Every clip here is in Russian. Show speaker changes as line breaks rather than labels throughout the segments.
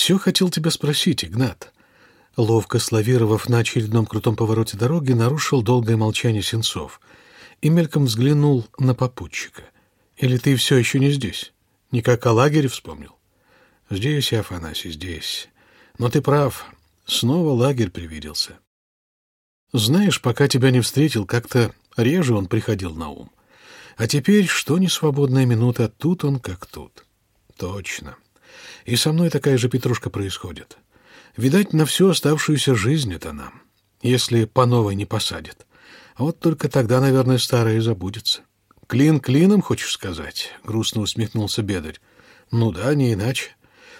«Все хотел тебя спросить, Игнат». Ловко славировав на очередном крутом повороте дороги, нарушил долгое молчание Сенцов и мельком взглянул на попутчика. «Или ты все еще не здесь? Никак о лагере вспомнил?» «Здесь, Афанасий, здесь. Но ты прав. Снова лагерь привиделся. Знаешь, пока тебя не встретил, как-то реже он приходил на ум. А теперь, что не свободная минута, тут он как тут. Точно. И со мной такая же петрушка происходит. Видать, на всю оставшуюся жизнь это нам, если по новой не посадят. А вот только тогда, наверное, старое забудется. «Клин клином, хочешь сказать?» — грустно усмехнулся Бедарь. «Ну да, не иначе.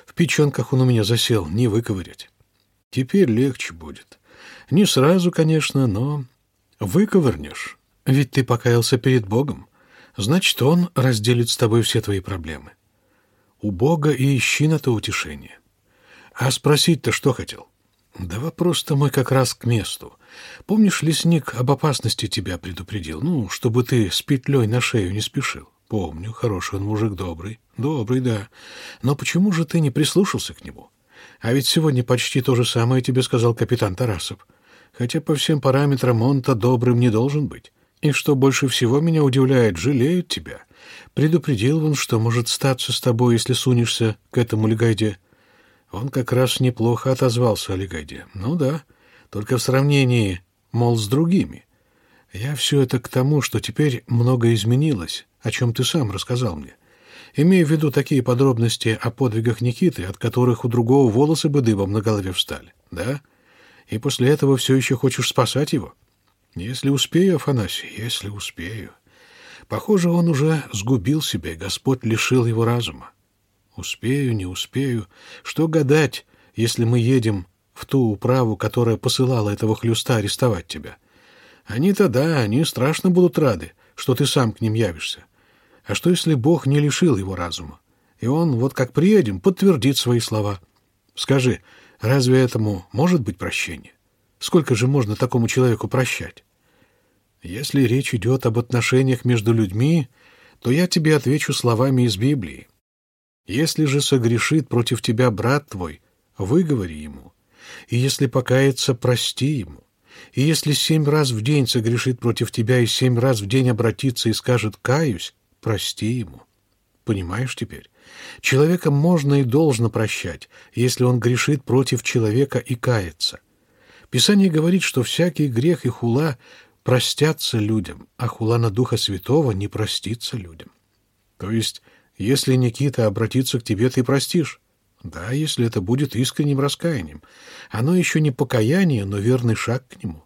В печенках он у меня засел, не выковырять. Теперь легче будет. Не сразу, конечно, но выковырнешь. Ведь ты покаялся перед Богом. Значит, Он разделит с тобой все твои проблемы. У Бога и ищи на то утешение. А спросить-то что хотел? Да вопрос-то мой как раз к месту. Помнишь, лесник об опасности тебя предупредил? Ну, чтобы ты с петлей на шею не спешил. Помню, хороший он мужик, добрый. Добрый, да. Но почему же ты не прислушался к нему? А ведь сегодня почти то же самое тебе сказал капитан Тарасов. Хотя по всем параметрам он-то добрым не должен быть. И что больше всего меня удивляет, жалеют тебя. Предупредил он, что может статься с тобой, если сунешься к этому Легайде. Он как раз неплохо отозвался о Легайде. Ну да, только в сравнении, мол, с другими. Я все это к тому, что теперь многое изменилось, о чем ты сам рассказал мне. Имея в виду такие подробности о подвигах Никиты, от которых у другого волосы бы дыбом на голове встали, да? И после этого все еще хочешь спасать его? Если успею, Афанасий, если успею. Похоже, он уже сгубил себя, Господь лишил его разума. Успею, не успею. Что гадать, если мы едем в ту управу, которая посылала этого хлюста арестовать тебя? Они-то да, они страшно будут рады, что ты сам к ним явишься. А что, если Бог не лишил его разума? И он, вот как приедем, подтвердит свои слова. Скажи, разве этому может быть прощение? Сколько же можно такому человеку прощать? Если речь идет об отношениях между людьми, то я тебе отвечу словами из Библии. Если же согрешит против тебя брат твой, выговори ему. И если покается, прости ему. И если семь раз в день согрешит против тебя и семь раз в день обратится и скажет «каюсь», прости ему. Понимаешь теперь? Человека можно и должно прощать, если он грешит против человека и кается. Писание говорит, что всякий грех и хула простятся людям, а хула на Духа Святого не простится людям. То есть, если Никита обратится к тебе, ты простишь? Да, если это будет искренним раскаянием. Оно еще не покаяние, но верный шаг к нему.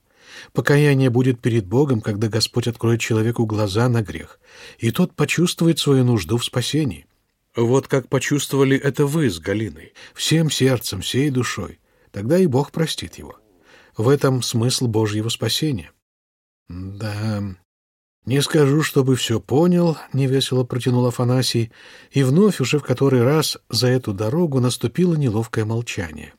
Покаяние будет перед Богом, когда Господь откроет человеку глаза на грех, и тот почувствует свою нужду в спасении. Вот как почувствовали это вы с Галиной, всем сердцем, всей душой. Тогда и Бог простит его. В этом смысл Божьего спасения. Да, не скажу, чтобы все понял, — невесело протянул Афанасий, и вновь уже в который раз за эту дорогу наступило неловкое молчание.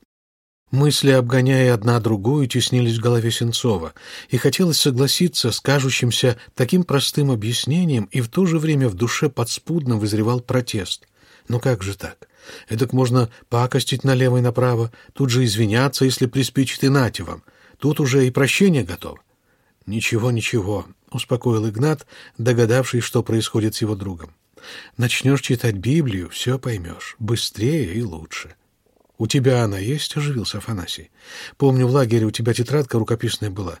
Мысли, обгоняя одна другую, теснились в голове Сенцова, и хотелось согласиться с кажущимся таким простым объяснением, и в то же время в душе подспудно вызревал протест. Ну как же так? Эдак можно пакостить налево и направо, тут же извиняться, если приспичит и нате вам. Тут уже и прощение готово. «Ничего, ничего», — успокоил Игнат, догадавшись, что происходит с его другом. «Начнешь читать Библию, все поймешь. Быстрее и лучше». «У тебя она есть?» — оживился Афанасий. «Помню, в лагере у тебя тетрадка рукописная была.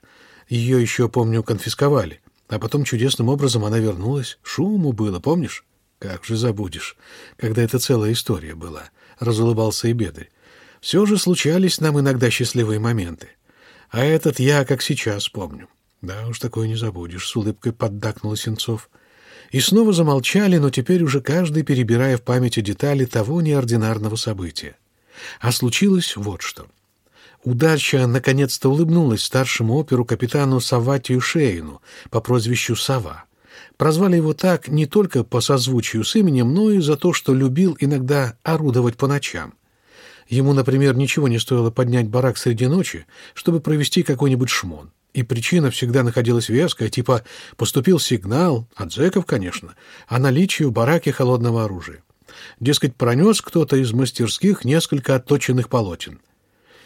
Ее еще, помню, конфисковали. А потом чудесным образом она вернулась. Шуму было, помнишь?» «Как же забудешь, когда это целая история была», — разулыбался и беды. «Все же случались нам иногда счастливые моменты. А этот я, как сейчас, помню. Да уж, такое не забудешь», — с улыбкой поддакнул Сенцов. И снова замолчали, но теперь уже каждый перебирая в памяти детали того неординарного события. А случилось вот что. Удача наконец-то улыбнулась старшему оперу капитану Саватию Шейну по прозвищу Сава. Прозвали его так не только по созвучию с именем, но и за то, что любил иногда орудовать по ночам. Ему, например, ничего не стоило поднять барак среди ночи, чтобы провести какой-нибудь шмон. И причина всегда находилась веская, типа поступил сигнал, от зэков, конечно, о наличии в бараке холодного оружия. Дескать, пронес кто-то из мастерских несколько отточенных полотен.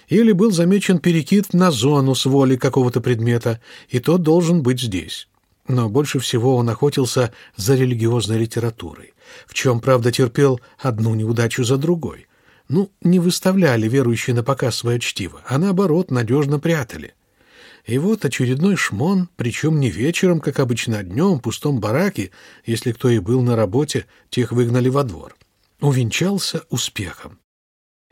Или был замечен перекид на зону с воли какого-то предмета, и тот должен быть здесь. Но больше всего он охотился за религиозной литературой, в чем, правда, терпел одну неудачу за другой. Ну, не выставляли верующие на показ свое чтиво, а наоборот, надежно прятали. И вот очередной шмон, причем не вечером, как обычно, а днем, в пустом бараке, если кто и был на работе, тех выгнали во двор, увенчался успехом.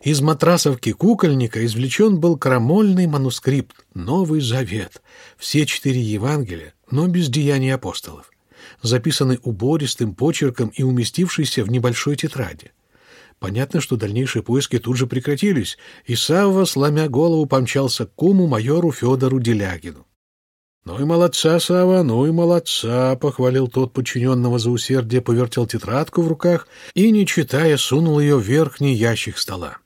Из матрасовки кукольника извлечен был крамольный манускрипт «Новый Завет», все четыре Евангелия, но без деяний апостолов, записанный убористым почерком и уместившийся в небольшой тетради. Понятно, что дальнейшие поиски тут же прекратились, и Савва, сломя голову, помчался к куму майору Федору Делягину. «Ну и молодца, Сава, ну и молодца!» — похвалил тот подчиненного за усердие, повертел тетрадку в руках и, не читая, сунул ее в верхний ящик стола.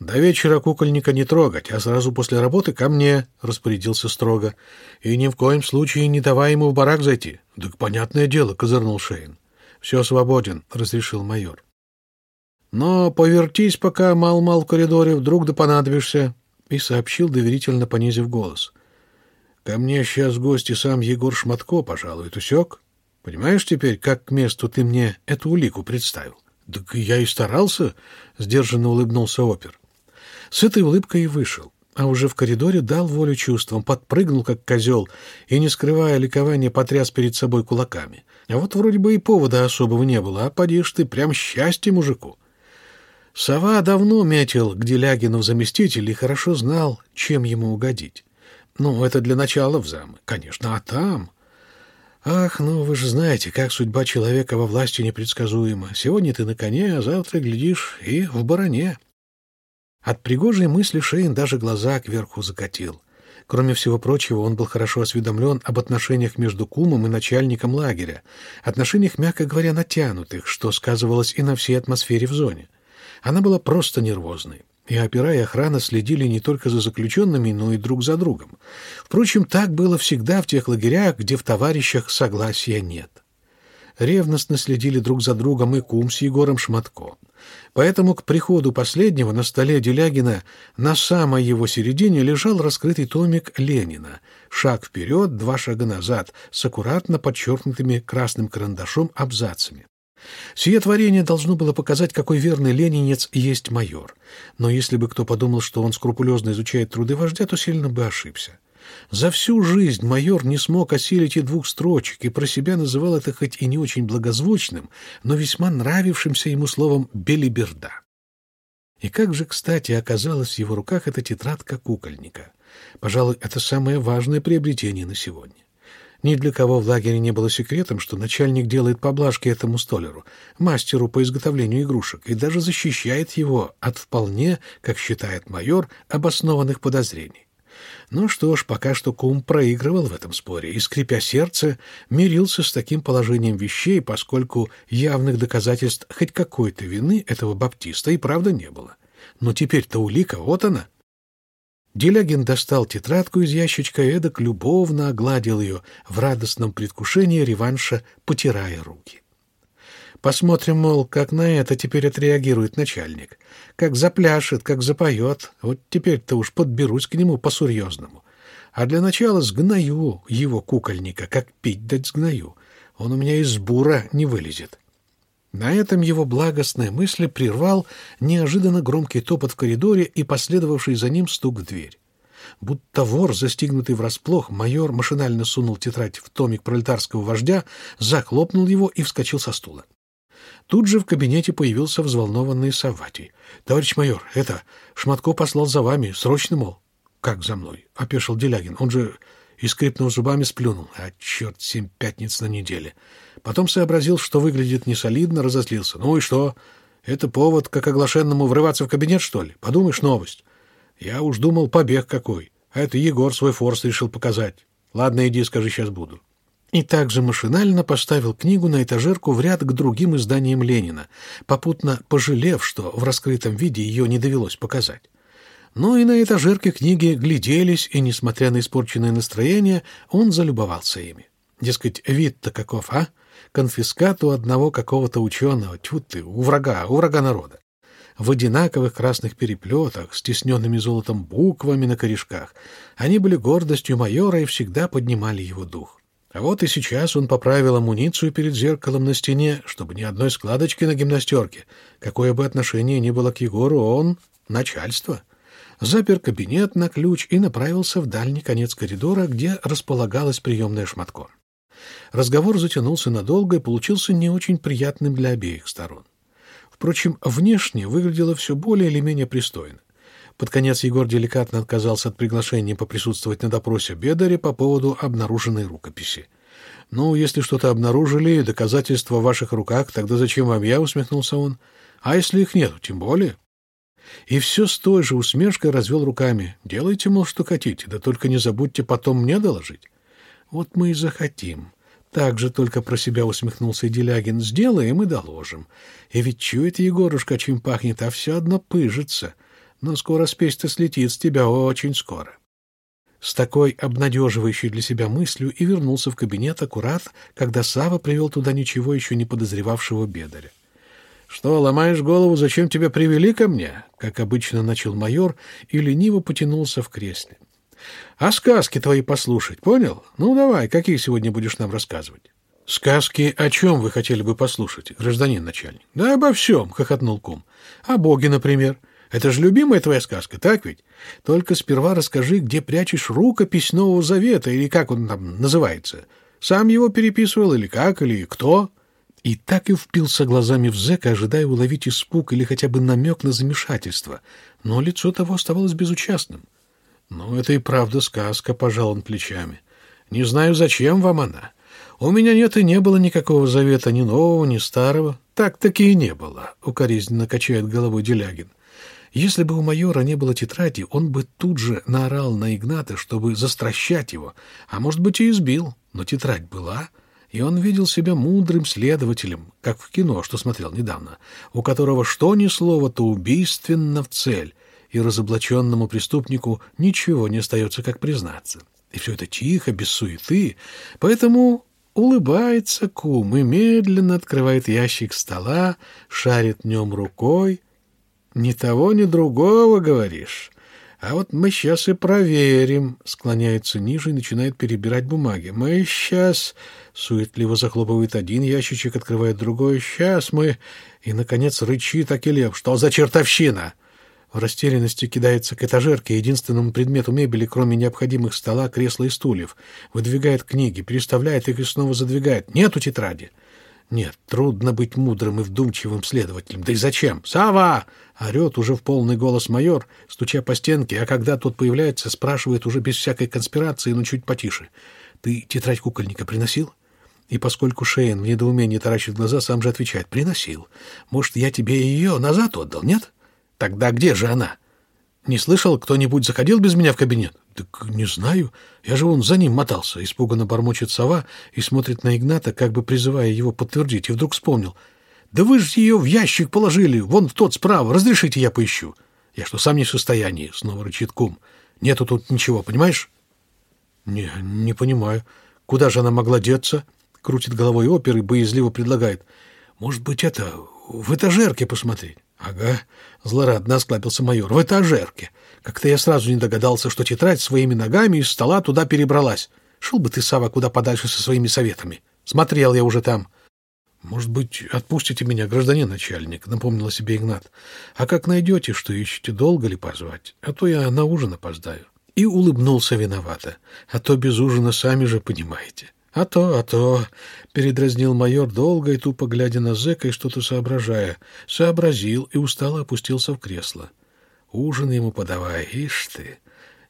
«До вечера кукольника не трогать, а сразу после работы ко мне», — распорядился строго. «И ни в коем случае не давай ему в барак зайти». «Так понятное дело», — козырнул Шейн. «Все свободен», — разрешил майор. «Но повертись пока мал-мал в коридоре, вдруг да понадобишься», — и сообщил, доверительно понизив голос. «Ко мне сейчас гости сам Егор Шматко пожалует, усек? Понимаешь теперь, как к месту ты мне эту улику представил?» «Так я и старался», — сдержанно улыбнулся опер. С этой улыбкой и вышел, а уже в коридоре дал волю чувствам, подпрыгнул, как козел, и, не скрывая ликования, потряс перед собой кулаками. А вот вроде бы и повода особого не было, а поди ты, прям счастье мужику. Сова давно метил к Делягину заместитель и хорошо знал, чем ему угодить. Ну, это для начала в замы, конечно, а там... Ах, ну вы же знаете, как судьба человека во власти непредсказуема. Сегодня ты на коне, а завтра, глядишь, и в бароне. От пригожей мысли Шейн даже глаза кверху закатил. Кроме всего прочего, он был хорошо осведомлен об отношениях между кумом и начальником лагеря, отношениях, мягко говоря, натянутых, что сказывалось и на всей атмосфере в зоне. Она была просто нервозной, и опера и охрана следили не только за заключенными, но и друг за другом. Впрочем, так было всегда в тех лагерях, где в товарищах согласия нет. Ревностно следили друг за другом и кум с Егором Шматко. Поэтому к приходу последнего на столе Делягина на самой его середине лежал раскрытый томик Ленина «Шаг вперед, два шага назад» с аккуратно подчеркнутыми красным карандашом абзацами. Сие творение должно было показать, какой верный ленинец есть майор. Но если бы кто подумал, что он скрупулезно изучает труды вождя, то сильно бы ошибся. За всю жизнь майор не смог осилить и двух строчек, и про себя называл это хоть и не очень благозвучным, но весьма нравившимся ему словом «белиберда». И как же, кстати, оказалась в его руках эта тетрадка кукольника. Пожалуй, это самое важное приобретение на сегодня. Ни для кого в лагере не было секретом, что начальник делает поблажки этому столеру, мастеру по изготовлению игрушек, и даже защищает его от вполне, как считает майор, обоснованных подозрений. Ну что ж, пока что кум проигрывал в этом споре и, скрипя сердце, мирился с таким положением вещей, поскольку явных доказательств хоть какой-то вины этого баптиста и правда не было. Но теперь-то улика, вот она. Делягин достал тетрадку из ящичка эдак любовно огладил ее в радостном предвкушении реванша, потирая руки. Посмотрим, мол, как на это теперь отреагирует начальник. Как запляшет, как запоет. Вот теперь-то уж подберусь к нему по-серьезному. А для начала сгною его кукольника, как пить дать сгною. Он у меня из бура не вылезет. На этом его благостные мысли прервал неожиданно громкий топот в коридоре и последовавший за ним стук в дверь. Будто вор, застигнутый врасплох, майор машинально сунул тетрадь в томик пролетарского вождя, захлопнул его и вскочил со стула. Тут же в кабинете появился взволнованный Савватий. — Товарищ майор, это, Шматко послал за вами, срочно, мол. — Как за мной? — опешил Делягин. Он же и, скрипнув зубами, сплюнул. А, черт, семь пятниц на неделе. Потом сообразил, что выглядит несолидно, разозлился. Ну и что? Это повод, как оглашенному, врываться в кабинет, что ли? Подумаешь, новость. Я уж думал, побег какой. А это Егор свой форс решил показать. Ладно, иди, скажи, сейчас буду. И также машинально поставил книгу на этажерку в ряд к другим изданиям Ленина, попутно пожалев, что в раскрытом виде ее не довелось показать. Но и на этажерке книги гляделись, и, несмотря на испорченное настроение, он залюбовался ими. Дескать, вид-то каков, а? Конфискат одного какого-то ученого, тьфу ты, у врага, у врага народа. В одинаковых красных переплетах, с тисненными золотом буквами на корешках. Они были гордостью майора и всегда поднимали его дух. А вот и сейчас он поправил амуницию перед зеркалом на стене, чтобы ни одной складочки на гимнастерке. Какое бы отношение ни было к Егору, он — начальство. Запер кабинет на ключ и направился в дальний конец коридора, где располагалась приемная шматко. Разговор затянулся надолго и получился не очень приятным для обеих сторон. Впрочем, внешне выглядело все более или менее пристойно. Под конец Егор деликатно отказался от приглашения поприсутствовать на допросе Бедаре по поводу обнаруженной рукописи. «Ну, если что-то обнаружили, доказательства в ваших руках, тогда зачем вам я?» — усмехнулся он. «А если их нету, тем более?» И все с той же усмешкой развел руками. «Делайте, мол, что хотите, да только не забудьте потом мне доложить». «Вот мы и захотим». Так же только про себя усмехнулся Делягин. «Сделаем и доложим. И ведь чует Егорушка, чем пахнет, а все одно пыжится но скоро спесь-то слетит с тебя очень скоро. С такой обнадеживающей для себя мыслью и вернулся в кабинет аккурат, когда Сава привел туда ничего еще не подозревавшего бедаря. — Что, ломаешь голову, зачем тебя привели ко мне? — как обычно начал майор и лениво потянулся в кресле. — А сказки твои послушать, понял? Ну, давай, какие сегодня будешь нам рассказывать? — Сказки о чем вы хотели бы послушать, гражданин начальник? — Да обо всем, — хохотнул кум. — О Боге, например. — это же любимая твоя сказка, так ведь? Только сперва расскажи, где прячешь рукопись Нового Завета, или как он там называется. Сам его переписывал, или как, или кто?» И так и впился глазами в зэка, ожидая уловить испуг или хотя бы намек на замешательство. Но лицо того оставалось безучастным. «Ну, это и правда сказка», — пожал он плечами. «Не знаю, зачем вам она. У меня нет и не было никакого завета, ни нового, ни старого. Так-таки и не было», — укоризненно качает головой Делягин. Если бы у майора не было тетради, он бы тут же наорал на Игната, чтобы застращать его, а может быть и избил, но тетрадь была, и он видел себя мудрым следователем, как в кино, что смотрел недавно, у которого что ни слово, то убийственно в цель, и разоблаченному преступнику ничего не остается, как признаться. И все это тихо, без суеты, поэтому улыбается кум и медленно открывает ящик стола, шарит в нем рукой, «Ни того, ни другого, говоришь? А вот мы сейчас и проверим». Склоняется ниже и начинает перебирать бумаги. «Мы сейчас...» Суетливо захлопывает один ящичек, открывает другой. «Сейчас мы...» И, наконец, рычит Акелев. «Что за чертовщина?» В растерянности кидается к этажерке, единственному предмету мебели, кроме необходимых стола, кресла и стульев. Выдвигает книги, переставляет их и снова задвигает. Нету тетради. Нет, трудно быть мудрым и вдумчивым следователем. Да и зачем? «Сава!» — орет уже в полный голос майор, стуча по стенке, а когда тот появляется, спрашивает уже без всякой конспирации, но чуть потише. «Ты тетрадь кукольника приносил?» И поскольку Шейн в недоумении таращит глаза, сам же отвечает «приносил». «Может, я тебе ее назад отдал, нет?» «Тогда где же она?» «Не слышал, кто-нибудь заходил без меня в кабинет?» «Так не знаю. Я же вон за ним мотался». Испуганно бормочет сова и смотрит на Игната, как бы призывая его подтвердить, и вдруг вспомнил. «Да вы же ее в ящик положили, вон в тот справа. Разрешите, я поищу». «Я что, сам не в состоянии?» — снова рычит кум. «Нету тут ничего, понимаешь?» «Не, не понимаю. Куда же она могла деться?» — крутит головой опер и боязливо предлагает. «Может быть, это, в этажерке посмотреть?» «Ага», — злорадно осклабился майор, — «в этажерке. Как-то я сразу не догадался, что тетрадь своими ногами из стола туда перебралась. Шел бы ты, Сава, куда подальше со своими советами. Смотрел я уже там». «Может быть, отпустите меня, гражданин начальник», — напомнил себе Игнат. «А как найдете, что ищете, долго ли позвать? А то я на ужин опоздаю». И улыбнулся виновато. «А то без ужина сами же понимаете». «А то, а то!» — передразнил майор, долго и тупо глядя на зэка и что-то соображая. Сообразил и устало опустился в кресло. «Ужин ему подавай, ишь ты!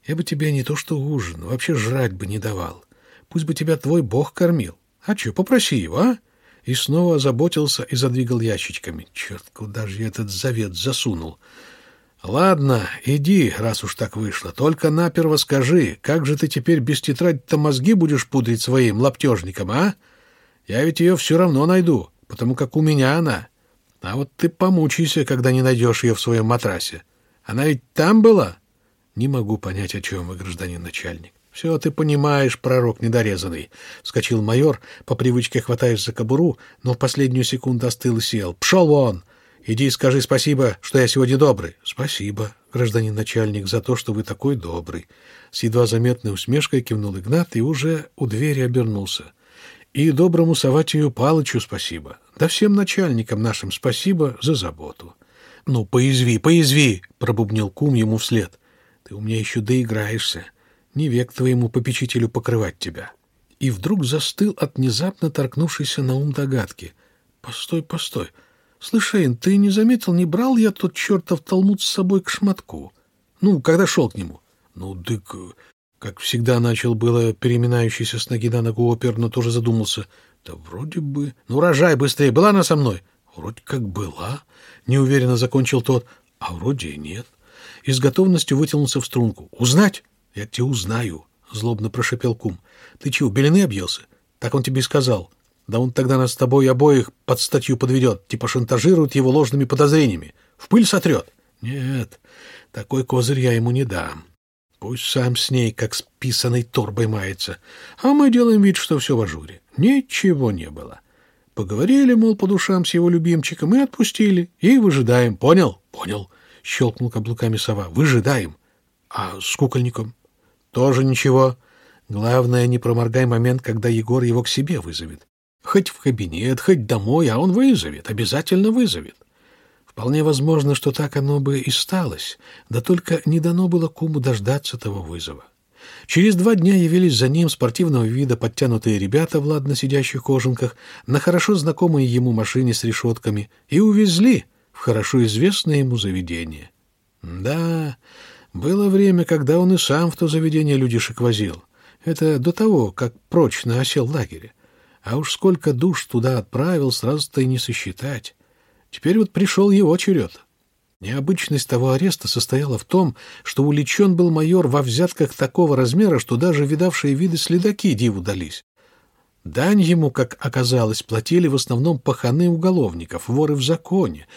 Я бы тебе не то что ужин, вообще жрать бы не давал. Пусть бы тебя твой бог кормил. А че, попроси его, а?» И снова озаботился и задвигал ящичками. «Черт, куда же я этот завет засунул?» «Ладно, иди, раз уж так вышло. Только наперво скажи, как же ты теперь без тетради-то мозги будешь пудрить своим лаптежником, а? Я ведь ее все равно найду, потому как у меня она. А вот ты помучайся, когда не найдешь ее в своем матрасе. Она ведь там была?» «Не могу понять, о чем вы, гражданин начальник». «Все ты понимаешь, пророк недорезанный», — вскочил майор, по привычке хватаясь за кобуру, но в последнюю секунду остыл и сел. «Пшел вон! Иди и скажи спасибо, что я сегодня добрый». «Спасибо, гражданин начальник, за то, что вы такой добрый». С едва заметной усмешкой кивнул Игнат и уже у двери обернулся. «И доброму Саватию Палычу спасибо. Да всем начальникам нашим спасибо за заботу». «Ну, поизви, поизви!» — пробубнил кум ему вслед. «Ты у меня еще доиграешься» не век твоему попечителю покрывать тебя. И вдруг застыл от внезапно торкнувшейся на ум догадки. Постой, постой. Слышь, Эйн, ты не заметил, не брал я тот чертов талмуд с собой к шматку? Ну, когда шел к нему? Ну, дык, как всегда начал было переминающийся с ноги на ногу опер, но тоже задумался. Да вроде бы... Ну, рожай быстрее, была она со мной? Вроде как была. Неуверенно закончил тот. А вроде и нет. И с готовностью вытянулся в струнку. Узнать? — Я тебя узнаю, — злобно прошепел кум. — Ты чего, белины объелся? Так он тебе и сказал. Да он тогда нас с тобой обоих под статью подведет, типа шантажирует его ложными подозрениями. В пыль сотрет. Нет, такой козырь я ему не дам. Пусть сам с ней, как с писаной торбой, мается. А мы делаем вид, что все в ажуре. Ничего не было. Поговорили, мол, по душам с его любимчиком и отпустили. И выжидаем. Понял? Понял. Щелкнул каблуками сова. Выжидаем. А с кукольником? Тоже ничего. Главное, не проморгай момент, когда Егор его к себе вызовет. Хоть в кабинет, хоть домой, а он вызовет, обязательно вызовет. Вполне возможно, что так оно бы и сталось, да только не дано было куму дождаться того вызова. Через два дня явились за ним спортивного вида подтянутые ребята в ладно сидящих кожанках на хорошо знакомой ему машине с решетками и увезли в хорошо известное ему заведение. Да, было время, когда он и сам в то заведение людишек возил. Это до того, как прочно осел в лагере. А уж сколько душ туда отправил, сразу-то и не сосчитать. Теперь вот пришел его черед. Необычность того ареста состояла в том, что увлечен был майор во взятках такого размера, что даже видавшие виды следаки диву дались. Дань ему, как оказалось, платили в основном паханы уголовников, воры в законе,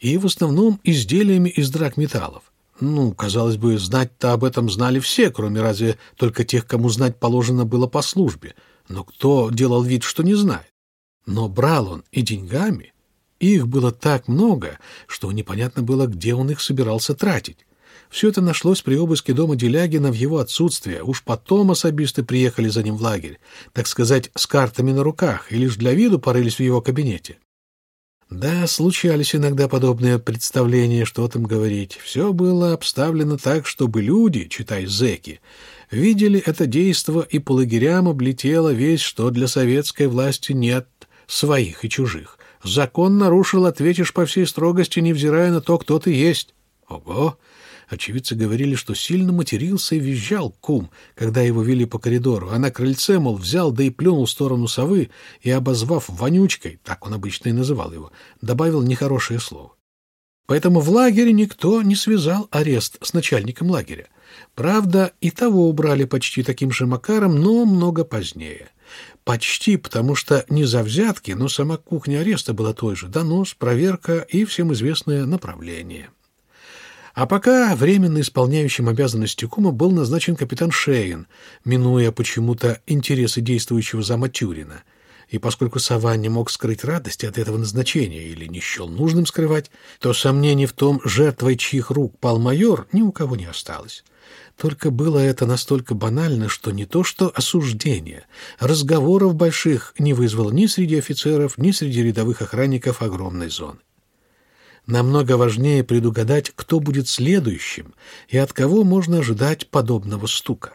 и в основном изделиями из драгметаллов. Ну, казалось бы, знать-то об этом знали все, кроме разве только тех, кому знать положено было по службе. Но кто делал вид, что не знает? Но брал он и деньгами. Их было так много, что непонятно было, где он их собирался тратить. Все это нашлось при обыске дома Делягина в его отсутствие. Уж потом особисты приехали за ним в лагерь, так сказать, с картами на руках, и лишь для виду порылись в его кабинете. Да, случались иногда подобные представления, что там говорить. Все было обставлено так, чтобы люди, читай зэки, видели это действо и по лагерям облетело весь, что для советской власти нет своих и чужих. Закон нарушил, ответишь по всей строгости, невзирая на то, кто ты есть. Ого! Очевидцы говорили, что сильно матерился и визжал кум, когда его вели по коридору, а на крыльце, мол, взял да и плюнул в сторону совы и, обозвав вонючкой, так он обычно и называл его, добавил нехорошее слово. Поэтому в лагере никто не связал арест с начальником лагеря. Правда, и того убрали почти таким же макаром, но много позднее. Почти, потому что не за взятки, но сама кухня ареста была той же. Донос, проверка и всем известное направление. А пока временно исполняющим обязанности кума был назначен капитан Шейн, минуя почему-то интересы действующего зама Тюрина. И поскольку Сова не мог скрыть радости от этого назначения или не счел нужным скрывать, то сомнений в том, жертвой чьих рук пал майор, ни у кого не осталось. Только было это настолько банально, что не то что осуждение, разговоров больших не вызвало ни среди офицеров, ни среди рядовых охранников огромной зоны. Намного важнее предугадать, кто будет следующим и от кого можно ожидать подобного стука.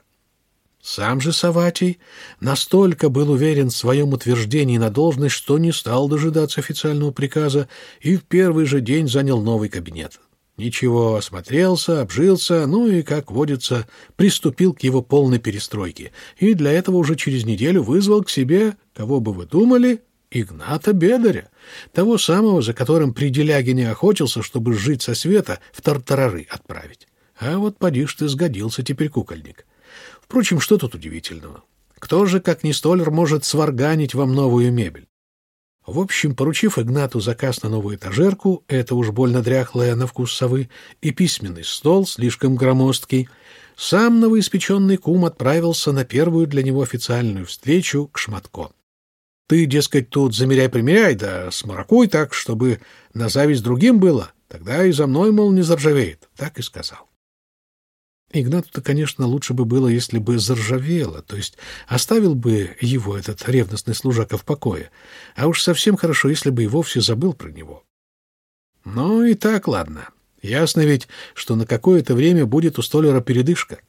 Сам же Саватий настолько был уверен в своем утверждении на должность, что не стал дожидаться официального приказа и в первый же день занял новый кабинет. Ничего, осмотрелся, обжился, ну и, как водится, приступил к его полной перестройке. И для этого уже через неделю вызвал к себе, кого бы вы думали, Игната Бедаря, того самого, за которым при Делягине охотился, чтобы жить со света в тартарары отправить. А вот поди ж ты сгодился теперь кукольник. Впрочем, что тут удивительного? Кто же, как не столер, может сварганить вам новую мебель? В общем, поручив Игнату заказ на новую этажерку, это уж больно дряхлая на вкус совы, и письменный стол, слишком громоздкий, сам новоиспеченный кум отправился на первую для него официальную встречу к Шматко. Ты, дескать, тут замеряй-примеряй, да смаракуй так, чтобы на зависть другим было, тогда и за мной, мол, не заржавеет. Так и сказал. Игнату-то, конечно, лучше бы было, если бы заржавело, то есть оставил бы его этот ревностный служака в покое, а уж совсем хорошо, если бы и вовсе забыл про него. Ну и так, ладно. Ясно ведь, что на какое-то время будет у столяра передышка.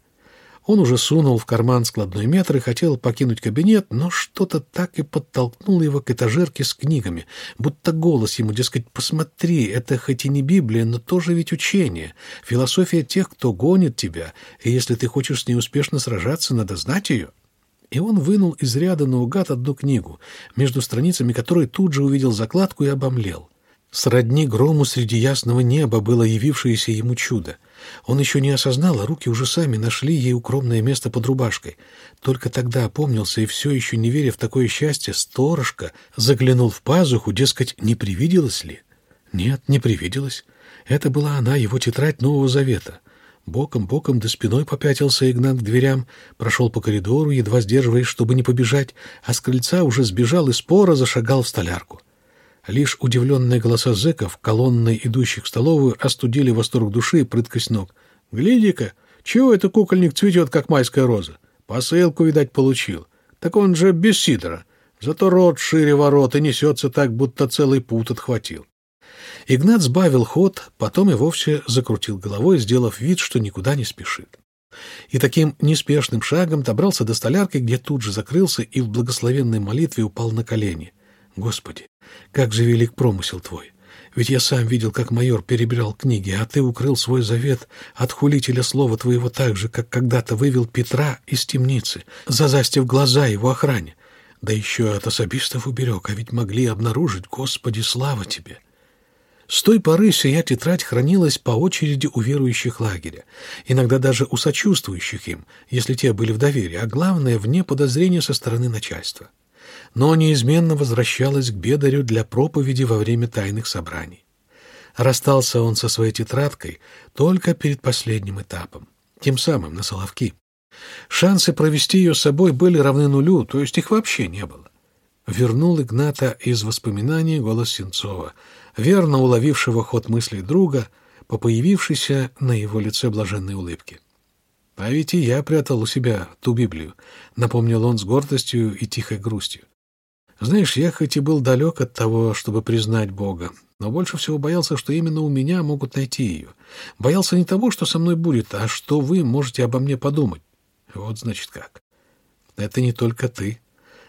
Он уже сунул в карман складной метр и хотел покинуть кабинет, но что-то так и подтолкнуло его к этажерке с книгами, будто голос ему, дескать, «Посмотри, это хоть и не Библия, но тоже ведь учение, философия тех, кто гонит тебя, и если ты хочешь с ней успешно сражаться, надо знать ее». И он вынул из ряда наугад одну книгу, между страницами которой тут же увидел закладку и обомлел. Сродни грому среди ясного неба было явившееся ему чудо. Он еще не осознал, а руки уже сами нашли ей укромное место под рубашкой. Только тогда опомнился и все еще не веря в такое счастье, сторожка заглянул в пазуху, дескать, не привиделось ли? Нет, не привиделось. Это была она, его тетрадь Нового Завета. Боком-боком до спиной попятился Игнат к дверям, прошел по коридору, едва сдерживаясь, чтобы не побежать, а с крыльца уже сбежал и споро зашагал в столярку. Лишь удивленные голоса зэков, колонной идущих в столовую, остудили восторг души и прыткость ног. «Гляди-ка, чего это кукольник цветет, как майская роза? Посылку, видать, получил. Так он же без сидора. Зато рот шире ворот и несется так, будто целый пут отхватил». Игнат сбавил ход, потом и вовсе закрутил головой, сделав вид, что никуда не спешит. И таким неспешным шагом добрался до столярки, где тут же закрылся и в благословенной молитве упал на колени. «Господи, как же велик промысел твой! Ведь я сам видел, как майор перебирал книги, а ты укрыл свой завет от хулителя слова твоего так же, как когда-то вывел Петра из темницы, зазастив глаза его охране. Да еще от особистов уберег, а ведь могли обнаружить, Господи, слава тебе!» С той поры сия тетрадь хранилась по очереди у верующих лагеря, иногда даже у сочувствующих им, если те были в доверии, а главное, вне подозрения со стороны начальства но неизменно возвращалась к бедарю для проповеди во время тайных собраний. Расстался он со своей тетрадкой только перед последним этапом, тем самым на Соловки. Шансы провести ее с собой были равны нулю, то есть их вообще не было. Вернул Игната из воспоминаний голос Сенцова, верно уловившего ход мыслей друга, по появившейся на его лице блаженной улыбке. «А ведь и я прятал у себя ту Библию», — напомнил он с гордостью и тихой грустью. Знаешь, я хоть и был далек от того, чтобы признать Бога, но больше всего боялся, что именно у меня могут найти ее. Боялся не того, что со мной будет, а что вы можете обо мне подумать. Вот, значит, как. Это не только ты.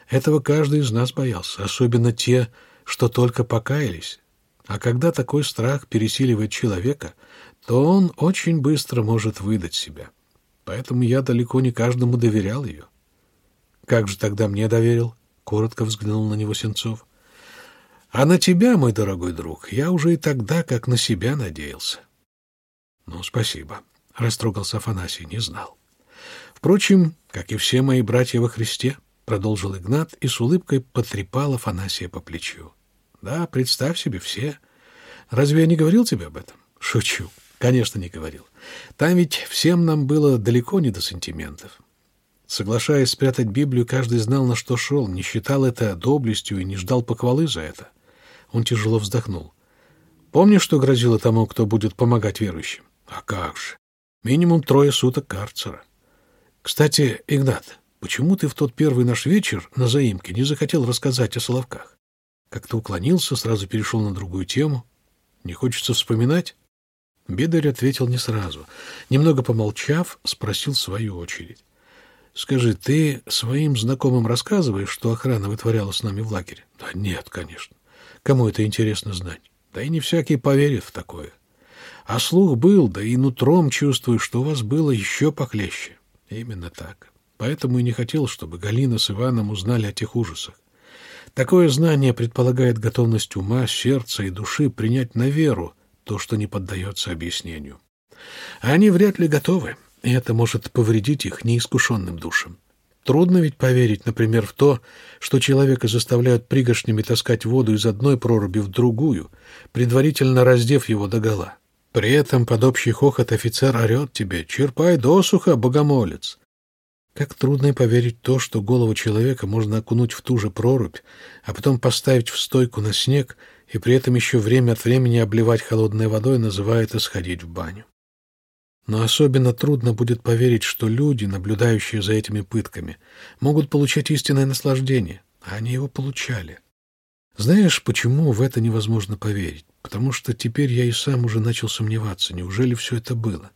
Этого каждый из нас боялся, особенно те, что только покаялись. А когда такой страх пересиливает человека, то он очень быстро может выдать себя. Поэтому я далеко не каждому доверял ее. Как же тогда мне доверил? Коротко взглянул на него Сенцов. А на тебя, мой дорогой друг, я уже и тогда как на себя надеялся. Ну, спасибо, растрогался Афанасий, не знал. Впрочем, как и все мои братья во Христе, продолжил Игнат и с улыбкой потрепал Афанасия по плечу. Да, представь себе все. Разве я не говорил тебе об этом? Шучу. Конечно, не говорил. Там ведь всем нам было далеко не до сантиментов. Соглашаясь спрятать Библию, каждый знал, на что шел, не считал это доблестью и не ждал похвалы за это. Он тяжело вздохнул. Помнишь, что грозило тому, кто будет помогать верующим? А как же? Минимум трое суток карцера. Кстати, Игнат, почему ты в тот первый наш вечер на заимке не захотел рассказать о Соловках? Как-то уклонился, сразу перешел на другую тему. Не хочется вспоминать? Бедарь ответил не сразу. Немного помолчав, спросил свою очередь. Скажи, ты своим знакомым рассказываешь, что охрана вытворяла с нами в лагере? Да нет, конечно. Кому это интересно знать? Да и не всякий поверит в такое. А слух был, да и нутром чувствую, что у вас было еще похлеще. Именно так. Поэтому и не хотел, чтобы Галина с Иваном узнали о тех ужасах. Такое знание предполагает готовность ума, сердца и души принять на веру то, что не поддается объяснению. А они вряд ли готовы и это может повредить их неискушенным душам. Трудно ведь поверить, например, в то, что человека заставляют пригоршнями таскать воду из одной проруби в другую, предварительно раздев его догола. При этом под общий хохот офицер орет тебе «Черпай досуха, богомолец!» Как трудно поверить то, что голову человека можно окунуть в ту же прорубь, а потом поставить в стойку на снег и при этом еще время от времени обливать холодной водой, называя это сходить в баню. Но особенно трудно будет поверить, что люди, наблюдающие за этими пытками, могут получать истинное наслаждение, а они его получали. Знаешь, почему в это невозможно поверить? Потому что теперь я и сам уже начал сомневаться, неужели все это было?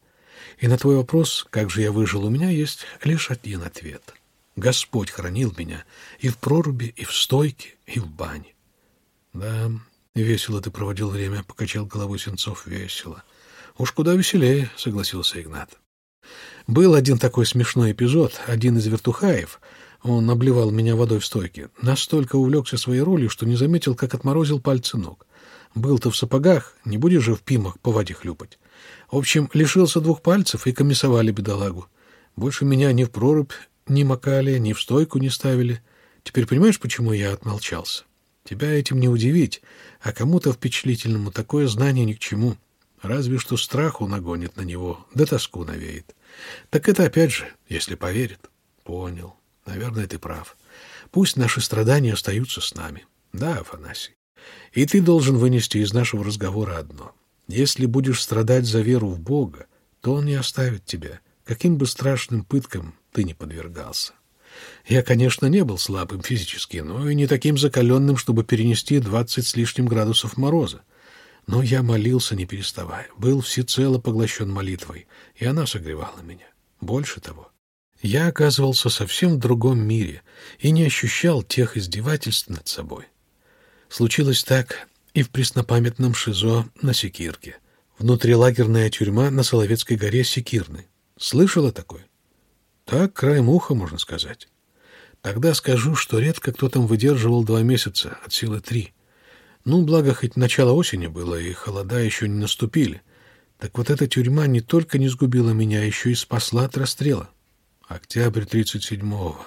И на твой вопрос, как же я выжил, у меня есть лишь один ответ. Господь хранил меня и в проруби, и в стойке, и в бане. Да, весело ты проводил время, покачал головой Сенцов, весело. «Уж куда веселее», — согласился Игнат. Был один такой смешной эпизод. Один из вертухаев, он обливал меня водой в стойке, настолько увлекся своей ролью, что не заметил, как отморозил пальцы ног. Был-то в сапогах, не будешь же в пимах по воде хлюпать. В общем, лишился двух пальцев и комиссовали бедолагу. Больше меня ни в прорубь не макали, ни в стойку не ставили. Теперь понимаешь, почему я отмолчался? Тебя этим не удивить, а кому-то впечатлительному такое знание ни к чему. Разве что страху нагонит на него, да тоску навеет. Так это опять же, если поверит. Понял. Наверное, ты прав. Пусть наши страдания остаются с нами. Да, Афанасий. И ты должен вынести из нашего разговора одно. Если будешь страдать за веру в Бога, то Он не оставит тебя, каким бы страшным пыткам ты не подвергался. Я, конечно, не был слабым физически, но и не таким закаленным, чтобы перенести двадцать с лишним градусов мороза. Но я молился, не переставая, был всецело поглощен молитвой, и она согревала меня. Больше того, я оказывался совсем в другом мире и не ощущал тех издевательств над собой. Случилось так и в преснопамятном ШИЗО на Секирке. Внутрилагерная тюрьма на Соловецкой горе Секирны. Слышала такое? Так, краем уха, можно сказать. Тогда скажу, что редко кто там выдерживал два месяца, от силы три. Ну, благо, хоть начало осени было, и холода еще не наступили. Так вот эта тюрьма не только не сгубила меня, а еще и спасла от расстрела. Октябрь 37-го.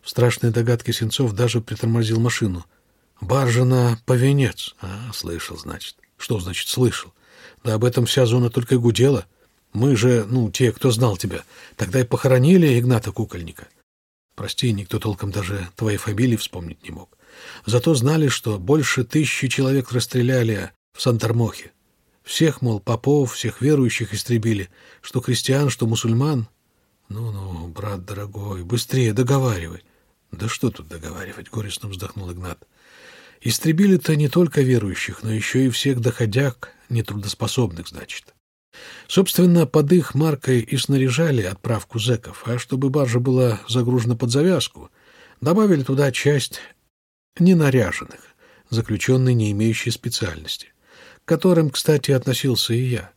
В страшной догадке Сенцов даже притормозил машину. Баржа на Повенец. А, слышал, значит. Что значит слышал? Да об этом вся зона только гудела. Мы же, ну, те, кто знал тебя, тогда и похоронили Игната Кукольника. Прости, никто толком даже твоей фамилии вспомнить не мог. Зато знали, что больше тысячи человек расстреляли в Сантармохе. Всех, мол, попов, всех верующих истребили, что крестьян, что мусульман. Ну-ну, брат дорогой, быстрее договаривай. Да что тут договаривать, горестно вздохнул Игнат. Истребили-то не только верующих, но еще и всех доходяг, нетрудоспособных, значит. Собственно, под их маркой и снаряжали отправку зэков, а чтобы баржа была загружена под завязку, добавили туда часть ненаряженных, заключенные, не имеющие специальности, к которым, кстати, относился и я.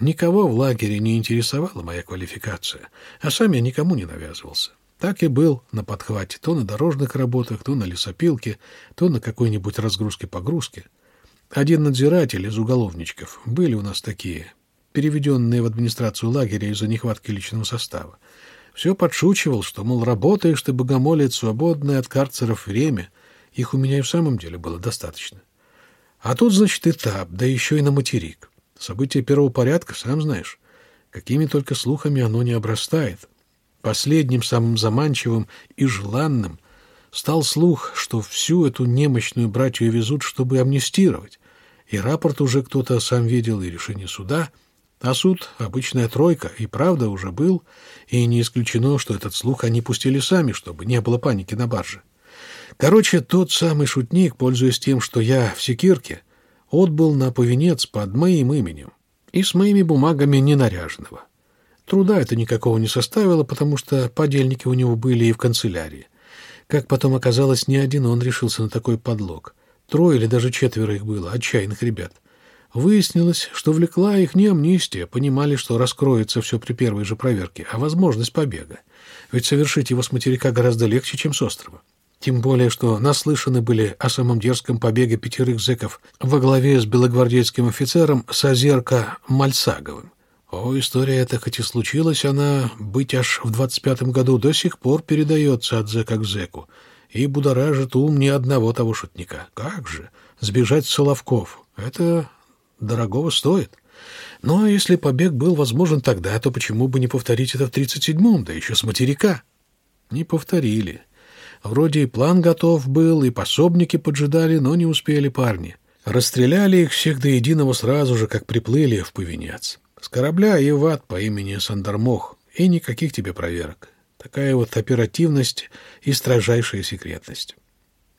Никого в лагере не интересовала моя квалификация, а сам я никому не навязывался. Так и был на подхвате, то на дорожных работах, то на лесопилке, то на какой-нибудь разгрузке-погрузке. Один надзиратель из уголовничков, были у нас такие, переведенные в администрацию лагеря из-за нехватки личного состава, все подшучивал, что, мол, работаешь ты, богомолец, свободное от карцеров время — их у меня и в самом деле было достаточно. А тут, значит, этап, да еще и на материк. Событие первого порядка, сам знаешь. Какими только слухами оно не обрастает. Последним, самым заманчивым и желанным стал слух, что всю эту немощную братью везут, чтобы амнистировать. И рапорт уже кто-то сам видел, и решение суда. А суд — обычная тройка, и правда уже был, и не исключено, что этот слух они пустили сами, чтобы не было паники на барже. Короче, тот самый шутник, пользуясь тем, что я в секирке, отбыл на повенец под моим именем и с моими бумагами ненаряженного. Труда это никакого не составило, потому что подельники у него были и в канцелярии. Как потом оказалось, не один он решился на такой подлог. Трое или даже четверо их было, отчаянных ребят. Выяснилось, что влекла их не амнистия, понимали, что раскроется все при первой же проверке, а возможность побега. Ведь совершить его с материка гораздо легче, чем с острова. Тем более, что наслышаны были о самом дерзком побеге пятерых зэков во главе с белогвардейским офицером Созерко Мальсаговым. О, история эта, хоть и случилась, она быть аж в двадцать пятом году до сих пор передается от зэка к зэку и будоражит ум ни одного того шутника. Как же? Сбежать с Соловков. Это дорогого стоит. Но если побег был возможен тогда, то почему бы не повторить это в тридцать седьмом, да еще с материка? Не повторили. Вроде и план готов был, и пособники поджидали, но не успели парни. Расстреляли их всех до единого сразу же, как приплыли в Повенец. С корабля и в ад по имени Сандармох, и никаких тебе проверок. Такая вот оперативность и строжайшая секретность.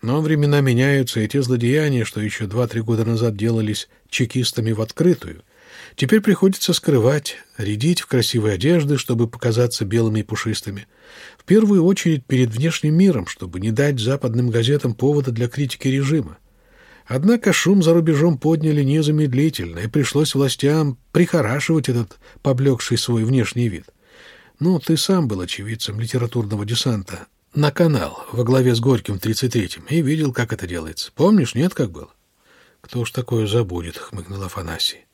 Но времена меняются, и те злодеяния, что еще два-три года назад делались чекистами в открытую, теперь приходится скрывать, рядить в красивые одежды, чтобы показаться белыми и пушистыми. В первую очередь перед внешним миром, чтобы не дать западным газетам повода для критики режима. Однако шум за рубежом подняли незамедлительно, и пришлось властям прихорашивать этот поблекший свой внешний вид. Ну, ты сам был очевидцем литературного десанта на канал во главе с Горьким в 33-м и видел, как это делается. Помнишь, нет, как было? Кто ж такое забудет, хмыкнул Афанасий.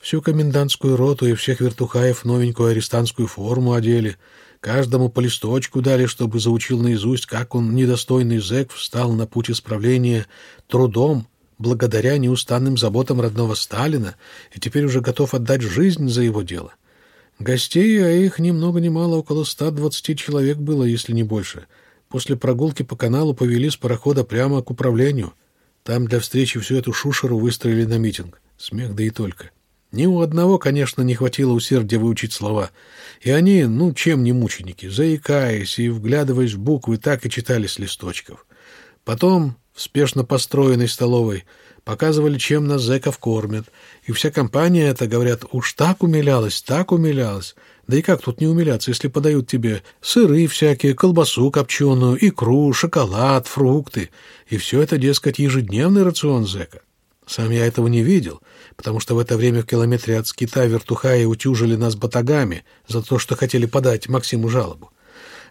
Всю комендантскую роту и всех вертухаев новенькую арестантскую форму одели, каждому по листочку дали, чтобы заучил наизусть, как он, недостойный зэк, встал на путь исправления трудом, благодаря неустанным заботам родного Сталина, и теперь уже готов отдать жизнь за его дело. Гостей, а их ни много ни мало, около ста двадцати человек было, если не больше. После прогулки по каналу повели с парохода прямо к управлению. Там для встречи всю эту шушеру выстроили на митинг. Смех да и только. Ни у одного, конечно, не хватило усердия выучить слова. И они, ну, чем не мученики, заикаясь и вглядываясь в буквы, так и читали с листочков. Потом в спешно построенной столовой показывали, чем нас зэков кормят. И вся компания это, говорят, уж так умилялась, так умилялась. Да и как тут не умиляться, если подают тебе сыры всякие, колбасу копченую, икру, шоколад, фрукты. И все это, дескать, ежедневный рацион зэка. Сам я этого не видел, потому что в это время в километре от скита вертухаи утюжили нас батагами за то, что хотели подать Максиму жалобу.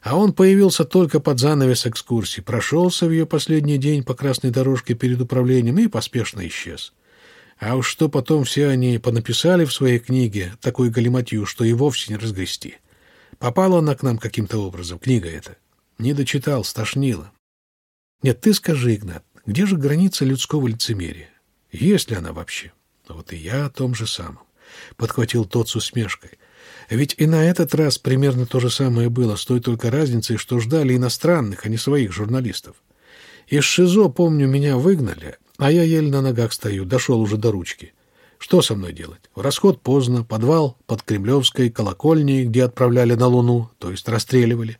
А он появился только под занавес экскурсии, прошелся в ее последний день по красной дорожке перед управлением и поспешно исчез. А уж что потом все они понаписали в своей книге, такой галиматью, что и вовсе не разгрести. Попала она к нам каким-то образом, книга эта. Не дочитал, стошнило. Нет, ты скажи, Игнат, где же граница людского лицемерия? Есть ли она вообще? Вот и я о том же самом. Подхватил тот с усмешкой. Ведь и на этот раз примерно то же самое было, с той только разницей, что ждали иностранных, а не своих журналистов. Из ШИЗО, помню, меня выгнали, а я еле на ногах стою, дошел уже до ручки. Что со мной делать? В расход поздно, подвал под Кремлевской колокольней, где отправляли на Луну, то есть расстреливали.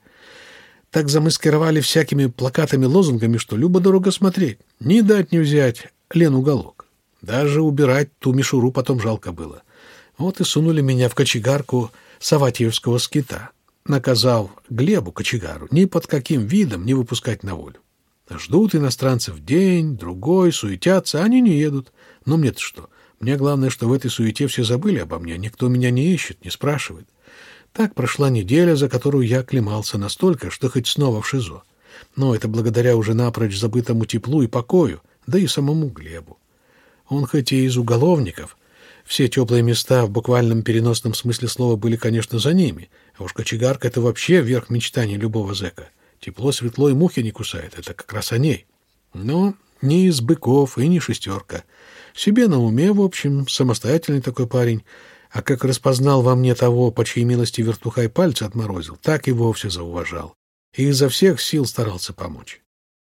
Так замаскировали всякими плакатами-лозунгами, что любо дорого смотреть. Не дать не взять, лен уголок. Даже убирать ту мишуру потом жалко было. Вот и сунули меня в кочегарку Саватьевского скита, наказав Глебу кочегару ни под каким видом не выпускать на волю. Ждут иностранцев день, другой, суетятся, они не едут. Но мне-то что? Мне главное, что в этой суете все забыли обо мне, никто меня не ищет, не спрашивает. Так прошла неделя, за которую я клемался настолько, что хоть снова в ШИЗО. Но это благодаря уже напрочь забытому теплу и покою, да и самому Глебу. Он хоть и из уголовников, все теплые места в буквальном переносном смысле слова были, конечно, за ними. А уж кочегарка — это вообще верх мечтаний любого зэка. Тепло, светло и мухи не кусает. Это как раз о ней. Но не из быков и не шестерка. Себе на уме, в общем, самостоятельный такой парень. А как распознал во мне того, по чьей милости вертухай пальцы отморозил, так и вовсе зауважал. И изо всех сил старался помочь.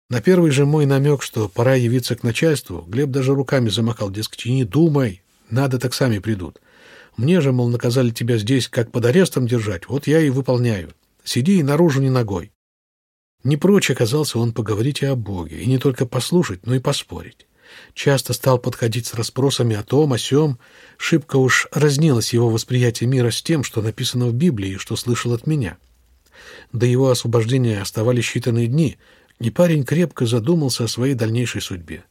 На первый же мой намек, что пора явиться к начальству, Глеб даже руками замахал, дескать, не думай, надо, так сами придут. Мне же, мол, наказали тебя здесь как под арестом держать, вот я и выполняю. Сиди и наружу не ногой. Не прочь оказался он поговорить и о Боге, и не только послушать, но и поспорить. Часто стал подходить с расспросами о том, о сём. Шибко уж разнилось его восприятие мира с тем, что написано в Библии и что слышал от меня. До его освобождения оставались считанные дни, и парень крепко задумался о своей дальнейшей судьбе.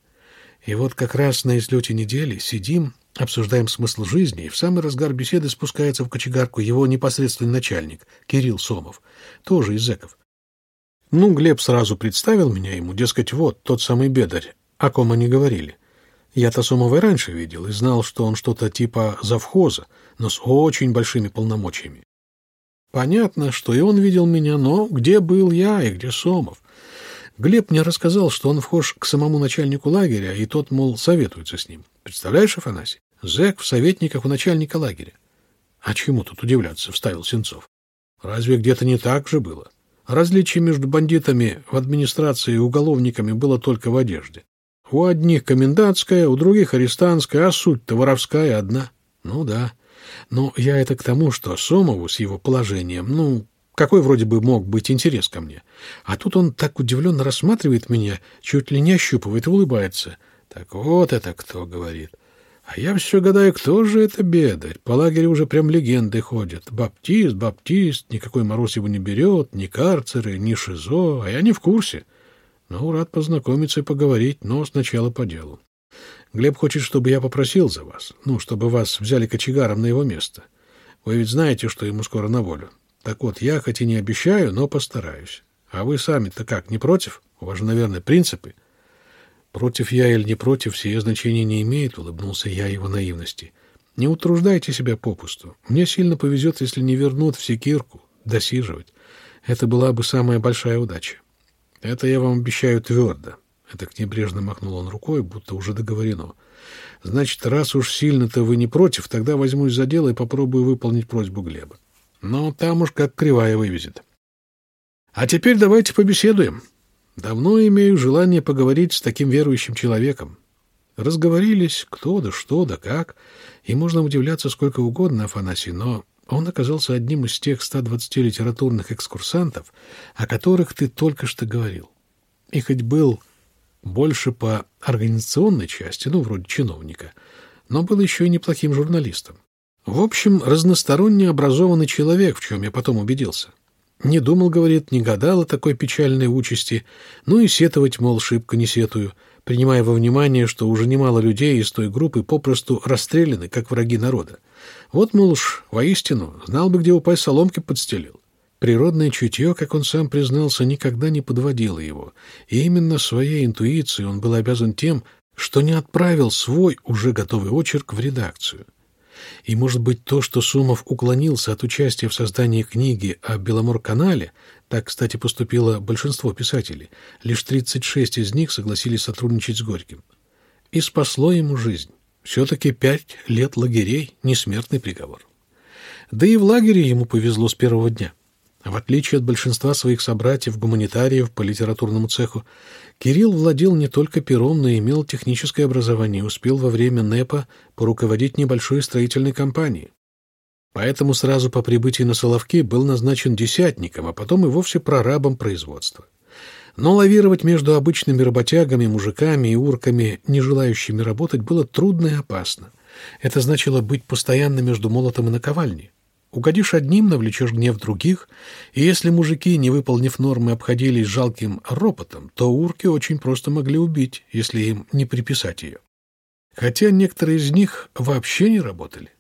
И вот как раз на излете недели сидим, Обсуждаем смысл жизни, и в самый разгар беседы спускается в кочегарку его непосредственный начальник, Кирилл Сомов, тоже из зэков. Ну, Глеб сразу представил меня ему, дескать, вот тот самый бедарь, о ком они говорили. Я-то Сомова раньше видел и знал, что он что-то типа завхоза, но с очень большими полномочиями. Понятно, что и он видел меня, но где был я и где Сомов? Глеб мне рассказал, что он вхож к самому начальнику лагеря, и тот, мол, советуется с ним. Представляешь, Афанасий? Зэк в советниках у начальника лагеря. А чему тут удивляться, вставил Сенцов. Разве где-то не так же было? Различие между бандитами в администрации и уголовниками было только в одежде. У одних комендантская, у других арестантская, а суть-то воровская одна. Ну да. Но я это к тому, что Сомову с его положением, ну, какой вроде бы мог быть интерес ко мне? А тут он так удивленно рассматривает меня, чуть ли не ощупывает и улыбается. Так вот это кто говорит. А я все гадаю, кто же это бедарь? По лагерю уже прям легенды ходят. Баптист, баптист, никакой мороз его не берет, ни карцеры, ни ШИЗО, а я не в курсе. Ну, рад познакомиться и поговорить, но сначала по делу. Глеб хочет, чтобы я попросил за вас, ну, чтобы вас взяли кочегаром на его место. Вы ведь знаете, что ему скоро на волю. Так вот, я хоть и не обещаю, но постараюсь. А вы сами-то как, не против? У вас же, наверное, принципы. Против я или не против, сие значения не имеет, улыбнулся я его наивности. Не утруждайте себя попусту. Мне сильно повезет, если не вернут в секирку, досиживать. Это была бы самая большая удача. Это я вам обещаю твердо. Это небрежно махнул он рукой, будто уже договорено. Значит, раз уж сильно-то вы не против, тогда возьмусь за дело и попробую выполнить просьбу Глеба. Но там уж как кривая вывезет. А теперь давайте побеседуем. Давно имею желание поговорить с таким верующим человеком. Разговорились, кто да что да как, и можно удивляться сколько угодно, Афанасий, но он оказался одним из тех 120 литературных экскурсантов, о которых ты только что говорил. И хоть был больше по организационной части, ну, вроде чиновника, но был еще и неплохим журналистом. В общем, разносторонне образованный человек, в чем я потом убедился. Не думал, говорит, не гадал о такой печальной участи, ну и сетовать, мол, шибко не сетую, принимая во внимание, что уже немало людей из той группы попросту расстреляны, как враги народа. Вот, мол, уж, воистину, знал бы, где упасть соломки подстелил. Природное чутье, как он сам признался, никогда не подводило его, и именно своей интуицией он был обязан тем, что не отправил свой уже готовый очерк в редакцию. И, может быть, то, что Сумов уклонился от участия в создании книги о Беломор-канале, так, кстати, поступило большинство писателей, лишь 36 из них согласились сотрудничать с Горьким, и спасло ему жизнь. Все-таки пять лет лагерей — несмертный приговор. Да и в лагере ему повезло с первого дня. В отличие от большинства своих собратьев-гуманитариев по литературному цеху, Кирилл владел не только пером, но и имел техническое образование и успел во время НЭПа поруководить небольшой строительной компанией. Поэтому сразу по прибытии на Соловки был назначен десятником, а потом и вовсе прорабом производства. Но лавировать между обычными работягами, мужиками и урками, не желающими работать, было трудно и опасно. Это значило быть постоянно между молотом и наковальней. Угодишь одним, навлечешь гнев других, и если мужики, не выполнив нормы, обходились жалким ропотом, то урки очень просто могли убить, если им не приписать ее. Хотя некоторые из них вообще не работали.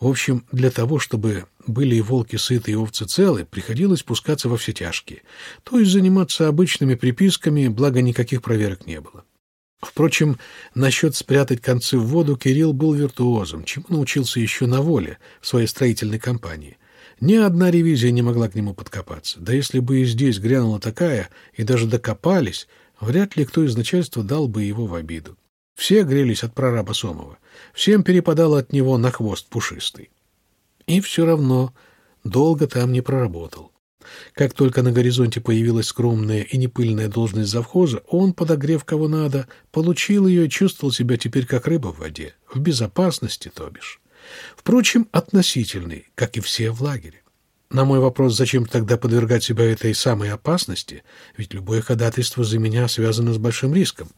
В общем, для того, чтобы были и волки сыты, и овцы целы, приходилось пускаться во все тяжкие, то есть заниматься обычными приписками, благо никаких проверок не было. Впрочем, насчет спрятать концы в воду Кирилл был виртуозом, чему научился еще на воле в своей строительной компании. Ни одна ревизия не могла к нему подкопаться. Да если бы и здесь грянула такая, и даже докопались, вряд ли кто из начальства дал бы его в обиду. Все грелись от прораба Сомова. Всем перепадало от него на хвост пушистый. И все равно долго там не проработал. Как только на горизонте появилась скромная и непыльная должность завхоза, он, подогрев кого надо, получил ее и чувствовал себя теперь как рыба в воде, в безопасности, то бишь. Впрочем, относительный, как и все в лагере. На мой вопрос, зачем тогда подвергать себя этой самой опасности, ведь любое ходатайство за меня связано с большим риском,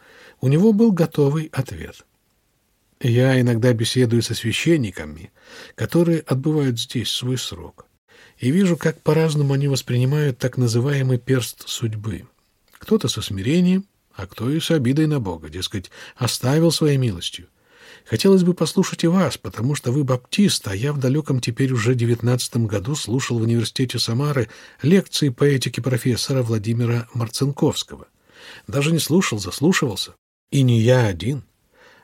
у него был готовый ответ. Я иногда беседую со священниками, которые отбывают здесь свой срок и вижу, как по-разному они воспринимают так называемый перст судьбы. Кто-то со смирением, а кто и с обидой на Бога, дескать, оставил своей милостью. Хотелось бы послушать и вас, потому что вы баптист, а я в далеком теперь уже девятнадцатом году слушал в университете Самары лекции по этике профессора Владимира Марцинковского. Даже не слушал, заслушивался. И не я один.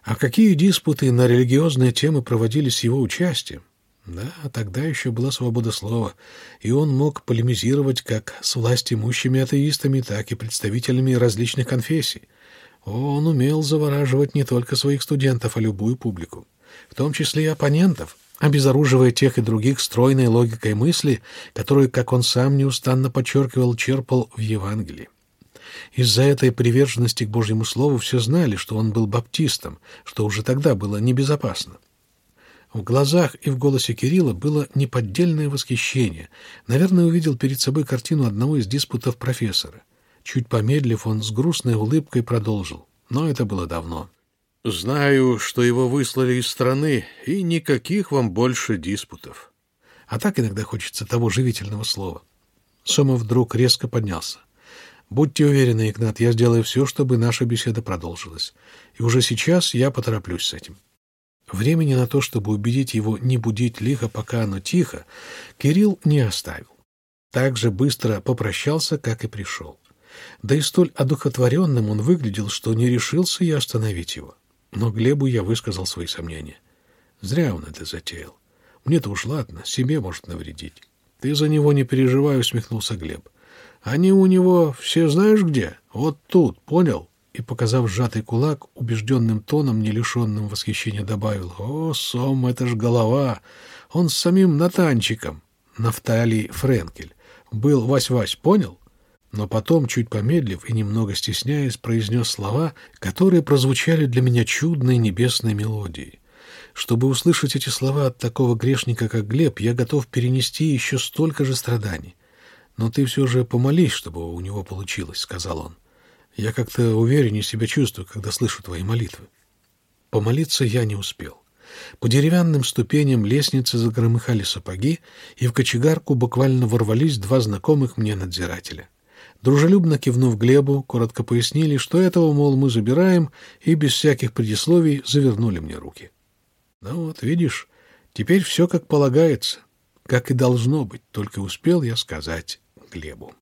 А какие диспуты на религиозные темы проводились с его участием? Да, тогда еще была свобода слова, и он мог полемизировать как с властимущими атеистами, так и представителями различных конфессий. Он умел завораживать не только своих студентов, а любую публику, в том числе и оппонентов, обезоруживая тех и других стройной логикой мысли, которую, как он сам неустанно подчеркивал, черпал в Евангелии. Из-за этой приверженности к Божьему Слову все знали, что он был баптистом, что уже тогда было небезопасно. В глазах и в голосе Кирилла было неподдельное восхищение. Наверное, увидел перед собой картину одного из диспутов профессора. Чуть помедлив, он с грустной улыбкой продолжил. Но это было давно. «Знаю, что его выслали из страны, и никаких вам больше диспутов». А так иногда хочется того живительного слова. Сомов вдруг резко поднялся. Будьте уверены, Игнат, я сделаю все, чтобы наша беседа продолжилась. И уже сейчас я потороплюсь с этим. Времени на то, чтобы убедить его не будить лихо, пока оно тихо, Кирилл не оставил. Так же быстро попрощался, как и пришел. Да и столь одухотворенным он выглядел, что не решился я остановить его. Но Глебу я высказал свои сомнения. Зря он это затеял. Мне-то уж ладно, себе может навредить. Ты за него не переживай, усмехнулся Глеб. Они у него все знаешь где? Вот тут, понял? И, показав сжатый кулак, убежденным тоном, не лишенным восхищения, добавил. О, Сом, это ж голова! Он с самим Натанчиком, Нафталий Френкель, был Вась-Вась, понял? Но потом, чуть помедлив и немного стесняясь, произнес слова, которые прозвучали для меня чудной небесной мелодией. Чтобы услышать эти слова от такого грешника, как Глеб, я готов перенести еще столько же страданий. «Но ты все же помолись, чтобы у него получилось», — сказал он. «Я как-то увереннее себя чувствую, когда слышу твои молитвы». Помолиться я не успел. По деревянным ступеням лестницы загромыхали сапоги, и в кочегарку буквально ворвались два знакомых мне надзирателя. Дружелюбно кивнув Глебу, коротко пояснили, что этого, мол, мы забираем, и без всяких предисловий завернули мне руки. Ну вот, видишь, теперь все как полагается, как и должно быть, только успел я сказать Глебу.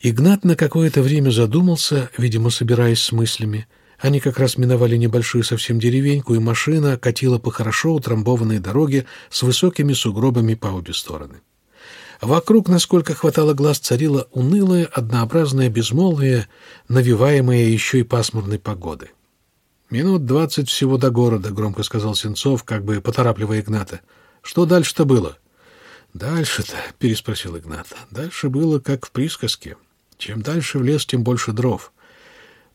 Игнат на какое-то время задумался, видимо, собираясь с мыслями. Они как раз миновали небольшую совсем деревеньку, и машина катила по хорошо утрамбованной дороге с высокими сугробами по обе стороны. Вокруг, насколько хватало глаз, царило унылое, однообразное безмолвие, навиваемое еще и пасмурной погодой. «Минут двадцать всего до города», — громко сказал Сенцов, как бы поторапливая Игната. «Что дальше-то было?» «Дальше-то?» — переспросил Игнат. «Дальше было, как в присказке. Чем дальше в лес, тем больше дров.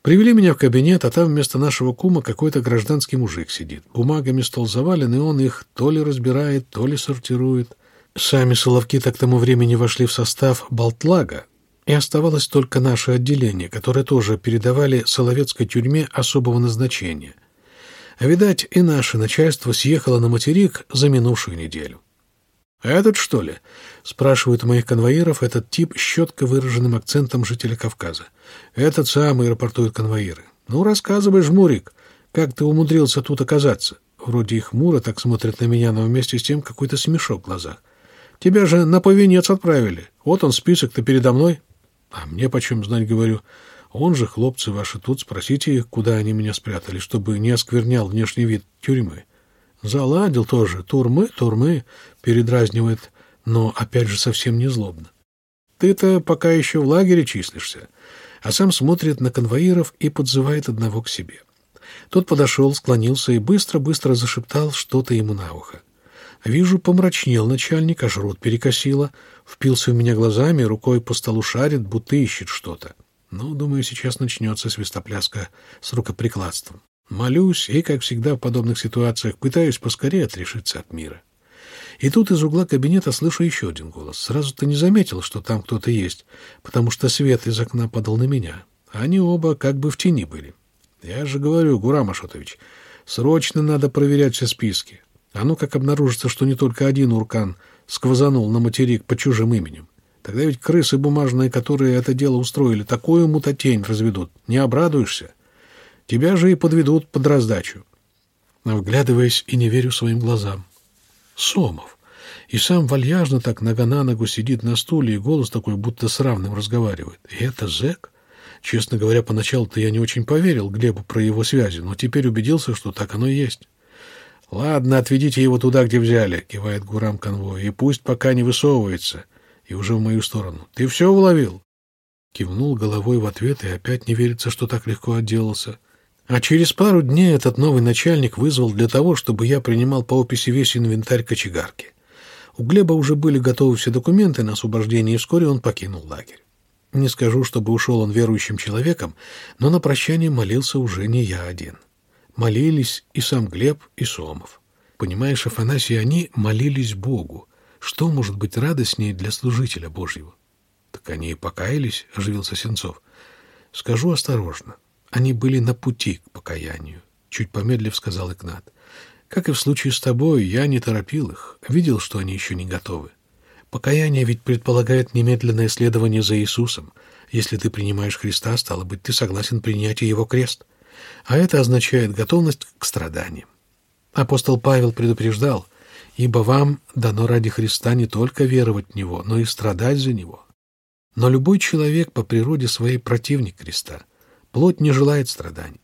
Привели меня в кабинет, а там вместо нашего кума какой-то гражданский мужик сидит. Бумагами стол завален, и он их то ли разбирает, то ли сортирует. Сами Соловки-то к тому времени вошли в состав Болтлага, и оставалось только наше отделение, которое тоже передавали Соловецкой тюрьме особого назначения. А, видать, и наше начальство съехало на материк за минувшую неделю. «Этот, что ли?» — спрашивают моих конвоиров этот тип с четко выраженным акцентом жителя Кавказа. «Этот самый», — рапортуют конвоиры. «Ну, рассказывай, жмурик, как ты умудрился тут оказаться?» Вроде их хмуро так смотрят на меня, но вместе с тем какой-то смешок в глазах. «Тебя же на повенец отправили. Вот он, список-то передо мной». «А мне почем знать, говорю. Он же, хлопцы ваши тут, спросите их, куда они меня спрятали, чтобы не осквернял внешний вид тюрьмы». Заладил тоже. Турмы, турмы, передразнивает, но опять же совсем не злобно. Ты-то пока еще в лагере числишься, а сам смотрит на конвоиров и подзывает одного к себе. Тот подошел, склонился и быстро-быстро зашептал что-то ему на ухо. Вижу, помрачнел начальник, аж рот перекосило, впился в меня глазами, рукой по столу шарит, будто ищет что-то. Ну, думаю, сейчас начнется свистопляска с рукоприкладством. Молюсь и, как всегда в подобных ситуациях, пытаюсь поскорее отрешиться от мира. И тут из угла кабинета слышу еще один голос. Сразу ты не заметил, что там кто-то есть, потому что свет из окна падал на меня. Они оба как бы в тени были. Я же говорю, Гурам Ашотович, срочно надо проверять все списки. А ну как обнаружится, что не только один уркан сквозанул на материк по чужим именем. Тогда ведь крысы бумажные, которые это дело устроили, такую мутатень разведут. Не обрадуешься? Тебя же и подведут под раздачу. Вглядываясь и не верю своим глазам. Сомов. И сам вальяжно так нога на ногу сидит на стуле, и голос такой, будто с равным разговаривает. И это зэк? Честно говоря, поначалу-то я не очень поверил Глебу про его связи, но теперь убедился, что так оно и есть. «Ладно, отведите его туда, где взяли», — кивает Гурам конвой, — «и пусть пока не высовывается». И уже в мою сторону. «Ты все уловил?» Кивнул головой в ответ и опять не верится, что так легко отделался. А через пару дней этот новый начальник вызвал для того, чтобы я принимал по описи весь инвентарь кочегарки. У Глеба уже были готовы все документы на освобождение, и вскоре он покинул лагерь. Не скажу, чтобы ушел он верующим человеком, но на прощание молился уже не я один. Молились и сам Глеб, и Сомов. Понимаешь, Афанасий, они молились Богу. Что может быть радостнее для служителя Божьего? Так они и покаялись, — оживился Сенцов. Скажу осторожно. Они были на пути к покаянию, — чуть помедлив сказал Игнат. Как и в случае с тобой, я не торопил их, видел, что они еще не готовы. Покаяние ведь предполагает немедленное следование за Иисусом. Если ты принимаешь Христа, стало быть, ты согласен принять и Его крест. А это означает готовность к страданиям. Апостол Павел предупреждал, «Ибо вам дано ради Христа не только веровать в Него, но и страдать за Него». Но любой человек по природе своей противник креста. Плоть не желает страданий.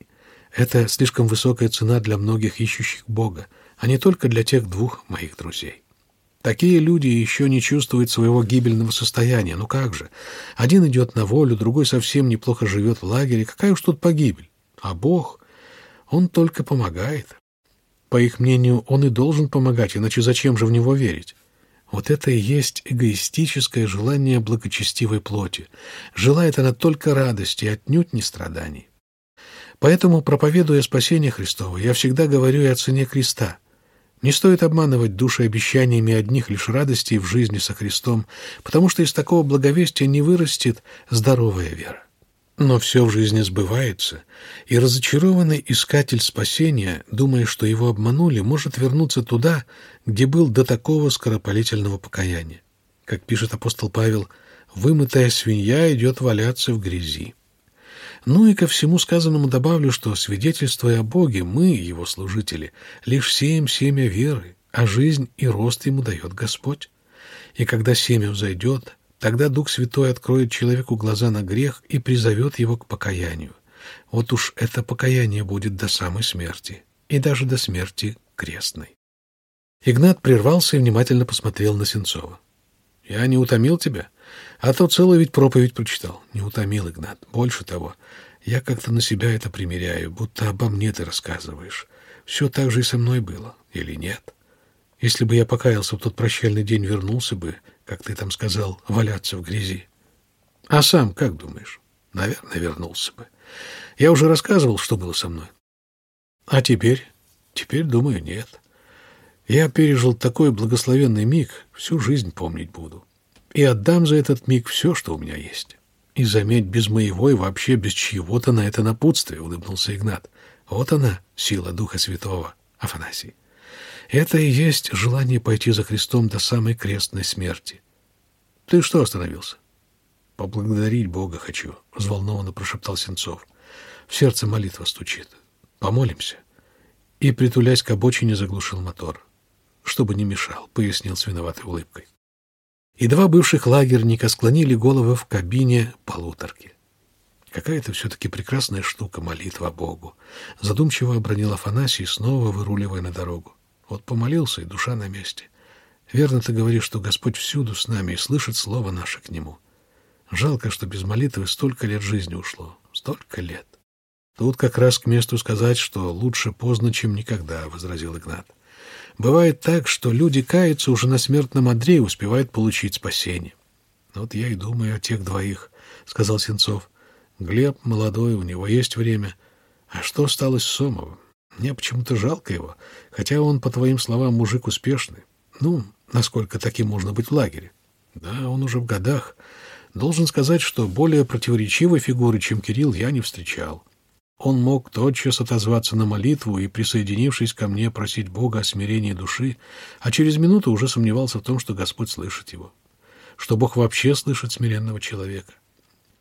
Это слишком высокая цена для многих ищущих Бога, а не только для тех двух моих друзей. Такие люди еще не чувствуют своего гибельного состояния. Ну как же? Один идет на волю, другой совсем неплохо живет в лагере. Какая уж тут погибель? А Бог, Он только помогает. По их мнению, Он и должен помогать, иначе зачем же в Него верить? Вот это и есть эгоистическое желание благочестивой плоти. Желает она только радости, отнюдь не страданий. Поэтому, проповедуя спасение Христово, я всегда говорю и о цене креста. Не стоит обманывать души обещаниями одних лишь радостей в жизни со Христом, потому что из такого благовестия не вырастет здоровая вера. Но все в жизни сбывается, и разочарованный искатель спасения, думая, что его обманули, может вернуться туда, где был до такого скоропалительного покаяния. Как пишет апостол Павел, «вымытая свинья идет валяться в грязи». Ну и ко всему сказанному добавлю, что, свидетельствуя о Боге, мы, его служители, лишь сеем семя веры, а жизнь и рост ему дает Господь. И когда семя взойдет, тогда Дух Святой откроет человеку глаза на грех и призовет его к покаянию. Вот уж это покаяние будет до самой смерти, и даже до смерти крестной. Игнат прервался и внимательно посмотрел на Сенцова. «Я не утомил тебя?» А то целую ведь проповедь прочитал. Не утомил, Игнат. Больше того, я как-то на себя это примеряю, будто обо мне ты рассказываешь. Все так же и со мной было. Или нет? Если бы я покаялся в тот прощальный день, вернулся бы, как ты там сказал, валяться в грязи. А сам как думаешь? Наверное, вернулся бы. Я уже рассказывал, что было со мной. А теперь? Теперь, думаю, нет. Я пережил такой благословенный миг, всю жизнь помнить буду и отдам за этот миг все, что у меня есть. И заметь, без моего и вообще без чьего-то на это напутствие, — улыбнулся Игнат. Вот она, сила Духа Святого, Афанасий. Это и есть желание пойти за Христом до самой крестной смерти. Ты что остановился? Поблагодарить Бога хочу, — взволнованно прошептал Сенцов. В сердце молитва стучит. Помолимся. И, притулясь к обочине, заглушил мотор. Чтобы не мешал, — пояснил с виноватой улыбкой и два бывших лагерника склонили головы в кабине полуторки. Какая-то все-таки прекрасная штука молитва Богу. Задумчиво обронил Афанасий, снова выруливая на дорогу. Вот помолился, и душа на месте. Верно ты говоришь, что Господь всюду с нами и слышит слово наше к Нему. Жалко, что без молитвы столько лет жизни ушло. Столько лет. Тут как раз к месту сказать, что лучше поздно, чем никогда, — возразил Игнат. Бывает так, что люди каются уже на смертном одре и успевают получить спасение. Вот я и думаю о тех двоих, — сказал Сенцов. Глеб молодой, у него есть время. А что стало с Сомовым? Мне почему-то жалко его, хотя он, по твоим словам, мужик успешный. Ну, насколько таким можно быть в лагере? Да, он уже в годах. Должен сказать, что более противоречивой фигуры, чем Кирилл, я не встречал. Он мог тотчас отозваться на молитву и, присоединившись ко мне, просить Бога о смирении души, а через минуту уже сомневался в том, что Господь слышит его, что Бог вообще слышит смиренного человека.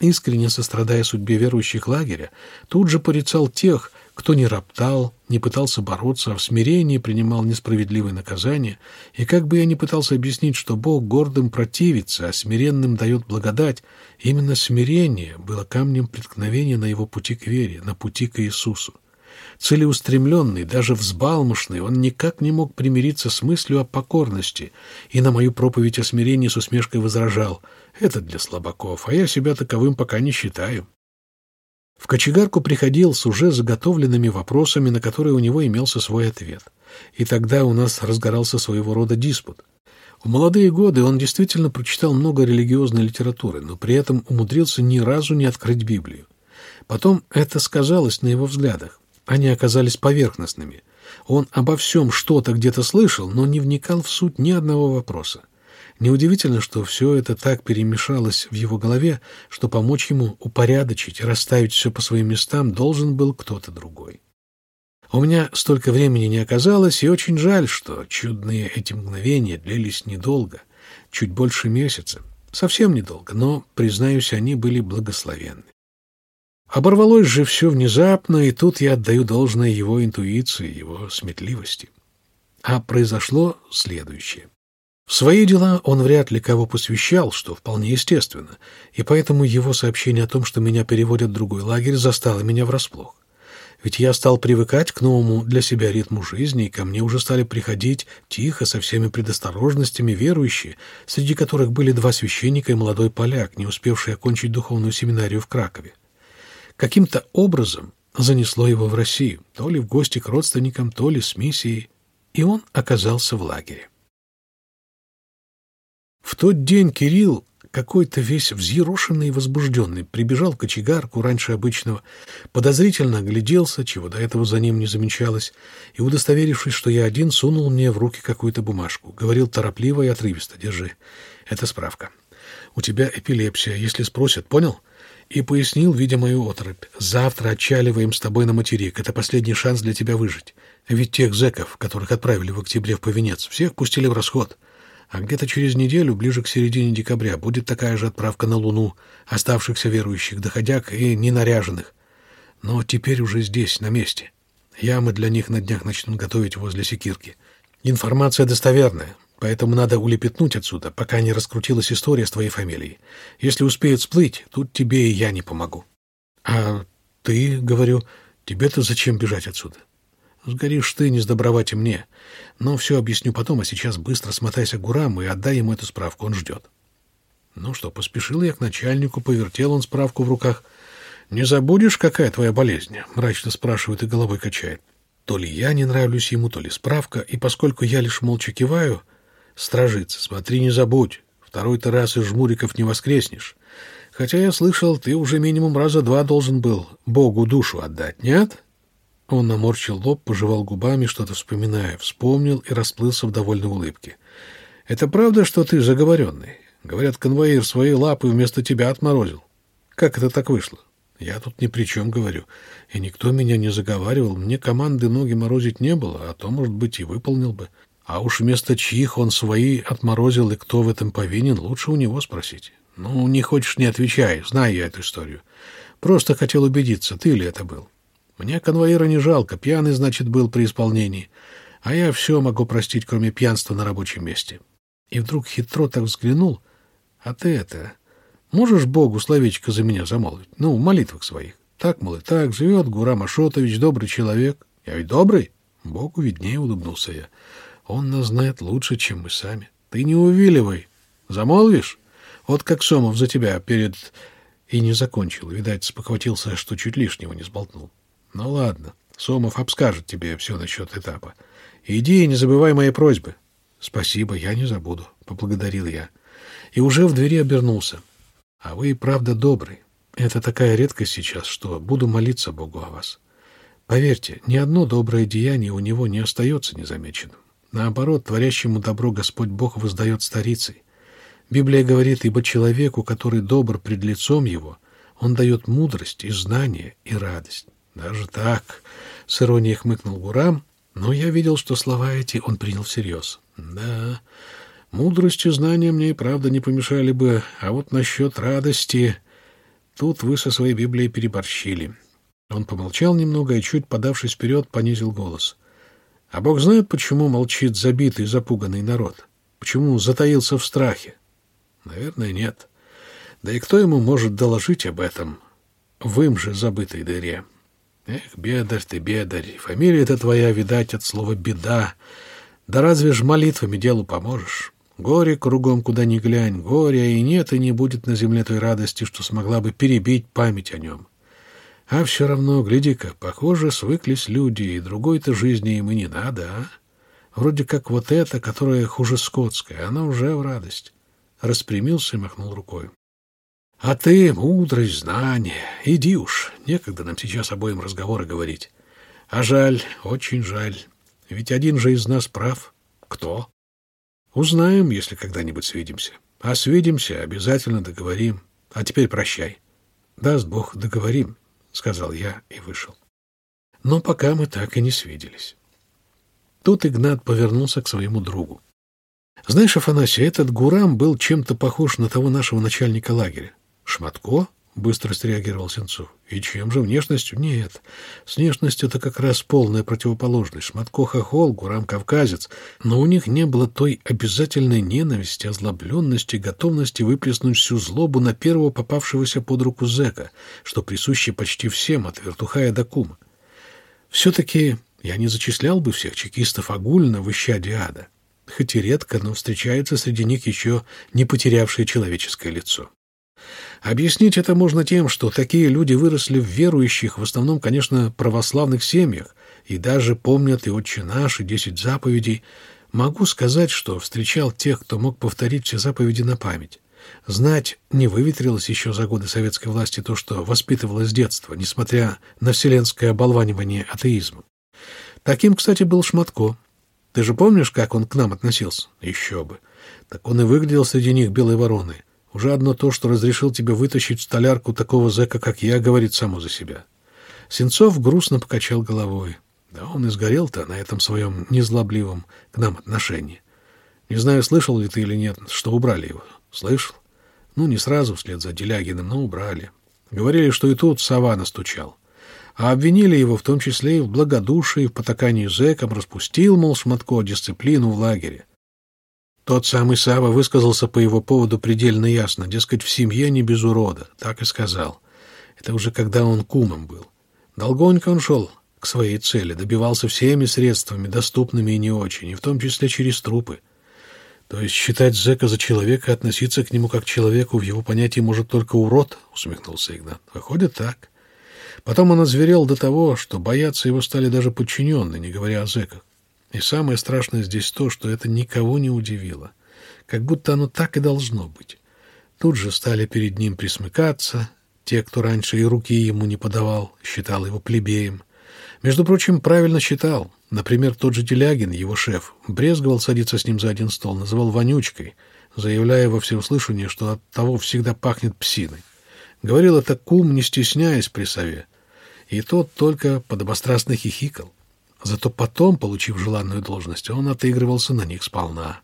искренне сострадая судьбе верующих лагеря, тут же порицал тех, кто не роптал, не пытался бороться, а в смирении принимал несправедливые наказания, и как бы я ни пытался объяснить, что Бог гордым противится, а смиренным дает благодать, именно смирение было камнем преткновения на его пути к вере, на пути к Иисусу. Целеустремленный, даже взбалмошный, он никак не мог примириться с мыслью о покорности, и на мою проповедь о смирении с усмешкой возражал «Это для слабаков, а я себя таковым пока не считаю». В кочегарку приходил с уже заготовленными вопросами, на которые у него имелся свой ответ. И тогда у нас разгорался своего рода диспут. В молодые годы он действительно прочитал много религиозной литературы, но при этом умудрился ни разу не открыть Библию. Потом это сказалось на его взглядах. Они оказались поверхностными. Он обо всем что-то где-то слышал, но не вникал в суть ни одного вопроса. Неудивительно, что все это так перемешалось в его голове, что помочь ему упорядочить расставить все по своим местам должен был кто-то другой. У меня столько времени не оказалось, и очень жаль, что чудные эти мгновения длились недолго, чуть больше месяца. Совсем недолго, но, признаюсь, они были благословенны. Оборвалось же все внезапно, и тут я отдаю должное его интуиции, его сметливости. А произошло следующее. В свои дела он вряд ли кого посвящал, что вполне естественно, и поэтому его сообщение о том, что меня переводят в другой лагерь, застало меня врасплох. Ведь я стал привыкать к новому для себя ритму жизни, и ко мне уже стали приходить тихо, со всеми предосторожностями верующие, среди которых были два священника и молодой поляк, не успевший окончить духовную семинарию в Кракове. Каким-то образом занесло его в Россию, то ли в гости к родственникам, то ли с миссией, и он оказался в лагере. В тот день Кирилл, какой-то весь взъерошенный и возбужденный, прибежал в кочегарку раньше обычного, подозрительно огляделся, чего до этого за ним не замечалось, и, удостоверившись, что я один, сунул мне в руки какую-то бумажку. Говорил торопливо и отрывисто. «Держи. Это справка. У тебя эпилепсия. Если спросят, понял?» И пояснил, видя мою оторопь. «Завтра отчаливаем с тобой на материк. Это последний шанс для тебя выжить. Ведь тех зэков, которых отправили в октябре в Повенец, всех пустили в расход». А где-то через неделю, ближе к середине декабря, будет такая же отправка на Луну оставшихся верующих, доходяг и ненаряженных. Но теперь уже здесь, на месте. Ямы для них на днях начнут готовить возле секирки. Информация достоверная, поэтому надо улепетнуть отсюда, пока не раскрутилась история с твоей фамилией. Если успеют всплыть, тут тебе и я не помогу. А ты, говорю, тебе-то зачем бежать отсюда? Сгоришь ты, не сдобровать и мне. Но все объясню потом, а сейчас быстро смотайся к Гураму и отдай ему эту справку, он ждет. Ну что, поспешил я к начальнику, повертел он справку в руках. «Не забудешь, какая твоя болезнь?» — мрачно спрашивает и головой качает. То ли я не нравлюсь ему, то ли справка, и поскольку я лишь молча киваю, стражится, смотри, не забудь, второй-то раз из жмуриков не воскреснешь. Хотя я слышал, ты уже минимум раза два должен был Богу душу отдать, нет?» Он наморщил лоб, пожевал губами, что-то вспоминая, вспомнил и расплылся в довольной улыбке. «Это правда, что ты заговоренный? Говорят, конвоир свои лапы вместо тебя отморозил. Как это так вышло?» «Я тут ни при чем, говорю. И никто меня не заговаривал. Мне команды ноги морозить не было, а то, может быть, и выполнил бы. А уж вместо чьих он свои отморозил и кто в этом повинен, лучше у него спросить. Ну, не хочешь, не отвечай, знаю я эту историю. Просто хотел убедиться, ты ли это был». Мне конвоира не жалко, пьяный, значит, был при исполнении. А я все могу простить, кроме пьянства на рабочем месте. И вдруг хитро так взглянул. А ты это... Можешь Богу словечко за меня замолвить? Ну, в молитвах своих. Так, мол, и так, живет Гурам Ашотович, добрый человек. Я ведь добрый? Богу виднее, улыбнулся я. Он нас знает лучше, чем мы сами. Ты не увиливай. Замолвишь? Вот как Сомов за тебя перед... И не закончил. Видать, спохватился, что чуть лишнего не сболтнул. Ну ладно, Сомов обскажет тебе все насчет этапа. Иди и не забывай мои просьбы. Спасибо, я не забуду, поблагодарил я. И уже в двери обернулся. А вы и правда добрый. Это такая редкость сейчас, что буду молиться Богу о вас. Поверьте, ни одно доброе деяние у него не остается незамеченным. Наоборот, творящему добро Господь Бог воздает старицей. Библия говорит, ибо человеку, который добр пред лицом его, он дает мудрость и знание и радость. Даже так, с иронией хмыкнул Гурам, но я видел, что слова эти он принял всерьез. Да, мудрость и знания мне и правда не помешали бы, а вот насчет радости... тут вы со своей Библией переборщили. Он помолчал немного и, чуть подавшись вперед, понизил голос. А Бог знает, почему молчит забитый, запуганный народ? Почему затаился в страхе? Наверное, нет. Да и кто ему может доложить об этом в им же забытой дыре? Эх, бедарь ты, бедарь, фамилия эта твоя, видать, от слова «беда». Да разве ж молитвами делу поможешь? Горе кругом, куда ни глянь, горе, и нет, и не будет на земле той радости, что смогла бы перебить память о нем. А все равно, гляди-ка, похоже, свыклись люди, и другой-то жизни им и не надо, а? Вроде как вот эта, которая хуже скотская, она уже в радость. Распрямился и махнул рукой. А ты, мудрость, знание, иди уж, некогда нам сейчас обоим разговоры говорить. А жаль, очень жаль, ведь один же из нас прав. Кто? Узнаем, если когда-нибудь свидимся. А свидимся, обязательно договорим. А теперь прощай. Даст Бог, договорим, — сказал я и вышел. Но пока мы так и не свиделись. Тут Игнат повернулся к своему другу. Знаешь, Афанасий, этот Гурам был чем-то похож на того нашего начальника лагеря. Шматко? Быстро среагировал Сенцов. И чем же? Внешностью? Нет. С внешностью это как раз полная противоположность. Шматко хохол, Гурам кавказец. Но у них не было той обязательной ненависти, озлобленности, готовности выплеснуть всю злобу на первого попавшегося под руку зэка, что присуще почти всем, от вертухая до кума. Все-таки я не зачислял бы всех чекистов огульно в исчадие ада. Хоть и редко, но встречается среди них еще не потерявшее человеческое лицо. Объяснить это можно тем, что такие люди выросли в верующих, в основном, конечно, православных семьях, и даже помнят и «Отче наш», и «Десять заповедей». Могу сказать, что встречал тех, кто мог повторить все заповеди на память. Знать не выветрилось еще за годы советской власти то, что воспитывалось с детства, несмотря на вселенское оболванивание атеизмом. Таким, кстати, был Шматко. Ты же помнишь, как он к нам относился? Еще бы. Так он и выглядел среди них белой вороной. Уже одно то, что разрешил тебе вытащить столярку такого зэка, как я, говорит само за себя. Сенцов грустно покачал головой. Да он и сгорел-то на этом своем незлобливом к нам отношении. Не знаю, слышал ли ты или нет, что убрали его. Слышал? Ну, не сразу вслед за Делягиным, но убрали. Говорили, что и тут сова настучал. А обвинили его в том числе и в благодушии, в потакании зэкам, распустил, мол, Шматко, дисциплину в лагере. Тот самый Сава высказался по его поводу предельно ясно, дескать, в семье не без урода, так и сказал. Это уже когда он кумом был. Долгонько он шел к своей цели, добивался всеми средствами, доступными и не очень, и в том числе через трупы. То есть считать зэка за человека и относиться к нему как к человеку в его понятии может только урод, усмехнулся Игнат. Выходит так. Потом он озверел до того, что бояться его стали даже подчиненные, не говоря о зэках. И самое страшное здесь то, что это никого не удивило. Как будто оно так и должно быть. Тут же стали перед ним присмыкаться. Те, кто раньше и руки ему не подавал, считал его плебеем. Между прочим, правильно считал. Например, тот же Делягин, его шеф, брезговал садиться с ним за один стол, называл вонючкой, заявляя во всеуслышание, что от того всегда пахнет псиной. Говорил это кум, не стесняясь при сове. И тот только подобострастно хихикал. Зато потом, получив желанную должность, он отыгрывался на них сполна.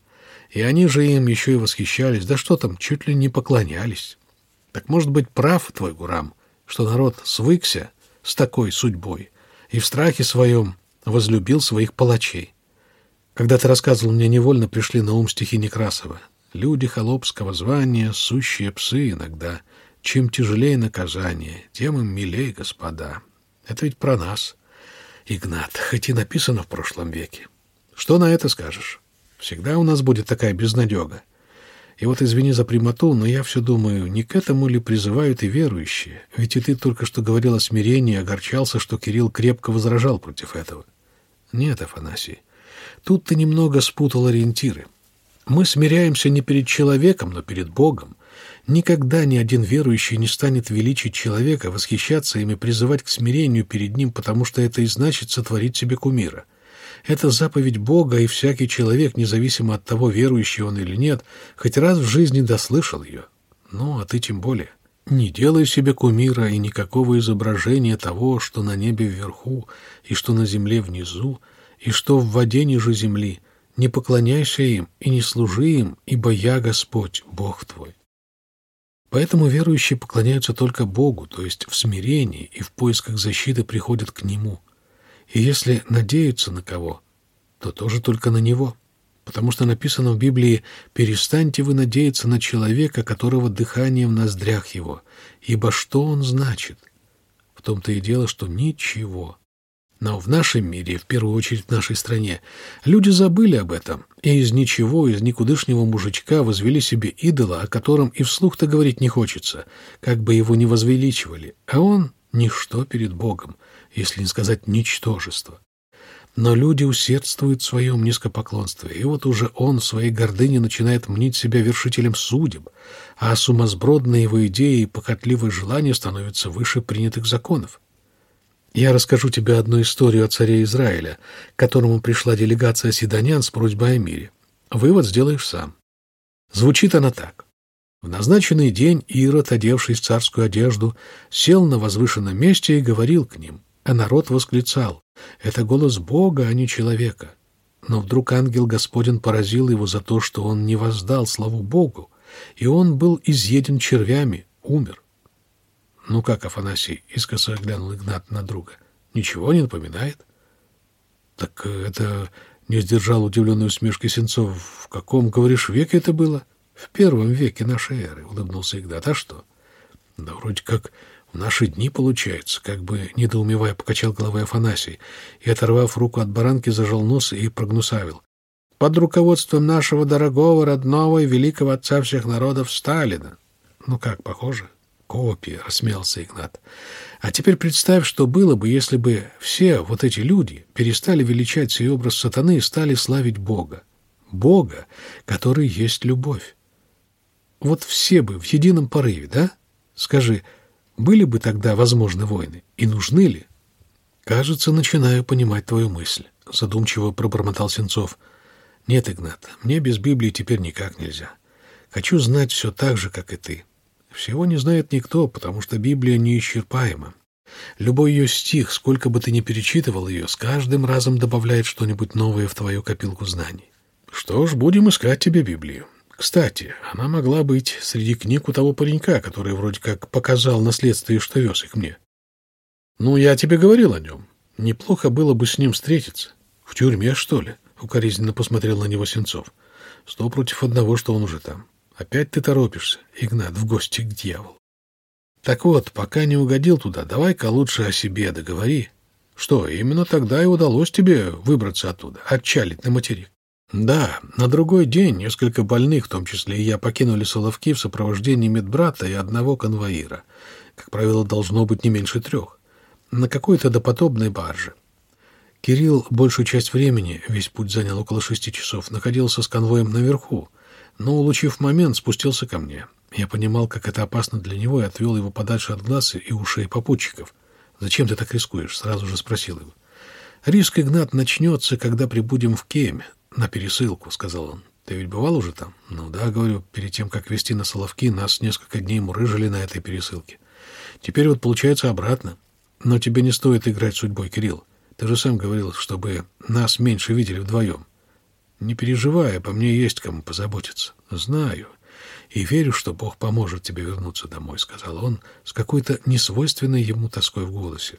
И они же им еще и восхищались, да что там, чуть ли не поклонялись. Так может быть прав твой Гурам, что народ свыкся с такой судьбой и в страхе своем возлюбил своих палачей. Когда ты рассказывал, мне невольно пришли на ум стихи Некрасова. Люди холопского звания, сущие псы иногда. Чем тяжелее наказание, тем им милей, господа. Это ведь про нас. Игнат, хоть и написано в прошлом веке. Что на это скажешь? Всегда у нас будет такая безнадега. И вот извини за прямоту, но я все думаю, не к этому ли призывают и верующие? Ведь и ты только что говорил о смирении, огорчался, что Кирилл крепко возражал против этого. Нет, Афанасий, тут ты немного спутал ориентиры. Мы смиряемся не перед человеком, но перед Богом. Никогда ни один верующий не станет величить человека, восхищаться им и призывать к смирению перед ним, потому что это и значит сотворить себе кумира. Это заповедь Бога, и всякий человек, независимо от того, верующий он или нет, хоть раз в жизни дослышал ее. Ну, а ты тем более. Не делай себе кумира и никакого изображения того, что на небе вверху, и что на земле внизу, и что в воде ниже земли. Не поклоняйся им и не служи им, ибо я Господь, Бог твой. Поэтому верующие поклоняются только Богу, то есть в смирении и в поисках защиты приходят к Нему. И если надеются на кого, то тоже только на Него. Потому что написано в Библии «Перестаньте вы надеяться на человека, которого дыхание в ноздрях его, ибо что он значит?» В том-то и дело, что ничего. Но в нашем мире, в первую очередь в нашей стране, люди забыли об этом, и из ничего, из никудышнего мужичка возвели себе идола, о котором и вслух-то говорить не хочется, как бы его ни возвеличивали, а он — ничто перед Богом, если не сказать ничтожество. Но люди усердствуют в своем низкопоклонстве, и вот уже он в своей гордыне начинает мнить себя вершителем судеб, а сумасбродные его идеи и похотливые желания становятся выше принятых законов. Я расскажу тебе одну историю о царе Израиля, к которому пришла делегация сидонян с просьбой о мире. Вывод сделаешь сам. Звучит она так. В назначенный день Ирод, одевшись в царскую одежду, сел на возвышенном месте и говорил к ним, а народ восклицал. Это голос Бога, а не человека. Но вдруг ангел Господень поразил его за то, что он не воздал славу Богу, и он был изъеден червями, умер. «Ну как, Афанасий?» — искоса глянул Игнат на друга. «Ничего не напоминает?» «Так это...» — не сдержал удивленной усмешки Сенцов. «В каком, говоришь, веке это было?» «В первом веке нашей эры», — улыбнулся Игнат. «А что?» «Да вроде как в наши дни получается», — как бы недоумевая покачал головой Афанасий и, оторвав руку от баранки, зажал нос и прогнусавил. «Под руководством нашего дорогого, родного и великого отца всех народов Сталина». «Ну как, похоже?» Копия, — рассмеялся Игнат. А теперь представь, что было бы, если бы все вот эти люди перестали величать сей образ сатаны и стали славить Бога. Бога, который есть любовь. Вот все бы в едином порыве, да? Скажи, были бы тогда возможны войны? И нужны ли? Кажется, начинаю понимать твою мысль, — задумчиво пробормотал Сенцов. Нет, Игнат, мне без Библии теперь никак нельзя. Хочу знать все так же, как и ты. Всего не знает никто, потому что Библия неисчерпаема. Любой ее стих, сколько бы ты ни перечитывал ее, с каждым разом добавляет что-нибудь новое в твою копилку знаний. Что ж, будем искать тебе Библию. Кстати, она могла быть среди книг у того паренька, который вроде как показал наследство и что вез их мне. Ну, я тебе говорил о нем. Неплохо было бы с ним встретиться. В тюрьме, что ли? Укоризненно посмотрел на него Сенцов. Сто против одного, что он уже там. Опять ты торопишься, Игнат, в гости к дьяволу. Так вот, пока не угодил туда, давай-ка лучше о себе договори. Что, именно тогда и удалось тебе выбраться оттуда, отчалить на материк? Да, на другой день несколько больных, в том числе и я, покинули Соловки в сопровождении медбрата и одного конвоира. Как правило, должно быть не меньше трех. На какой-то допотопной барже. Кирилл большую часть времени, весь путь занял около шести часов, находился с конвоем наверху, но, улучив момент, спустился ко мне. Я понимал, как это опасно для него, и отвел его подальше от глаз и ушей попутчиков. «Зачем ты так рискуешь?» — сразу же спросил его. «Риск, Игнат, начнется, когда прибудем в Кеме, на пересылку», — сказал он. «Ты ведь бывал уже там?» «Ну да», — говорю, перед тем, как везти на Соловки, нас несколько дней мурыжили на этой пересылке. Теперь вот получается обратно. Но тебе не стоит играть судьбой, Кирилл. Ты же сам говорил, чтобы нас меньше видели вдвоем. Не переживай, обо мне есть кому позаботиться. Знаю. И верю, что Бог поможет тебе вернуться домой, — сказал он с какой-то несвойственной ему тоской в голосе.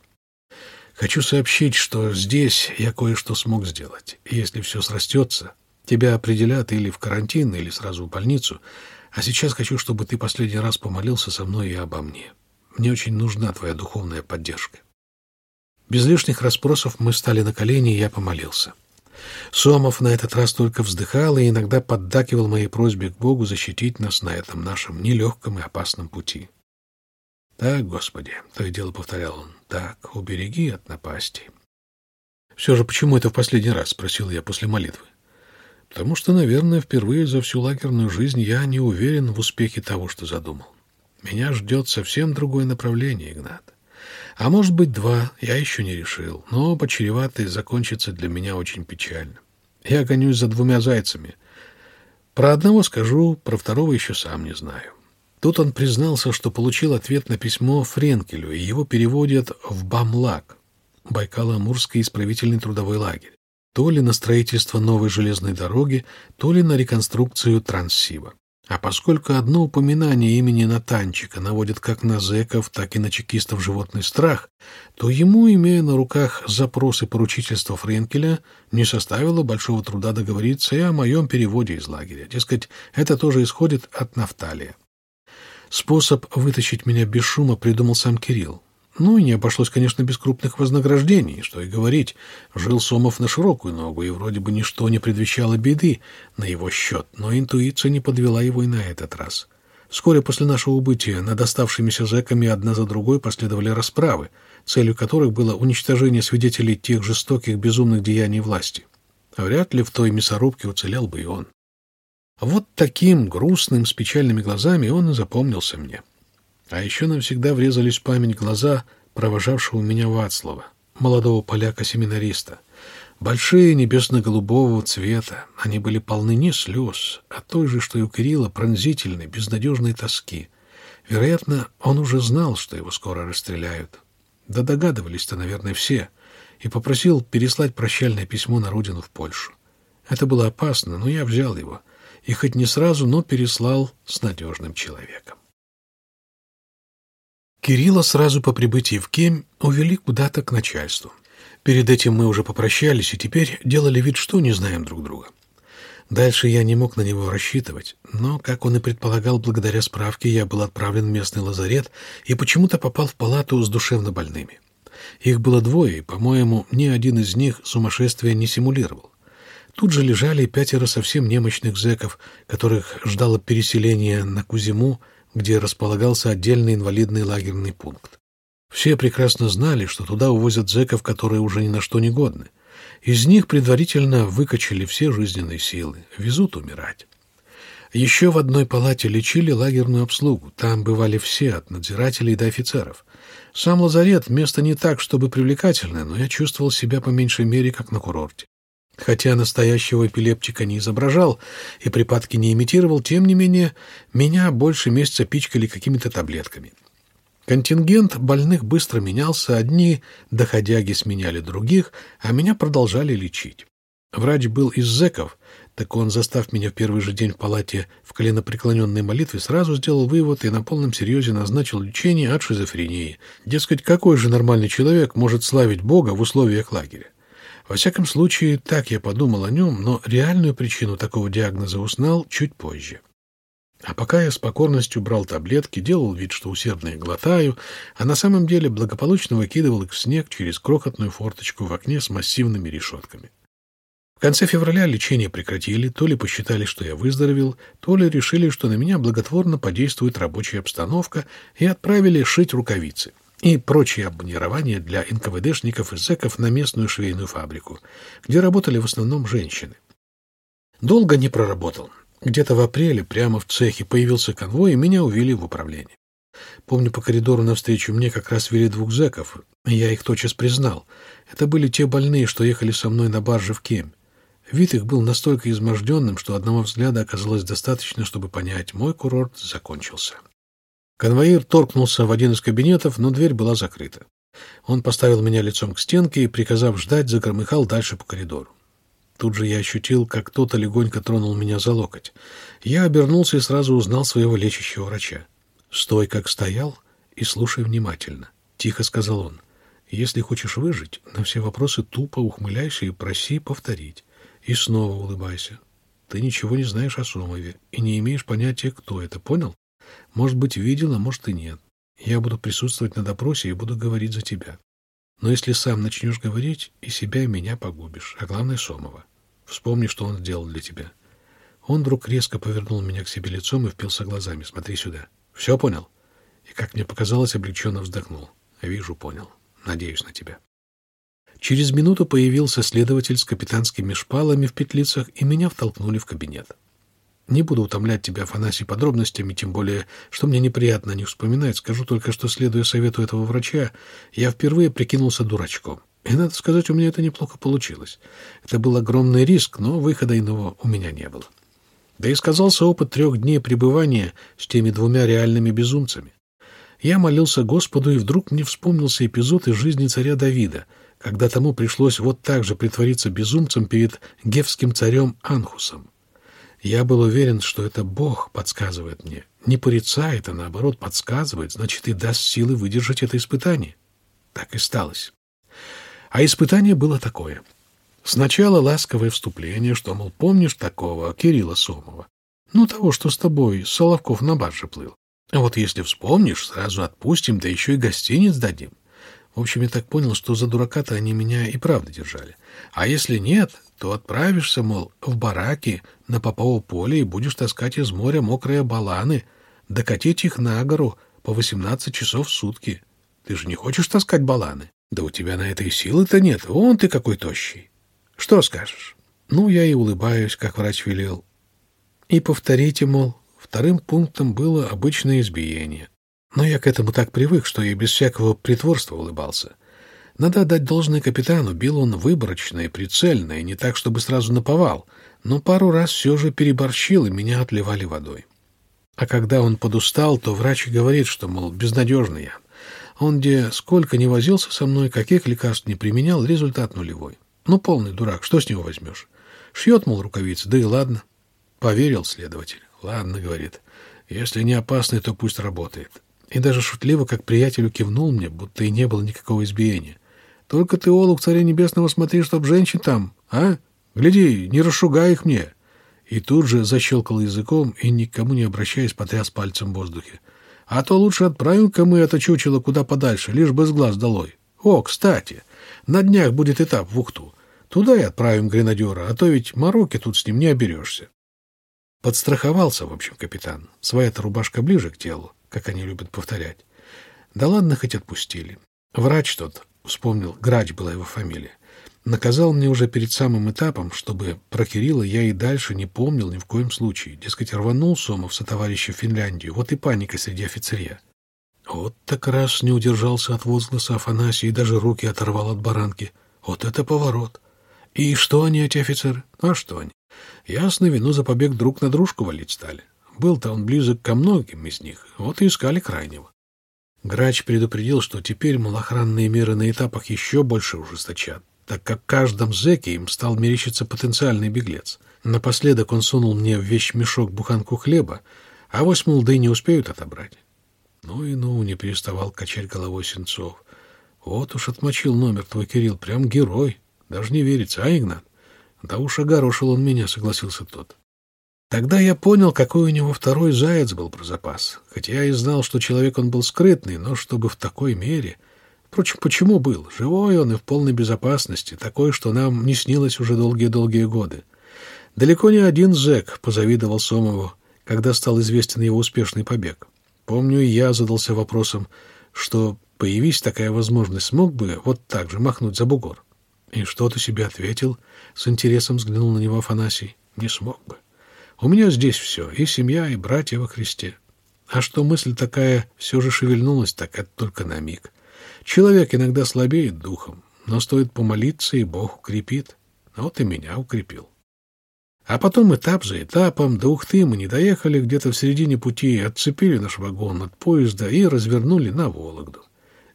Хочу сообщить, что здесь я кое-что смог сделать. И если все срастется, тебя определят или в карантин, или сразу в больницу. А сейчас хочу, чтобы ты последний раз помолился со мной и обо мне. Мне очень нужна твоя духовная поддержка. Без лишних расспросов мы встали на колени, и я помолился. Сомов на этот раз только вздыхал и иногда поддакивал моей просьбе к Богу защитить нас на этом нашем нелегком и опасном пути. «Так, Господи», — то и дело повторял он, — «так, убереги от напасти». «Все же почему это в последний раз?» — спросил я после молитвы. «Потому что, наверное, впервые за всю лагерную жизнь я не уверен в успехе того, что задумал. Меня ждет совсем другое направление, Игнат. А может быть, два, я еще не решил. Но оба чреваты закончится для меня очень печально. Я гонюсь за двумя зайцами. Про одного скажу, про второго еще сам не знаю. Тут он признался, что получил ответ на письмо Френкелю, и его переводят в Бамлак, Байкало-Амурский исправительный трудовой лагерь, то ли на строительство новой железной дороги, то ли на реконструкцию Транссиба. А поскольку одно упоминание имени Натанчика наводит как на зэков, так и на чекистов животный страх, то ему, имея на руках запросы поручительства Френкеля, не составило большого труда договориться и о моем переводе из лагеря. Дескать, это тоже исходит от Нафталия. Способ вытащить меня без шума придумал сам Кирилл. Ну и не обошлось, конечно, без крупных вознаграждений, что и говорить. Жил Сомов на широкую ногу, и вроде бы ничто не предвещало беды на его счет, но интуиция не подвела его и на этот раз. Вскоре после нашего убытия над оставшимися зэками одна за другой последовали расправы, целью которых было уничтожение свидетелей тех жестоких безумных деяний власти. Вряд ли в той мясорубке уцелел бы и он. Вот таким грустным, с печальными глазами он и запомнился мне. А еще навсегда врезались в память глаза провожавшего меня Вацлава, молодого поляка-семинариста. Большие, небесно-голубого цвета, они были полны не слез, а той же, что и у Кирилла, пронзительной, безнадежной тоски. Вероятно, он уже знал, что его скоро расстреляют. Да догадывались-то, наверное, все, и попросил переслать прощальное письмо на родину в Польшу. Это было опасно, но я взял его, и хоть не сразу, но переслал с надежным человеком. Кирилла сразу по прибытии в Кем увели куда-то к начальству. Перед этим мы уже попрощались и теперь делали вид, что не знаем друг друга. Дальше я не мог на него рассчитывать, но, как он и предполагал, благодаря справке я был отправлен в местный лазарет и почему-то попал в палату с душевнобольными. Их было двое, и, по-моему, ни один из них сумасшествия не симулировал. Тут же лежали пятеро совсем немощных зэков, которых ждало переселение на Кузиму, где располагался отдельный инвалидный лагерный пункт. Все прекрасно знали, что туда увозят зэков, которые уже ни на что не годны. Из них предварительно выкачали все жизненные силы, везут умирать. Еще в одной палате лечили лагерную обслугу. Там бывали все, от надзирателей до офицеров. Сам лазарет — место не так, чтобы привлекательное, но я чувствовал себя по меньшей мере, как на курорте. Хотя настоящего эпилептика не изображал и припадки не имитировал, тем не менее, меня больше месяца пичкали какими-то таблетками. Контингент больных быстро менялся, одни доходяги сменяли других, а меня продолжали лечить. Врач был из зэков, так он, застав меня в первый же день в палате в коленопреклоненной молитве, сразу сделал вывод и на полном серьезе назначил лечение от шизофрении. Дескать, какой же нормальный человек может славить Бога в условиях лагеря? Во всяком случае, так я подумал о нем, но реальную причину такого диагноза узнал чуть позже. А пока я с покорностью брал таблетки, делал вид, что усердно их глотаю, а на самом деле благополучно выкидывал их в снег через крохотную форточку в окне с массивными решетками. В конце февраля лечение прекратили, то ли посчитали, что я выздоровел, то ли решили, что на меня благотворно подействует рабочая обстановка, и отправили шить рукавицы и прочие обмунирования для НКВДшников и зэков на местную швейную фабрику, где работали в основном женщины. Долго не проработал. Где-то в апреле прямо в цехе появился конвой, и меня увели в управление. Помню, по коридору навстречу мне как раз вели двух зэков, и я их тотчас признал. Это были те больные, что ехали со мной на барже в Кемь. Вид их был настолько изможденным, что одного взгляда оказалось достаточно, чтобы понять, мой курорт закончился. Конвоир торкнулся в один из кабинетов, но дверь была закрыта. Он поставил меня лицом к стенке и, приказав ждать, загромыхал дальше по коридору. Тут же я ощутил, как кто-то легонько тронул меня за локоть. Я обернулся и сразу узнал своего лечащего врача. «Стой, как стоял, и слушай внимательно», — тихо сказал он. «Если хочешь выжить, на все вопросы тупо ухмыляйся и проси повторить. И снова улыбайся. Ты ничего не знаешь о Сомове и не имеешь понятия, кто это, понял? Может быть, видел, а может и нет. Я буду присутствовать на допросе и буду говорить за тебя. Но если сам начнешь говорить, и себя, и меня погубишь, а главное Сомова. Вспомни, что он сделал для тебя. Он вдруг резко повернул меня к себе лицом и впился глазами. Смотри сюда. Все понял? И, как мне показалось, облегченно вздохнул. Вижу, понял. Надеюсь на тебя. Через минуту появился следователь с капитанскими шпалами в петлицах, и меня втолкнули в кабинет. Не буду утомлять тебя, Афанасий, подробностями, тем более, что мне неприятно них вспоминать. Скажу только, что, следуя совету этого врача, я впервые прикинулся дурачком. И, надо сказать, у меня это неплохо получилось. Это был огромный риск, но выхода иного у меня не было. Да и сказался опыт трех дней пребывания с теми двумя реальными безумцами. Я молился Господу, и вдруг мне вспомнился эпизод из жизни царя Давида, когда тому пришлось вот так же притвориться безумцем перед гевским царем Анхусом. Я был уверен, что это Бог подсказывает мне. Не порицает, а наоборот подсказывает, значит, и даст силы выдержать это испытание. Так и сталось. А испытание было такое. Сначала ласковое вступление, что, мол, помнишь такого Кирилла Сомова? Ну, того, что с тобой Соловков на барже плыл. А вот если вспомнишь, сразу отпустим, да еще и гостиниц дадим. В общем, я так понял, что за дурака-то они меня и правда держали. А если нет, то отправишься, мол, в бараки на Попово поле и будешь таскать из моря мокрые баланы, докатить их на гору по 18 часов в сутки. Ты же не хочешь таскать баланы? Да у тебя на это и силы-то нет. Вон ты какой тощий. Что скажешь? Ну, я и улыбаюсь, как врач велел. И повторите, мол, вторым пунктом было обычное избиение. Но я к этому так привык, что я без всякого притворства улыбался. Надо отдать должное капитану, бил он выборочно и прицельно, и не так, чтобы сразу наповал, но пару раз все же переборщил, и меня отливали водой. А когда он подустал, то врач говорит, что, мол, безнадежный я. Он где сколько не возился со мной, каких лекарств не применял, результат нулевой. Ну, полный дурак, что с него возьмешь? Шьет, мол, рукавицы, да и ладно. Поверил следователь. Ладно, говорит, если не опасный, то пусть работает. И даже шутливо, как приятелю, кивнул мне, будто и не было никакого избиения. Только ты, Олух, царя небесного, смотри, чтоб женщин там, а? Гляди, не расшугай их мне. И тут же защелкал языком и, никому не обращаясь, потряс пальцем в воздухе. А то лучше отправим-ка мы это чучело куда подальше, лишь бы с глаз долой. О, кстати, на днях будет этап в Ухту. Туда и отправим гренадера, а то ведь мороки тут с ним не оберешься. Подстраховался, в общем, капитан. Своя-то рубашка ближе к телу, как они любят повторять. Да ладно, хоть отпустили. Врач тот, вспомнил, Грач была его фамилия, наказал мне уже перед самым этапом, чтобы про Кирилла я и дальше не помнил ни в коем случае. Дескать, рванул Сомов со товарища в Финляндию, вот и паника среди офицерия. Вот так раз не удержался от возгласа Афанасия и даже руки оторвал от баранки. Вот это поворот! И что они, эти офицеры? А что они? Ясно, вину за побег друг на дружку валить стали. Был-то он близок ко многим из них, вот и искали крайнего. Грач предупредил, что теперь малохранные меры на этапах еще больше ужесточат, так как в каждом зэке им стал мерещиться потенциальный беглец. Напоследок он сунул мне в вещмешок буханку хлеба, а вось, мол, да и не успеют отобрать. Ну и ну, не переставал качать головой Сенцов. Вот уж отмочил номер твой, Кирилл, прям герой. Даже не верится, а, Игнат? Да уж огорошил он меня, согласился тот. Тогда я понял, какой у него второй заяц был про запас. Хотя я и знал, что человек он был скрытный, но чтобы в такой мере... Впрочем, почему был? Живой он и в полной безопасности, такой, что нам не снилось уже долгие-долгие годы. Далеко не один зэк позавидовал Сомову, когда стал известен его успешный побег. Помню, я задался вопросом, что, появись такая возможность, смог бы вот так же махнуть за бугор. И что ты себе ответил? С интересом взглянул на него Афанасий. Не смог бы. У меня здесь все, и семья, и братья во Христе. А что мысль такая все же шевельнулась, так это только на миг. Человек иногда слабеет духом, но стоит помолиться, и Бог укрепит. Вот и меня укрепил. А потом этап за этапом до Ухты мы не доехали, где-то в середине пути отцепили наш вагон от поезда и развернули на Вологду.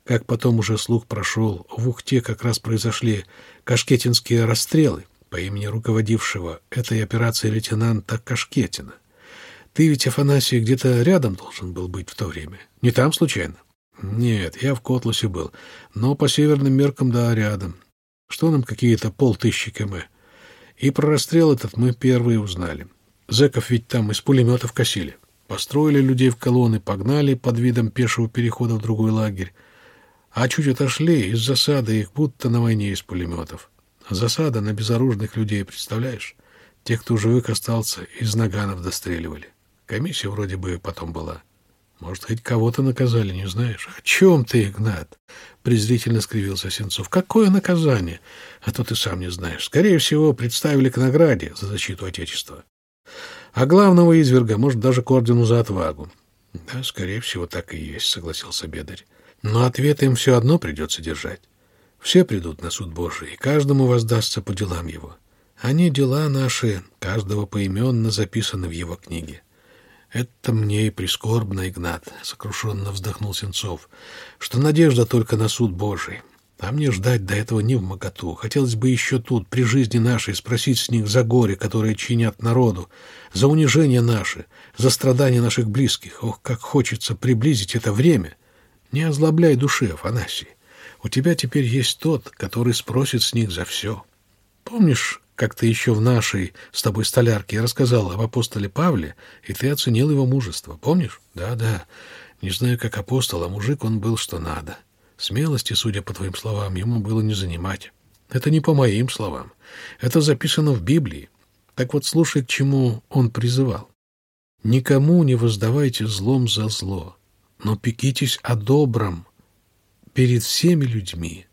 Как потом уже слух прошел, в Ухте как раз произошли кашкетинские расстрелы по имени руководившего этой операцией лейтенанта Кашкетина. Ты ведь, Афанасий, где-то рядом должен был быть в то время. Не там, случайно? Нет, я в Котласе был, но по северным меркам, да, рядом. Что нам какие-то полтыщи км? И про расстрел этот мы первые узнали. Зеков ведь там из пулеметов косили. Построили людей в колонны, погнали под видом пешего перехода в другой лагерь. А чуть отошли, из засады их будто на войне из пулеметов. Засада на безоружных людей, представляешь? Тех, кто живых остался, из наганов достреливали. Комиссия вроде бы потом была. Может, хоть кого-то наказали, не знаешь? О чем ты, Игнат? Презрительно скривился Сенцов. Какое наказание? А то ты сам не знаешь. Скорее всего, представили к награде за защиту Отечества. А главного изверга, может, даже к ордену за отвагу. Да, скорее всего, так и есть, согласился Бедарь. Но ответ им все одно придется держать. Все придут на суд Божий, и каждому воздастся по делам его. Они, дела наши, каждого поименно записаны в его книге. Это мне и прискорбно, Игнат, — сокрушенно вздохнул Сенцов, — что надежда только на суд Божий. А мне ждать до этого не в моготу. Хотелось бы еще тут, при жизни нашей, спросить с них за горе, которое чинят народу, за унижение наше, за страдания наших близких. Ох, как хочется приблизить это время. Не озлобляй души, Афанасий. У тебя теперь есть тот, который спросит с них за все. Помнишь, как ты еще в нашей с тобой столярке я рассказал об апостоле Павле, и ты оценил его мужество? Помнишь? Да-да. Не знаю, как апостол, а мужик он был что надо. Смелости, судя по твоим словам, ему было не занимать. Это не по моим словам. Это записано в Библии. Так вот, слушай, к чему он призывал. «Никому не воздавайте злом за зло, но пекитесь о добром перед всеми людьми.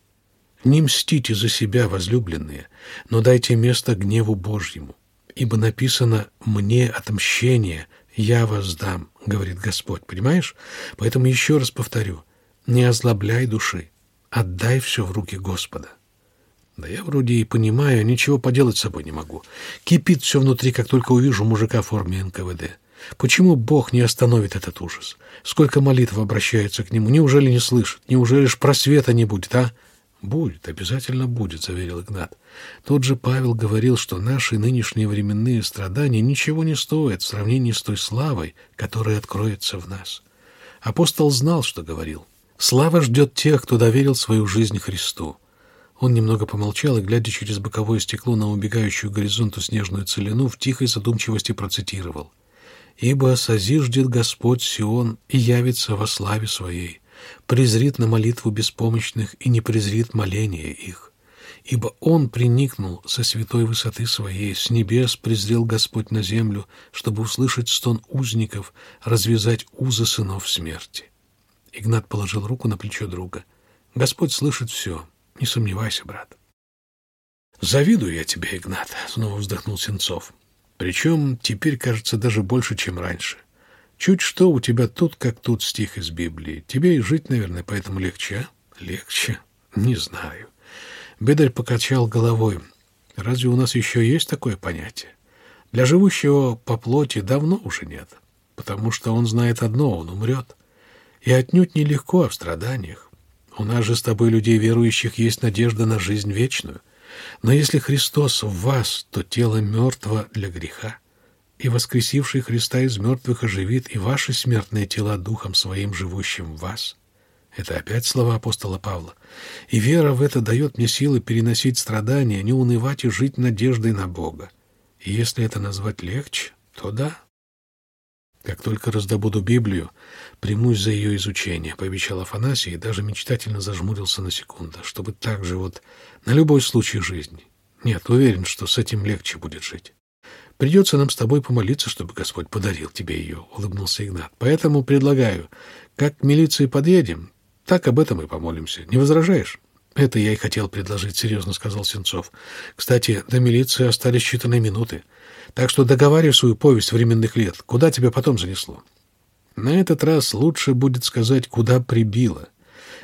Не мстите за себя, возлюбленные, но дайте место гневу Божьему, ибо написано «мне отмщение, я воздам», — говорит Господь, понимаешь? Поэтому еще раз повторю, не озлобляй души, отдай все в руки Господа. Да я вроде и понимаю, ничего поделать с собой не могу. Кипит все внутри, как только увижу мужика в форме НКВД. Почему Бог не остановит этот ужас? Сколько молитв обращается к Нему? Неужели не слышит? Неужели ж просвета не будет, а? Будет, обязательно будет, заверил Игнат. Тот же Павел говорил, что наши нынешние временные страдания ничего не стоят в сравнении с той славой, которая откроется в нас. Апостол знал, что говорил. Слава ждет тех, кто доверил свою жизнь Христу. Он немного помолчал и, глядя через боковое стекло на убегающую горизонту снежную целину, в тихой задумчивости процитировал — Ибо созиждет Господь Сион и явится во славе Своей, презрит на молитву беспомощных и не презрит моление их. Ибо Он приникнул со святой высоты Своей, с небес презрел Господь на землю, чтобы услышать стон узников, развязать узы сынов смерти. Игнат положил руку на плечо друга. Господь слышит все, не сомневайся, брат. «Завидую я тебе, Игнат», — снова вздохнул Сенцов. Причем теперь, кажется, даже больше, чем раньше. Чуть что у тебя тут, как тут стих из Библии. Тебе и жить, наверное, поэтому легче, а? Легче? Не знаю. Бедарь покачал головой. Разве у нас еще есть такое понятие? Для живущего по плоти давно уже нет, потому что он знает одно — он умрет. И отнюдь нелегко а в страданиях. У нас же с тобой, людей верующих, есть надежда на жизнь вечную — но если Христос в вас, то тело мертво для греха, и воскресивший Христа из мертвых оживит и ваши смертные тела духом своим, живущим в вас. Это опять слова апостола Павла. И вера в это дает мне силы переносить страдания, не унывать и жить надеждой на Бога. И если это назвать легче, то да, как только раздобуду Библию, примусь за ее изучение, — пообещал Афанасий и даже мечтательно зажмурился на секунду, чтобы так же вот на любой случай жизни. Нет, уверен, что с этим легче будет жить. Придется нам с тобой помолиться, чтобы Господь подарил тебе ее, — улыбнулся Игнат. Поэтому предлагаю, как к милиции подъедем, так об этом и помолимся. Не возражаешь? Это я и хотел предложить, — серьезно сказал Сенцов. Кстати, до милиции остались считанные минуты. Так что договаривай свою повесть временных лет. Куда тебя потом занесло? На этот раз лучше будет сказать, куда прибило.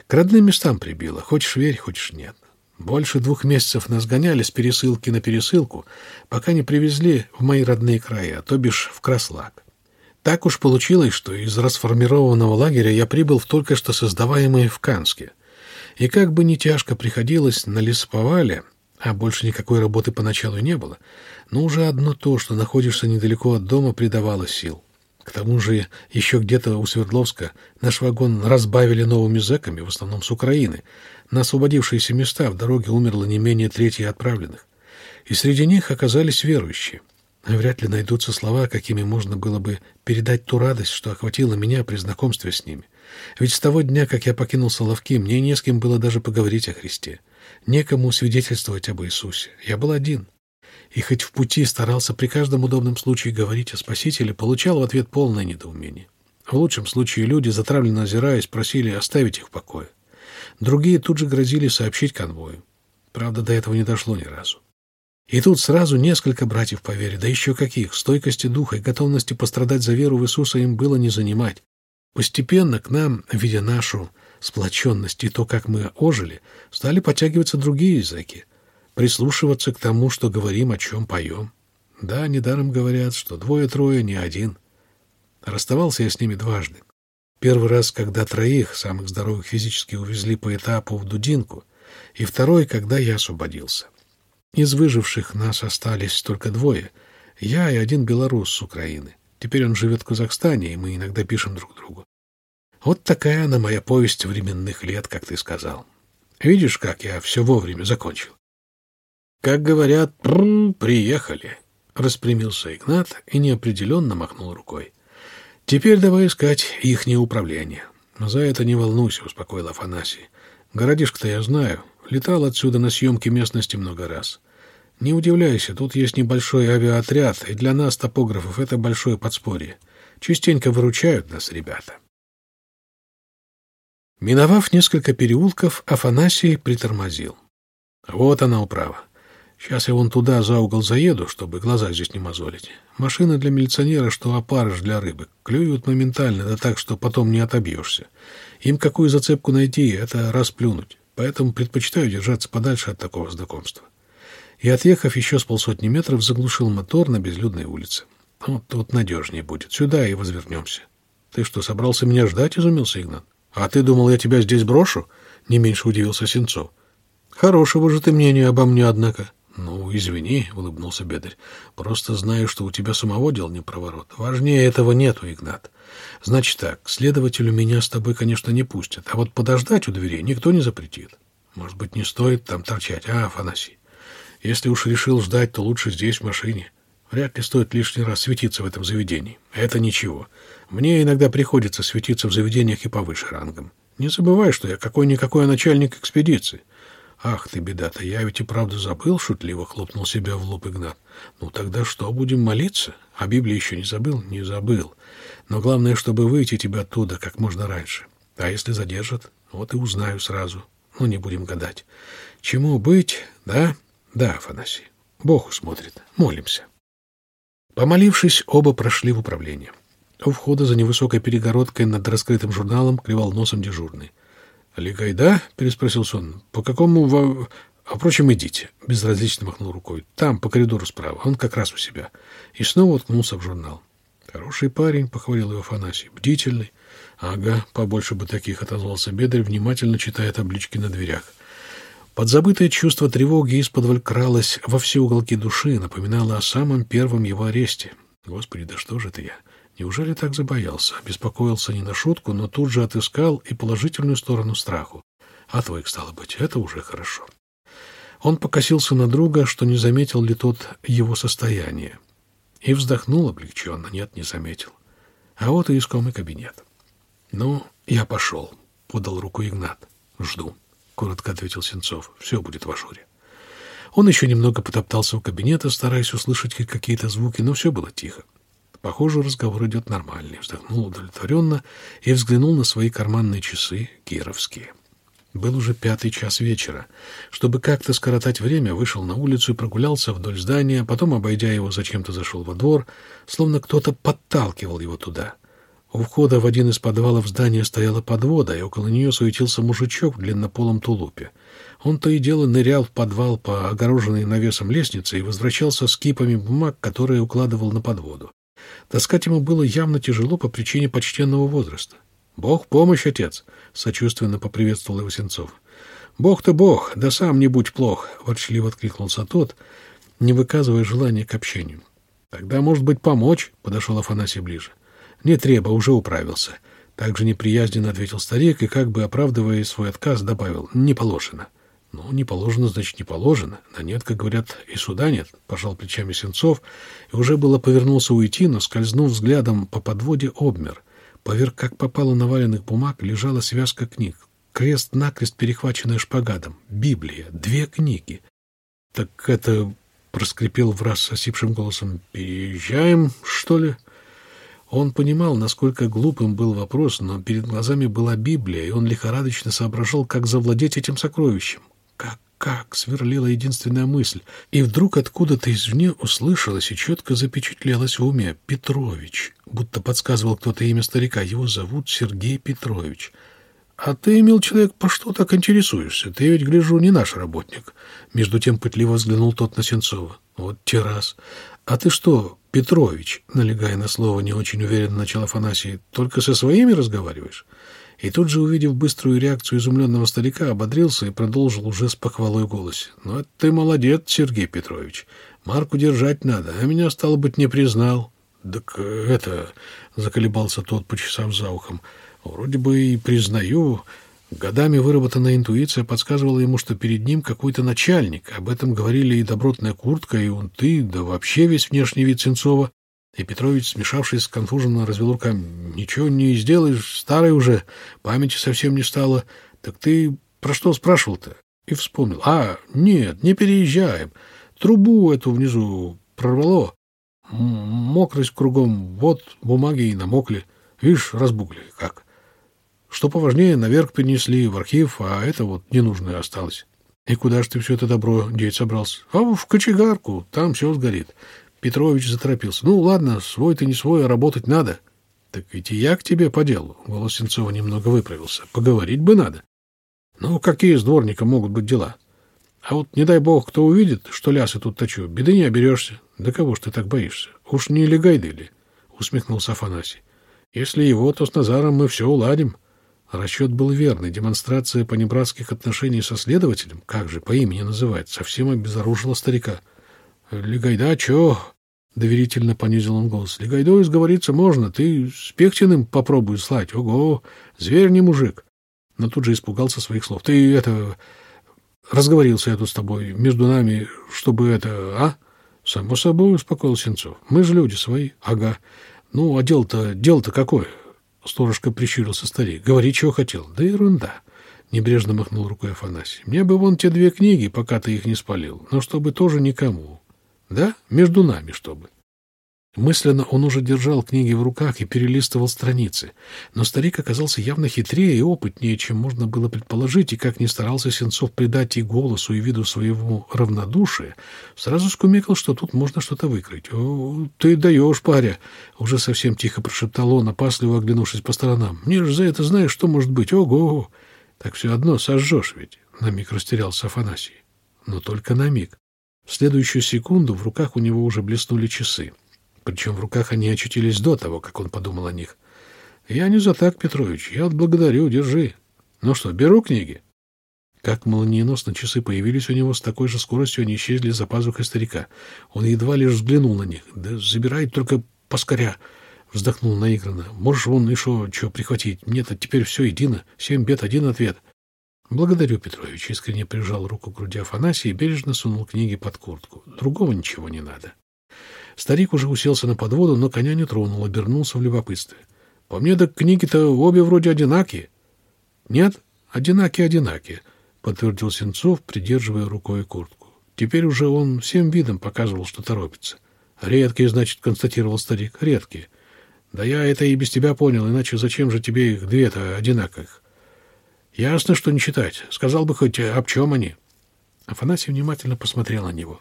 К родным местам прибило. Хочешь верь, хочешь нет. Больше двух месяцев нас гоняли с пересылки на пересылку, пока не привезли в мои родные края, то бишь в Краслак. Так уж получилось, что из расформированного лагеря я прибыл в только что создаваемый в Канске. И как бы ни тяжко приходилось на лесоповале, а больше никакой работы поначалу не было, но уже одно то, что находишься недалеко от дома, придавало сил. К тому же еще где-то у Свердловска наш вагон разбавили новыми зэками, в основном с Украины. На освободившиеся места в дороге умерло не менее трети отправленных. И среди них оказались верующие. Вряд ли найдутся слова, какими можно было бы передать ту радость, что охватила меня при знакомстве с ними. Ведь с того дня, как я покинул Соловки, мне не с кем было даже поговорить о Христе некому свидетельствовать об Иисусе. Я был один. И хоть в пути старался при каждом удобном случае говорить о Спасителе, получал в ответ полное недоумение. В лучшем случае люди, затравленно озираясь, просили оставить их в покое. Другие тут же грозили сообщить конвою. Правда, до этого не дошло ни разу. И тут сразу несколько братьев по вере, да еще каких, стойкости духа и готовности пострадать за веру в Иисуса им было не занимать. Постепенно к нам, видя нашу сплоченность и то, как мы ожили, стали подтягиваться другие языки, прислушиваться к тому, что говорим, о чем поем. Да, недаром говорят, что двое-трое не один. Расставался я с ними дважды. Первый раз, когда троих, самых здоровых физически, увезли по этапу в Дудинку, и второй, когда я освободился. Из выживших нас остались только двое. Я и один белорус с Украины. Теперь он живет в Казахстане, и мы иногда пишем друг другу. Вот такая она моя повесть временных лет, как ты сказал. Видишь, как я все вовремя закончил? Как говорят, приехали. Распрямился Игнат и неопределенно махнул рукой. Теперь давай искать ихнее управление. За это не волнуйся, успокоил Афанасий. Городишко-то я знаю. Летал отсюда на съемки местности много раз. Не удивляйся, тут есть небольшой авиаотряд, и для нас, топографов, это большое подспорье. Частенько выручают нас ребята. Миновав несколько переулков, Афанасий притормозил. Вот она управа. Сейчас я вон туда за угол заеду, чтобы глаза здесь не мозолить. Машина для милиционера, что опарыш для рыбы. Клюют моментально, да так, что потом не отобьешься. Им какую зацепку найти, это расплюнуть. Поэтому предпочитаю держаться подальше от такого знакомства. И, отъехав еще с полсотни метров, заглушил мотор на безлюдной улице. Вот тут надежнее будет. Сюда и возвернемся. Ты что, собрался меня ждать? — изумился Игнат. А ты думал, я тебя здесь брошу? Не меньше удивился Сенцов. Хорошего же ты мнения обо мне, однако. «Ну, извини», — улыбнулся Бедарь. «Просто знаю, что у тебя самого дел не проворот. Важнее этого нету, Игнат. Значит так, следователю меня с тобой, конечно, не пустят, а вот подождать у дверей никто не запретит. Может быть, не стоит там торчать, а, Афанасий? Если уж решил ждать, то лучше здесь, в машине. Вряд ли стоит лишний раз светиться в этом заведении. Это ничего. Мне иногда приходится светиться в заведениях и повыше рангом. Не забывай, что я какой-никакой начальник экспедиции». «Ах ты, беда-то, я ведь и правда забыл», — шутливо хлопнул себя в лоб Игнат. «Ну тогда что, будем молиться? А Библии еще не забыл?» «Не забыл. Но главное, чтобы выйти тебя оттуда как можно раньше. А если задержат, вот и узнаю сразу. Ну, не будем гадать. Чему быть, да? Да, Афанасий. Бог усмотрит. Молимся». Помолившись, оба прошли в управление. У входа за невысокой перегородкой над раскрытым журналом клевал носом дежурный. «Легайда?» — переспросил сон. «По какому... Во... А, впрочем, идите». Безразлично махнул рукой. «Там, по коридору справа. Он как раз у себя». И снова уткнулся в журнал. «Хороший парень», — похвалил его Афанасий. «Бдительный». «Ага, побольше бы таких», — отозвался Бедрь, внимательно читая таблички на дверях. Подзабытое чувство тревоги из-под кралось во все уголки души, напоминало о самом первом его аресте. «Господи, да что же это я?» Неужели так забоялся? Беспокоился не на шутку, но тут же отыскал и положительную сторону страху. Отвык, стало быть, это уже хорошо. Он покосился на друга, что не заметил ли тот его состояние. И вздохнул облегченно. Нет, не заметил. А вот и искомый кабинет. «Ну, я пошел», — подал руку Игнат. «Жду», — коротко ответил Сенцов. «Все будет в ажуре». Он еще немного потоптался у кабинета, стараясь услышать какие-то звуки, но все было тихо. Похоже, разговор идет нормальный. Вздохнул удовлетворенно и взглянул на свои карманные часы, кировские. Был уже пятый час вечера. Чтобы как-то скоротать время, вышел на улицу и прогулялся вдоль здания, потом, обойдя его, зачем-то зашел во двор, словно кто-то подталкивал его туда. У входа в один из подвалов здания стояла подвода, и около нее суетился мужичок в длиннополом тулупе. Он то и дело нырял в подвал по огороженной навесом лестнице и возвращался с кипами бумаг, которые укладывал на подводу. Таскать ему было явно тяжело по причине почтенного возраста. «Бог помощь, отец!» — сочувственно поприветствовал его Сенцов. «Бог-то бог, да сам не будь плох!» — ворчливо откликнулся тот, не выказывая желания к общению. «Тогда, может быть, помочь?» — подошел Афанасий ближе. «Не треба, уже управился». Также неприязненно ответил старик и, как бы оправдывая свой отказ, добавил «не положено». Ну, не положено, значит, не положено. Да нет, как говорят, и суда нет, — пожал плечами Сенцов, и уже было повернулся уйти, но, скользнув взглядом по подводе, обмер. Поверх, как попало наваленных бумаг, лежала связка книг. Крест-накрест перехваченная шпагадом. Библия. Две книги. — Так это... — проскрипел в раз осипшим голосом. — Переезжаем, что ли? Он понимал, насколько глупым был вопрос, но перед глазами была Библия, и он лихорадочно соображал, как завладеть этим сокровищем. Как, как, сверлила единственная мысль. И вдруг откуда-то извне услышалось и четко запечатлелось в уме Петрович, будто подсказывал кто-то имя старика. Его зовут Сергей Петрович. «А ты, мил человек, по что так интересуешься? Ты ведь, гляжу, не наш работник». Между тем пытливо взглянул тот на Сенцова. «Вот те раз. А ты что, Петрович?» Налегая на слово, не очень уверенно начал Афанасий. «Только со своими разговариваешь?» И тут же, увидев быструю реакцию изумленного старика, ободрился и продолжил уже с похвалой голосе. «Ну, это ты молодец, Сергей Петрович. Марку держать надо, а меня, стало быть, не признал». «Так это...» — заколебался тот, почесав за ухом. «Вроде бы и признаю. Годами выработанная интуиция подсказывала ему, что перед ним какой-то начальник. Об этом говорили и добротная куртка, и он ты, да вообще весь внешний вид Сенцова. И Петрович, смешавшись, сконфуженно развел руками. «Ничего не сделаешь, старый уже, памяти совсем не стало. Так ты про что спрашивал-то?» И вспомнил. «А, нет, не переезжаем. Трубу эту внизу прорвало. Мокрость кругом, вот бумаги и намокли. Видишь, разбугли как. Что поважнее, наверх принесли в архив, а это вот ненужное осталось. И куда ж ты все это добро деть собрался? А в кочегарку, там все сгорит. Петрович заторопился. «Ну, ладно, свой ты не свой, а работать надо». «Так ведь и я к тебе по делу». Голос немного выправился. «Поговорить бы надо». «Ну, какие с дворника могут быть дела? А вот, не дай бог, кто увидит, что лясы тут точу, беды не оберешься. Да кого ж ты так боишься? Уж не Легайды ли?» Усмехнулся Афанасий. «Если его, то с Назаром мы все уладим». Расчет был верный. Демонстрация понебратских отношений со следователем, как же по имени называть, совсем обезоружила старика. «Легайда, чё?» — доверительно понизил он голос. «Легайдой сговориться можно. Ты с Пехтиным попробуй слать. Ого! Зверь не мужик!» Но тут же испугался своих слов. «Ты это... Разговорился я тут с тобой. Между нами, чтобы это... А?» «Само собой, — успокоил Сенцов. Мы же люди свои. Ага. Ну, а дело-то... Дело-то какое?» Сторожка прищурился старик. «Говори, чего хотел». «Да ерунда». Небрежно махнул рукой Афанасий. «Мне бы вон те две книги, пока ты их не спалил. Но чтобы тоже никому. Да? Между нами, чтобы. Мысленно он уже держал книги в руках и перелистывал страницы. Но старик оказался явно хитрее и опытнее, чем можно было предположить, и как ни старался Сенцов придать и голосу, и виду своему равнодушие, сразу скумекал, что тут можно что-то выкрыть. «О, ты даешь, паря!» — уже совсем тихо прошептал он, опасливо оглянувшись по сторонам. «Мне же за это знаешь, что может быть. Ого! Так все одно сожжешь ведь!» — на миг растерялся Афанасий. Но только на миг. В следующую секунду в руках у него уже блеснули часы. Причем в руках они очутились до того, как он подумал о них. «Я не за так, Петрович. Я благодарю. Держи. Ну что, беру книги?» Как молниеносно часы появились у него, с такой же скоростью они исчезли за пазухой старика. Он едва лишь взглянул на них. «Да забирай только поскоря!» Вздохнул наигранно. «Можешь вон еще что прихватить? Мне-то теперь все едино. Семь бед, один ответ». «Благодарю, Петрович», — искренне прижал руку к груди Афанасия и бережно сунул книги под куртку. «Другого ничего не надо». Старик уже уселся на подводу, но коня не тронул, обернулся в любопытстве. «По мне, так книги-то обе вроде одинакие». «Нет, одинакие-одинакие», — подтвердил Сенцов, придерживая рукой куртку. Теперь уже он всем видом показывал, что торопится. «Редкие, значит», — констатировал старик, — «редкие». «Да я это и без тебя понял, иначе зачем же тебе их две-то одинаковых?» Ясно, что не читать. Сказал бы хоть, об чем они. Афанасий внимательно посмотрел на него.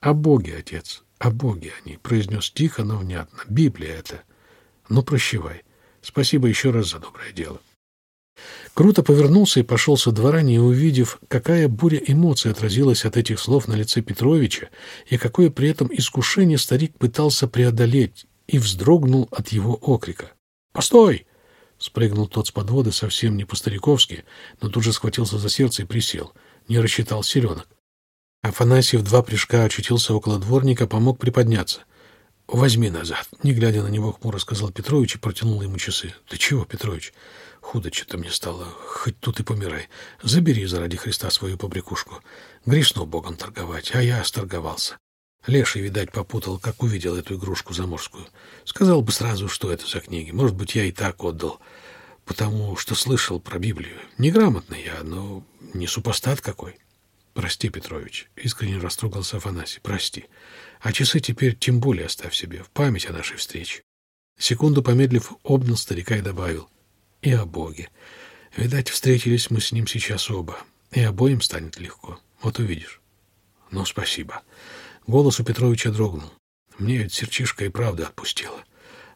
«О Боге, отец, о Боге они», — произнес тихо, но внятно. «Библия это. Ну, прощевай. Спасибо еще раз за доброе дело». Круто повернулся и пошел со двора, не увидев, какая буря эмоций отразилась от этих слов на лице Петровича и какое при этом искушение старик пытался преодолеть и вздрогнул от его окрика. «Постой!» Спрыгнул тот с подводы совсем не по-стариковски, но тут же схватился за сердце и присел. Не рассчитал селенок. Афанасьев два прыжка очутился около дворника, помог приподняться. «Возьми назад», — не глядя на него хмуро сказал Петрович и протянул ему часы. «Ты чего, Петрович? Худо что-то мне стало. Хоть тут и помирай. Забери заради Христа свою побрякушку. Грешно Богом торговать, а я сторговался. Леший, видать, попутал, как увидел эту игрушку заморскую. Сказал бы сразу, что это за книги. Может быть, я и так отдал, потому что слышал про Библию. Неграмотный я, но не супостат какой. Прости, Петрович, искренне растрогался Афанасий. Прости. А часы теперь тем более оставь себе, в память о нашей встрече. Секунду помедлив, обнял старика и добавил. И о Боге. Видать, встретились мы с ним сейчас оба. И обоим станет легко. Вот увидишь. Ну, спасибо. Голос у Петровича дрогнул. Мне ведь серчишка и правда отпустила.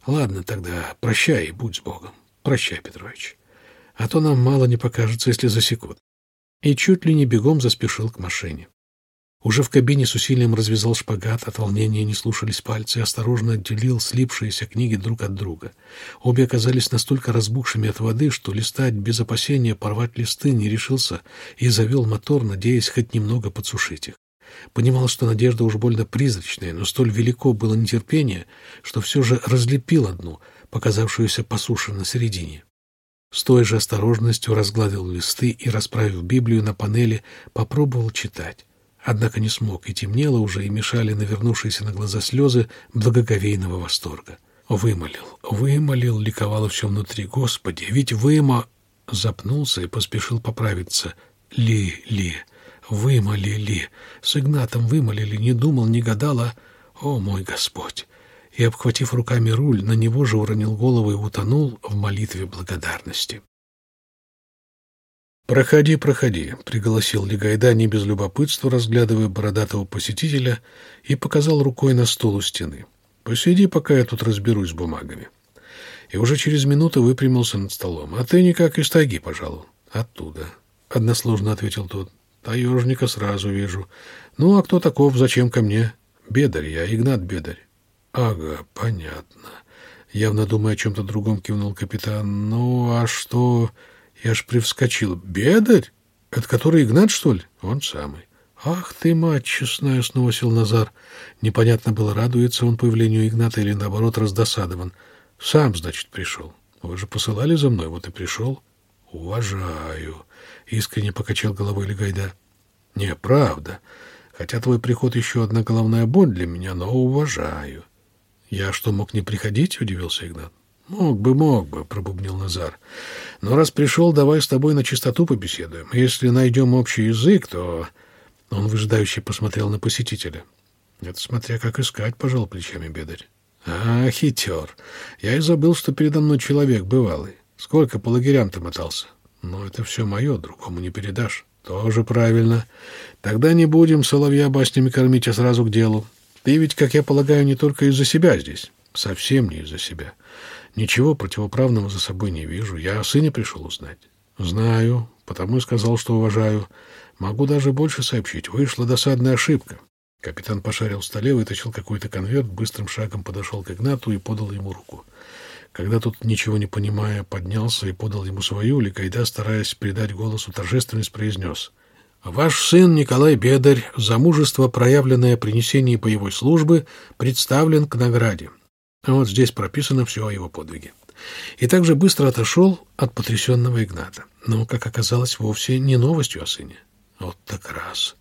Ладно, тогда прощай и будь с Богом. Прощай, Петрович. А то нам мало не покажется, если засекут. И чуть ли не бегом заспешил к машине. Уже в кабине с усилием развязал шпагат, от волнения не слушались пальцы, и осторожно отделил слипшиеся книги друг от друга. Обе оказались настолько разбухшими от воды, что листать без опасения порвать листы не решился и завел мотор, надеясь хоть немного подсушить их. Понимал, что надежда уж больно призрачная, но столь велико было нетерпение, что все же разлепил одну, показавшуюся по суше на середине. С той же осторожностью разгладил листы и, расправив Библию на панели, попробовал читать. Однако не смог, и темнело уже, и мешали навернувшиеся на глаза слезы благоговейного восторга. Вымолил, вымолил, ликовало все внутри. Господи, ведь вымо... Запнулся и поспешил поправиться. Ли-ли, вымолили. С Игнатом вымолили, не думал, не гадал, а... О, мой Господь! И, обхватив руками руль, на него же уронил голову и утонул в молитве благодарности. «Проходи, проходи», — пригласил Легайда не без любопытства, разглядывая бородатого посетителя, и показал рукой на стул у стены. «Посиди, пока я тут разберусь с бумагами». И уже через минуту выпрямился над столом. «А ты никак из тайги, пожалуй». «Оттуда», — односложно ответил тот. «Таежника сразу вижу. Ну, а кто таков? Зачем ко мне?» «Бедарь я, Игнат Бедарь». «Ага, понятно». Явно думая о чем-то другом, кивнул капитан. «Ну, а что...» Я ж привскочил. «Бедарь? Это который Игнат, что ли?» «Он самый». «Ах ты, мать честная!» — снова сел Назар. Непонятно было, радуется он появлению Игната или, наоборот, раздосадован. «Сам, значит, пришел. Вы же посылали за мной, вот и пришел». «Уважаю», — искренне покачал головой Легайда. «Не, правда. Хотя твой приход еще одна головная боль для меня, но уважаю». «Я что, мог не приходить?» — удивился Игнат. «Мог бы, мог бы», — пробубнил Назар. «Но раз пришел, давай с тобой на чистоту побеседуем. Если найдем общий язык, то...» Он выжидающе посмотрел на посетителя. «Это смотря как искать», — пожал плечами бедарь. «А, хитер. Я и забыл, что передо мной человек бывалый. Сколько по лагерям ты мотался? Но это все мое, другому не передашь». «Тоже правильно. Тогда не будем соловья баснями кормить, а сразу к делу. Ты ведь, как я полагаю, не только из-за себя здесь. Совсем не из-за себя. Ничего противоправного за собой не вижу. Я о сыне пришел узнать. Знаю, потому и сказал, что уважаю. Могу даже больше сообщить. Вышла досадная ошибка. Капитан пошарил в столе, вытащил какой-то конверт, быстрым шагом подошел к Игнату и подал ему руку. Когда тот, ничего не понимая, поднялся и подал ему свою, Ликайда, стараясь придать голосу торжественность, произнес «Ваш сын Николай Бедарь, за мужество, проявленное при несении боевой службы, представлен к награде. Вот здесь прописано все о его подвиге. И также быстро отошел от потрясенного Игната. Но, как оказалось, вовсе не новостью о сыне. Вот так раз.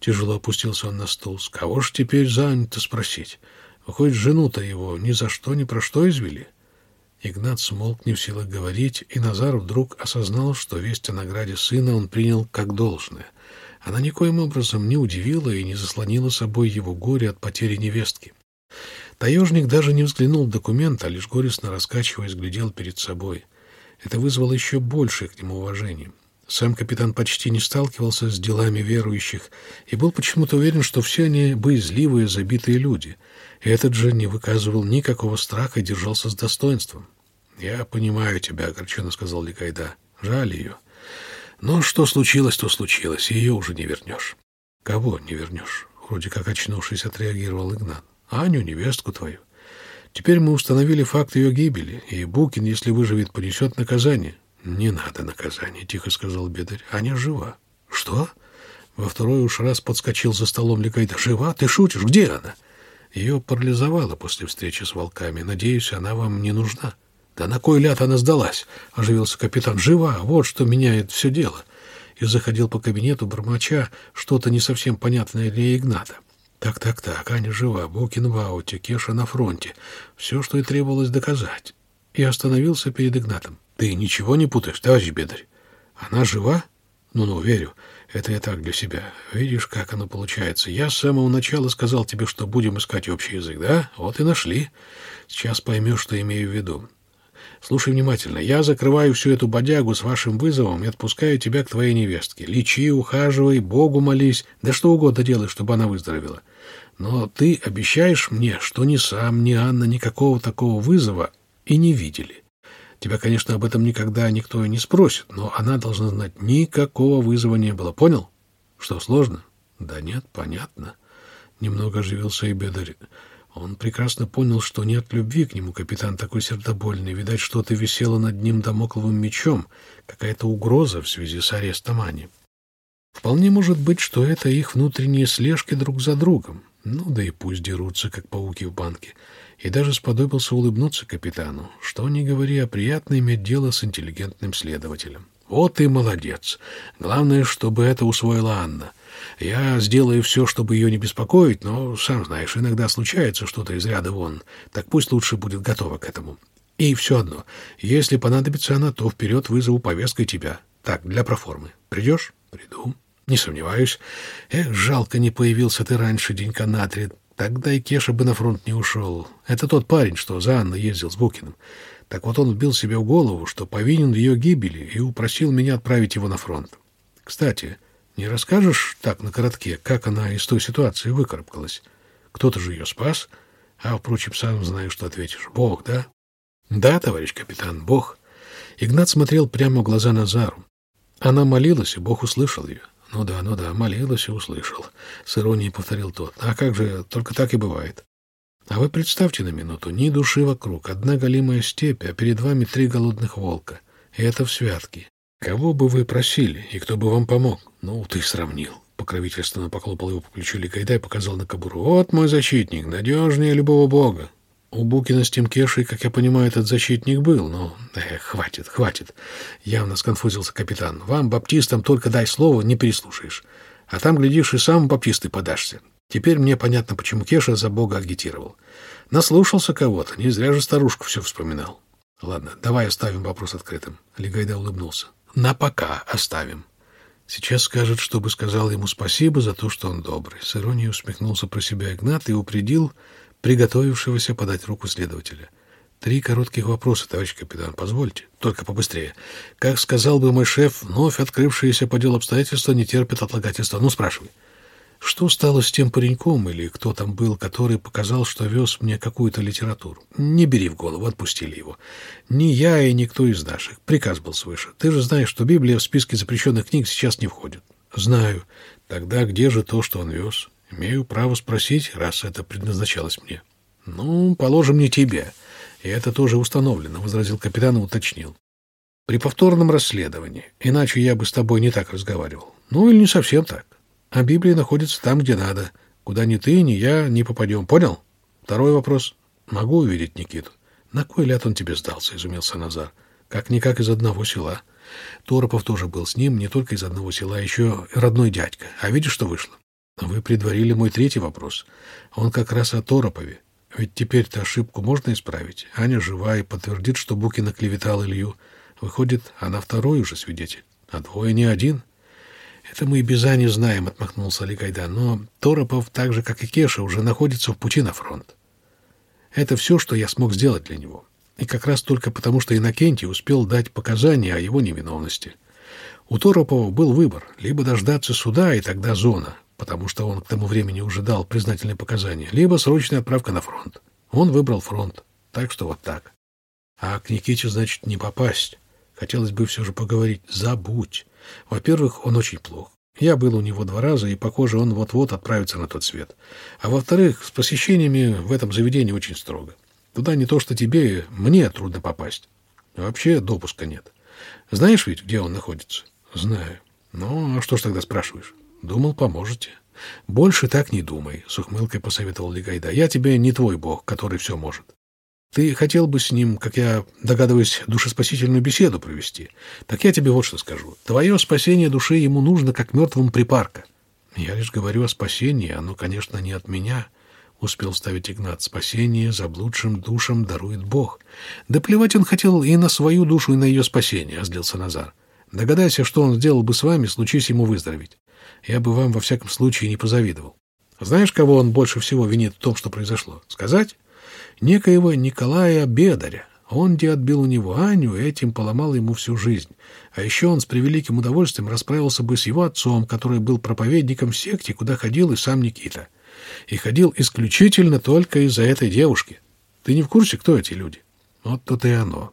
Тяжело опустился он на стул. С кого ж теперь занято спросить? Хоть жену-то его ни за что, ни про что извели. Игнат смолк не в силах говорить, и Назар вдруг осознал, что весть о награде сына он принял как должное. Она никоим образом не удивила и не заслонила собой его горе от потери невестки. Таежник даже не взглянул в документ, а лишь горестно раскачиваясь, глядел перед собой. Это вызвало еще большее к нему уважение. Сам капитан почти не сталкивался с делами верующих и был почему-то уверен, что все они боязливые, забитые люди. Этот же не выказывал никакого страха и держался с достоинством. «Я понимаю тебя», — огорченно сказал Ликайда. «Жаль ее. Но что случилось, то случилось, ее уже не вернешь». «Кого не вернешь?» — вроде как очнувшись, отреагировал Игнат. Аню, невестку твою. Теперь мы установили факт ее гибели, и Букин, если выживет, понесет наказание. — Не надо наказания, — тихо сказал Бедарь. — Аня жива. — Что? Во второй уж раз подскочил за столом Лекайда. — Жива? Ты шутишь? Где она? Ее парализовало после встречи с волками. Надеюсь, она вам не нужна. — Да на кой ляд она сдалась? — оживился капитан. — Жива. Вот что меняет все дело. И заходил по кабинету, бормоча что-то не совсем понятное для Игната. — так-так-так, Аня жива, Букин в ауте, Кеша на фронте. Все, что и требовалось доказать. И остановился перед Игнатом. Ты ничего не путаешь, товарищ Бедарь? Она жива? Ну-ну, верю. Это я так для себя. Видишь, как оно получается. Я с самого начала сказал тебе, что будем искать общий язык, да? Вот и нашли. Сейчас поймешь, что имею в виду. Слушай внимательно. Я закрываю всю эту бодягу с вашим вызовом и отпускаю тебя к твоей невестке. Лечи, ухаживай, Богу молись, да что угодно делай, чтобы она выздоровела. Но ты обещаешь мне, что ни сам, ни Анна никакого такого вызова и не видели. Тебя, конечно, об этом никогда никто и не спросит, но она должна знать, никакого вызова не было. Понял? Что, сложно? Да нет, понятно. Немного оживился и Бедарь. Он прекрасно понял, что нет любви к нему, капитан такой сердобольный. Видать, что-то висело над ним домокловым мечом, какая-то угроза в связи с арестом Ани. Вполне может быть, что это их внутренние слежки друг за другом. Ну да и пусть дерутся, как пауки в банке. И даже сподобился улыбнуться капитану. Что не говори, а приятно иметь дело с интеллигентным следователем. Вот и молодец. Главное, чтобы это усвоила Анна. Я сделаю все, чтобы ее не беспокоить, но, сам знаешь, иногда случается что-то из ряда вон. Так пусть лучше будет готова к этому. И все одно, если понадобится она, то вперед вызову повесткой тебя. Так, для проформы. Придешь? Приду. Не сомневаюсь. Эх, жалко, не появился ты раньше денька на три. Тогда и Кеша бы на фронт не ушел. Это тот парень, что за Анной ездил с Букиным. Так вот он вбил себе в голову, что повинен в ее гибели, и упросил меня отправить его на фронт. Кстати, не расскажешь так на коротке, как она из той ситуации выкарабкалась? Кто-то же ее спас, а, впрочем, сам знаю, что ответишь. Бог, да? Да, товарищ капитан, Бог. Игнат смотрел прямо в глаза Назару. Она молилась, и Бог услышал ее. Ну да, ну да, молилась и услышал. С иронией повторил тот. А как же, только так и бывает. А вы представьте на минуту, ни души вокруг, одна голимая степь, а перед вами три голодных волка. И это в святке. Кого бы вы просили, и кто бы вам помог? Ну, ты сравнил. Покровительственно поклопал его по плечу Ликайда и показал на кобуру. Вот мой защитник, надежнее любого бога. У Букина с Тимкешей, как я понимаю, этот защитник был, но... Эх, хватит, хватит. Явно сконфузился капитан. Вам, баптистам, только дай слово, не переслушаешь. А там, глядишь, и сам баптисты подашься. Теперь мне понятно, почему Кеша за Бога агитировал. Наслушался кого-то, не зря же старушку все вспоминал. Ладно, давай оставим вопрос открытым. Легайда улыбнулся. На пока оставим. Сейчас скажет, чтобы сказал ему спасибо за то, что он добрый. С иронией усмехнулся про себя Игнат и упредил приготовившегося подать руку следователя. Три коротких вопроса, товарищ капитан, позвольте. Только побыстрее. Как сказал бы мой шеф, вновь открывшиеся по делу обстоятельства не терпят отлагательства. Ну, спрашивай. Что стало с тем пареньком или кто там был, который показал, что вез мне какую-то литературу? Не бери в голову, отпустили его. Ни я и никто из наших. Приказ был свыше. Ты же знаешь, что Библия в списке запрещенных книг сейчас не входит. Знаю. Тогда где же то, что он вез? Имею право спросить, раз это предназначалось мне. Ну, положим, не тебе. И это тоже установлено, возразил капитан и уточнил. При повторном расследовании. Иначе я бы с тобой не так разговаривал. Ну, или не совсем так. А Библия находится там, где надо. Куда ни ты, ни я не попадем. Понял? Второй вопрос. Могу увидеть Никиту? На кой ляд он тебе сдался, изумился Назар. Как-никак из одного села. Торопов тоже был с ним, не только из одного села, а еще родной дядька. А видишь, что вышло? Вы предварили мой третий вопрос. Он как раз о Торопове. Ведь теперь-то ошибку можно исправить. Аня жива и подтвердит, что Букина клеветал Илью. Выходит, она второй уже свидетель. А двое не один. «Это мы и без Ани знаем», — отмахнулся Ликайда. «Но Торопов, так же, как и Кеша, уже находится в пути на фронт. Это все, что я смог сделать для него. И как раз только потому, что Иннокентий успел дать показания о его невиновности. У Торопова был выбор — либо дождаться суда, и тогда зона, потому что он к тому времени уже дал признательные показания, либо срочная отправка на фронт. Он выбрал фронт, так что вот так. А к Никите, значит, не попасть. Хотелось бы все же поговорить. Забудь. Во-первых, он очень плох. Я был у него два раза, и, похоже, он вот-вот отправится на тот свет. А во-вторых, с посещениями в этом заведении очень строго. Туда не то что тебе, мне трудно попасть. Вообще допуска нет. Знаешь ведь, где он находится? Знаю. Ну, а что ж тогда спрашиваешь? Думал, поможете. Больше так не думай, с ухмылкой посоветовал Легайда. Я тебе не твой бог, который все может. Ты хотел бы с ним, как я догадываюсь, душеспасительную беседу провести. Так я тебе вот что скажу. Твое спасение души ему нужно, как мертвому припарка. Я лишь говорю о спасении, оно, конечно, не от меня, — успел ставить Игнат. Спасение заблудшим душам дарует Бог. Да плевать он хотел и на свою душу, и на ее спасение, — озлился Назар. Догадайся, что он сделал бы с вами, случись ему выздороветь. Я бы вам, во всяком случае, не позавидовал. Знаешь, кого он больше всего винит в том, что произошло? Сказать? некоего Николая Бедаря. Он где отбил у него Аню, и этим поломал ему всю жизнь. А еще он с превеликим удовольствием расправился бы с его отцом, который был проповедником в секте, куда ходил и сам Никита. И ходил исключительно только из-за этой девушки. Ты не в курсе, кто эти люди? Вот тут и оно.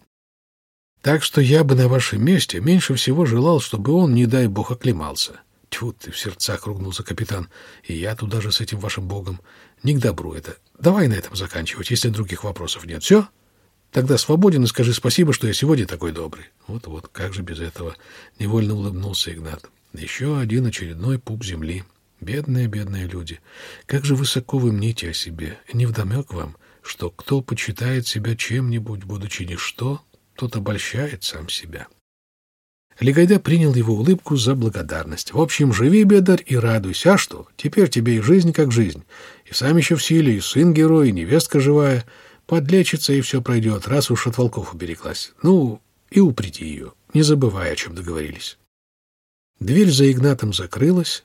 Так что я бы на вашем месте меньше всего желал, чтобы он, не дай бог, оклемался. Тьфу ты, в сердцах ругнулся капитан. И я туда же с этим вашим богом. Не к добру это. Давай на этом заканчивать, если других вопросов нет. Все? Тогда свободен и скажи спасибо, что я сегодня такой добрый. Вот-вот, как же без этого? Невольно улыбнулся Игнат. Еще один очередной пуп земли. Бедные, бедные люди. Как же высоко вы мните о себе. Невдомек вам, что кто почитает себя чем-нибудь, будучи ничто, тот обольщает сам себя. Легайда принял его улыбку за благодарность. В общем, живи, бедарь, и радуйся. А что? Теперь тебе и жизнь как жизнь. И сам еще в силе, и сын герой, и невестка живая. Подлечится, и все пройдет, раз уж от волков убереглась. Ну, и упреди ее, не забывая, о чем договорились. Дверь за Игнатом закрылась,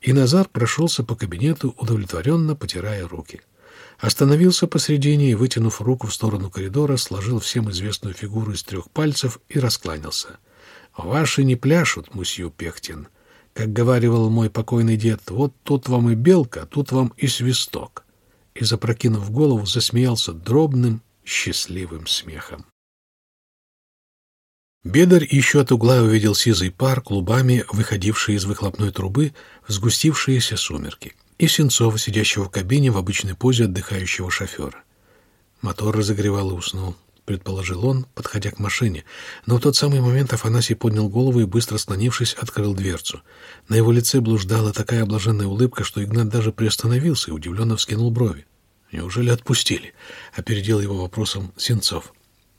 и Назар прошелся по кабинету, удовлетворенно потирая руки. Остановился посредине и, вытянув руку в сторону коридора, сложил всем известную фигуру из трех пальцев и раскланялся. Ваши не пляшут, мусью Пехтин. Как говаривал мой покойный дед, вот тут вам и белка, тут вам и свисток. И, запрокинув голову, засмеялся дробным, счастливым смехом. Бедарь еще от угла увидел сизый пар, клубами выходивший из выхлопной трубы в сгустившиеся сумерки, и Сенцова, сидящего в кабине в обычной позе отдыхающего шофера. Мотор разогревал и уснул. — предположил он, подходя к машине. Но в тот самый момент Афанасий поднял голову и, быстро склонившись, открыл дверцу. На его лице блуждала такая облаженная улыбка, что Игнат даже приостановился и удивленно вскинул брови. «Неужели отпустили?» — опередил его вопросом Сенцов.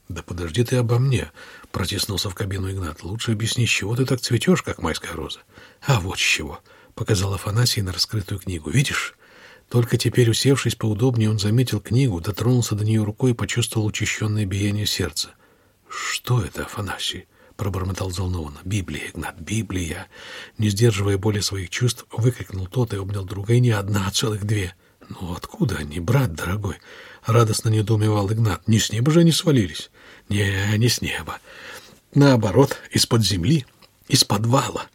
«Да подожди ты обо мне», — протиснулся в кабину Игнат. «Лучше объясни, с чего ты так цветешь, как майская роза?» «А вот с чего», — показал Афанасий на раскрытую книгу. «Видишь?» Только теперь, усевшись поудобнее, он заметил книгу, дотронулся до нее рукой и почувствовал учащенное биение сердца. «Что это, Афанасий?» — пробормотал взволнованно. «Библия, Игнат, Библия!» Не сдерживая боли своих чувств, выкрикнул тот и обнял друга. «И не одна, а целых две!» «Ну откуда они, брат дорогой?» — радостно недоумевал Игнат. «Не с неба же они свалились?» «Не, не с неба. Наоборот, из-под земли, из подвала.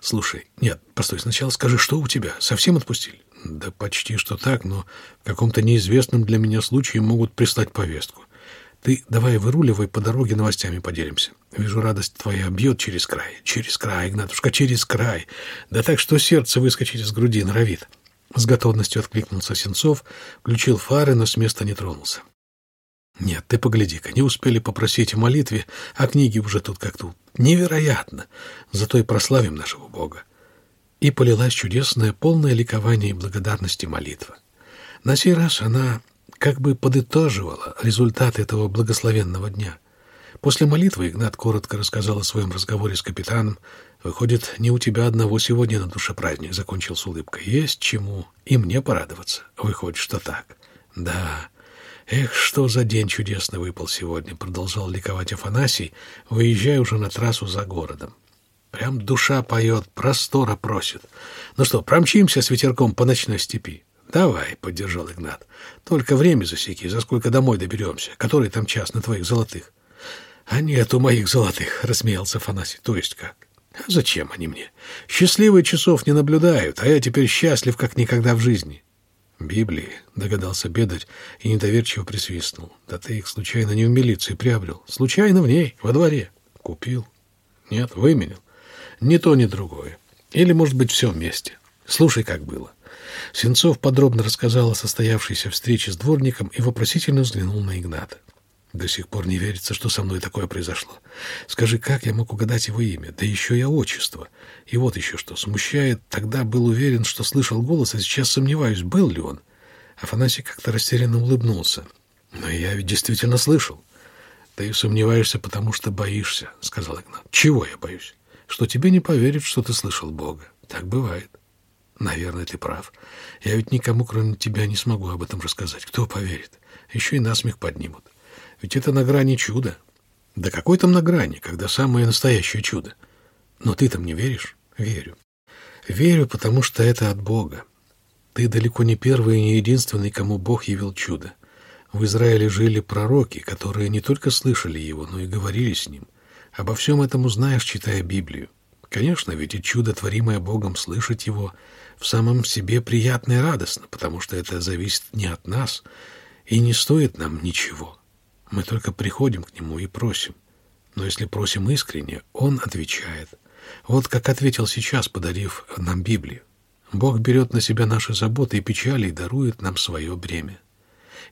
Слушай, нет, постой, сначала скажи, что у тебя? Совсем отпустили?» Да почти что так, но в каком-то неизвестном для меня случае могут прислать повестку. Ты давай выруливай по дороге новостями поделимся. Вижу, радость твоя бьет через край. Через край, Игнатушка, через край. Да так, что сердце выскочить из груди норовит. С готовностью откликнулся Сенцов, включил фары, но с места не тронулся. Нет, ты погляди-ка, не успели попросить о молитве, а книги уже тут как тут. Невероятно! Зато и прославим нашего Бога и полилась чудесная, полное ликование и благодарности молитва. На сей раз она как бы подытоживала результат этого благословенного дня. После молитвы Игнат коротко рассказал о своем разговоре с капитаном. «Выходит, не у тебя одного сегодня на душе праздник», — закончил с улыбкой. «Есть чему и мне порадоваться. Выходит, что так». «Да, эх, что за день чудесный выпал сегодня», — продолжал ликовать Афанасий, выезжая уже на трассу за городом. Прям душа поет, простора просит. Ну что, промчимся с ветерком по ночной степи? Давай, — поддержал Игнат. Только время засеки, за сколько домой доберемся. Который там час на твоих золотых? А нету моих золотых, — рассмеялся Фанасий. То есть как? А зачем они мне? Счастливые часов не наблюдают, а я теперь счастлив, как никогда в жизни. Библии, — догадался Бедарь и недоверчиво присвистнул. Да ты их случайно не в милиции приобрел. Случайно в ней, во дворе. Купил. Нет, выменил. Ни то, ни другое. Или, может быть, все вместе. Слушай, как было. Сенцов подробно рассказал о состоявшейся встрече с дворником и вопросительно взглянул на Игната. До сих пор не верится, что со мной такое произошло. Скажи, как я мог угадать его имя? Да еще и отчество. И вот еще что. Смущает, тогда был уверен, что слышал голос, а сейчас сомневаюсь, был ли он. Афанасий как-то растерянно улыбнулся. Но я ведь действительно слышал. Ты сомневаешься, потому что боишься, — сказал Игнат. Чего я боюсь? что тебе не поверят, что ты слышал Бога. Так бывает. Наверное, ты прав. Я ведь никому, кроме тебя, не смогу об этом рассказать. Кто поверит? Еще и насмех поднимут. Ведь это на грани чуда. Да какой там на грани, когда самое настоящее чудо? Но ты там не веришь? Верю. Верю, потому что это от Бога. Ты далеко не первый и не единственный, кому Бог явил чудо. В Израиле жили пророки, которые не только слышали его, но и говорили с ним – Обо всем этом узнаешь, читая Библию. Конечно, ведь и чудо, творимое Богом, слышать его в самом себе приятно и радостно, потому что это зависит не от нас и не стоит нам ничего. Мы только приходим к Нему и просим. Но если просим искренне, Он отвечает. Вот как ответил сейчас, подарив нам Библию. Бог берет на себя наши заботы и печали и дарует нам свое бремя.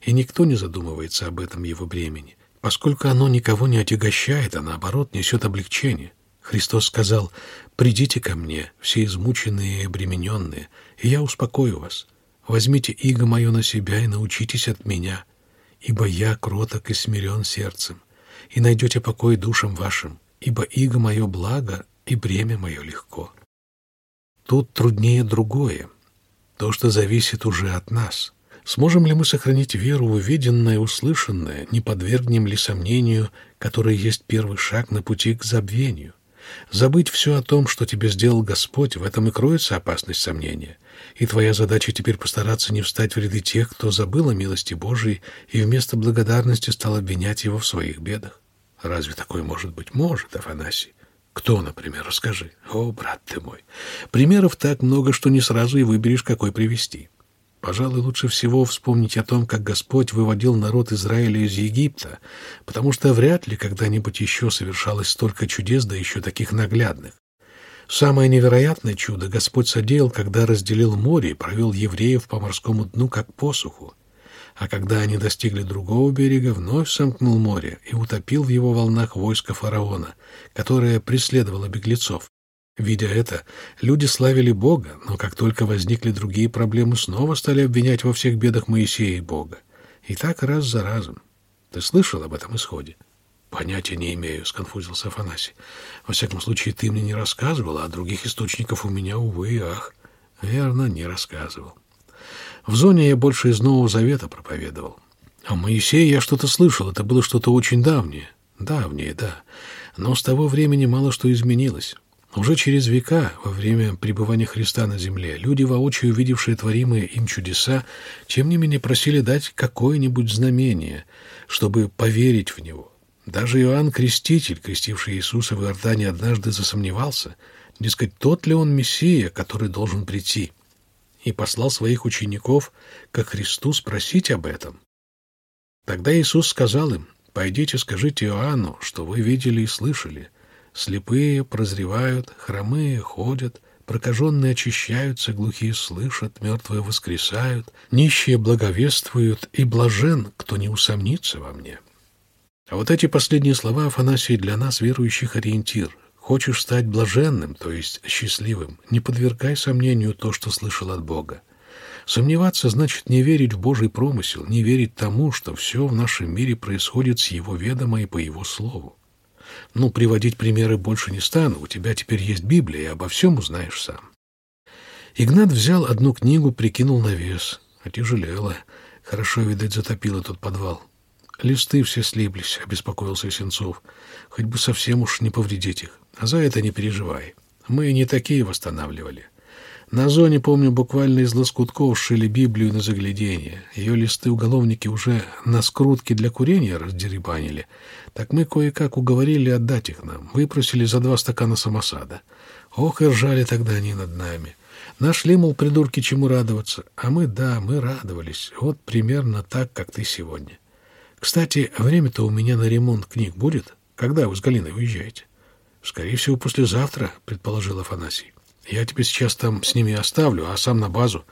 И никто не задумывается об этом его бремени, поскольку оно никого не отягощает, а наоборот несет облегчение. Христос сказал, «Придите ко мне, все измученные и обремененные, и я успокою вас. Возьмите иго мое на себя и научитесь от меня, ибо я кроток и смирен сердцем, и найдете покой душам вашим, ибо иго мое благо, и бремя мое легко». Тут труднее другое, то, что зависит уже от нас. Сможем ли мы сохранить веру увиденное и услышанное, не подвергнем ли сомнению, которое есть первый шаг на пути к забвению? Забыть все о том, что тебе сделал Господь, в этом и кроется опасность сомнения. И твоя задача теперь постараться не встать в ряды тех, кто забыл о милости Божией и вместо благодарности стал обвинять его в своих бедах. Разве такое может быть? Может, Афанасий. Кто, например, расскажи. О, брат ты мой, примеров так много, что не сразу и выберешь, какой привести. Пожалуй, лучше всего вспомнить о том, как Господь выводил народ Израиля из Египта, потому что вряд ли когда-нибудь еще совершалось столько чудес, да еще таких наглядных. Самое невероятное чудо Господь содеял, когда разделил море и провел евреев по морскому дну, как посуху а когда они достигли другого берега, вновь сомкнул море и утопил в его волнах войско фараона, которое преследовало беглецов. Видя это, люди славили Бога, но как только возникли другие проблемы, снова стали обвинять во всех бедах Моисея и Бога. И так раз за разом. Ты слышал об этом исходе? Понятия не имею, сконфузился Афанасий. Во всяком случае, ты мне не рассказывал, а других источников у меня, увы и ах. Верно, не рассказывал. В зоне я больше из Нового Завета проповедовал. А Моисея я что-то слышал, это было что-то очень давнее. Давнее, да. Но с того времени мало что изменилось. Уже через века, во время пребывания Христа на земле, люди, воочию увидевшие творимые им чудеса, тем не менее просили дать какое-нибудь знамение, чтобы поверить в него. Даже Иоанн Креститель, крестивший Иисуса в Иордане, однажды засомневался, дескать, тот ли он Мессия, который должен прийти и послал своих учеников ко Христу спросить об этом. Тогда Иисус сказал им, «Пойдите, скажите Иоанну, что вы видели и слышали. Слепые прозревают, хромые ходят, прокаженные очищаются, глухие слышат, мертвые воскресают, нищие благовествуют, и блажен, кто не усомнится во мне». А вот эти последние слова Афанасий для нас, верующих, ориентир — Хочешь стать блаженным, то есть счастливым, не подвергай сомнению то, что слышал от Бога. Сомневаться значит не верить в Божий промысел, не верить тому, что все в нашем мире происходит с Его ведома и по Его слову. Ну, приводить примеры больше не стану, у тебя теперь есть Библия, и обо всем узнаешь сам. Игнат взял одну книгу, прикинул на вес. Отяжелело. Хорошо, видать, затопило тот подвал. Листы все слиплись, обеспокоился Сенцов. Хоть бы совсем уж не повредить их. А за это не переживай. Мы не такие восстанавливали. На зоне, помню, буквально из лоскутков шили Библию на заглядение. Ее листы уголовники уже на скрутке для курения раздеребанили. Так мы кое-как уговорили отдать их нам. Выпросили за два стакана самосада. Ох, и ржали тогда они над нами. Нашли, мол, придурки, чему радоваться. А мы, да, мы радовались. Вот примерно так, как ты сегодня. Кстати, время-то у меня на ремонт книг будет? Когда вы с Галиной уезжаете? «Скорее всего, послезавтра», — предположил Афанасий. «Я тебя сейчас там с ними оставлю, а сам на базу».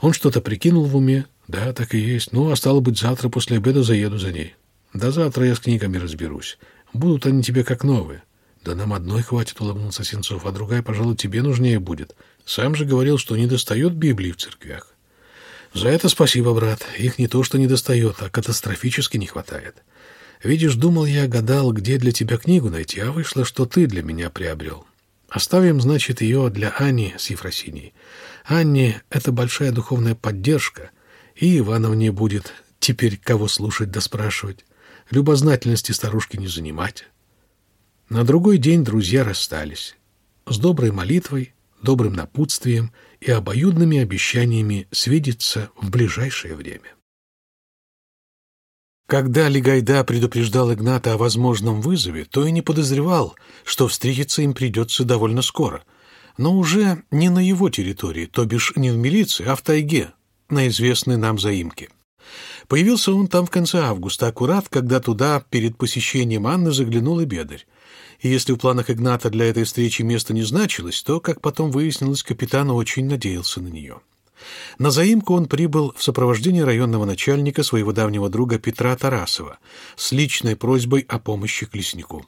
Он что-то прикинул в уме. «Да, так и есть. Ну, а стало быть, завтра после обеда заеду за ней. Да завтра я с книгами разберусь. Будут они тебе как новые». «Да нам одной хватит», — улыбнулся Сенцов, «а другая, пожалуй, тебе нужнее будет. Сам же говорил, что не достает Библии в церквях». «За это спасибо, брат. Их не то что не достает, а катастрофически не хватает». Видишь, думал я, гадал, где для тебя книгу найти, а вышло, что ты для меня приобрел. Оставим, значит, ее для Ани с Ефросиней. Анне — это большая духовная поддержка, и Ивановне будет теперь кого слушать да спрашивать. Любознательности старушки не занимать. На другой день друзья расстались. С доброй молитвой, добрым напутствием и обоюдными обещаниями свидеться в ближайшее время. Когда Легайда предупреждал Игната о возможном вызове, то и не подозревал, что встретиться им придется довольно скоро, но уже не на его территории, то бишь не в милиции, а в тайге, на известной нам заимке. Появился он там в конце августа, аккурат, когда туда перед посещением Анны заглянул и Бедарь. И если в планах Игната для этой встречи место не значилось, то, как потом выяснилось, капитан очень надеялся на нее. На заимку он прибыл в сопровождении районного начальника своего давнего друга Петра Тарасова с личной просьбой о помощи к леснику.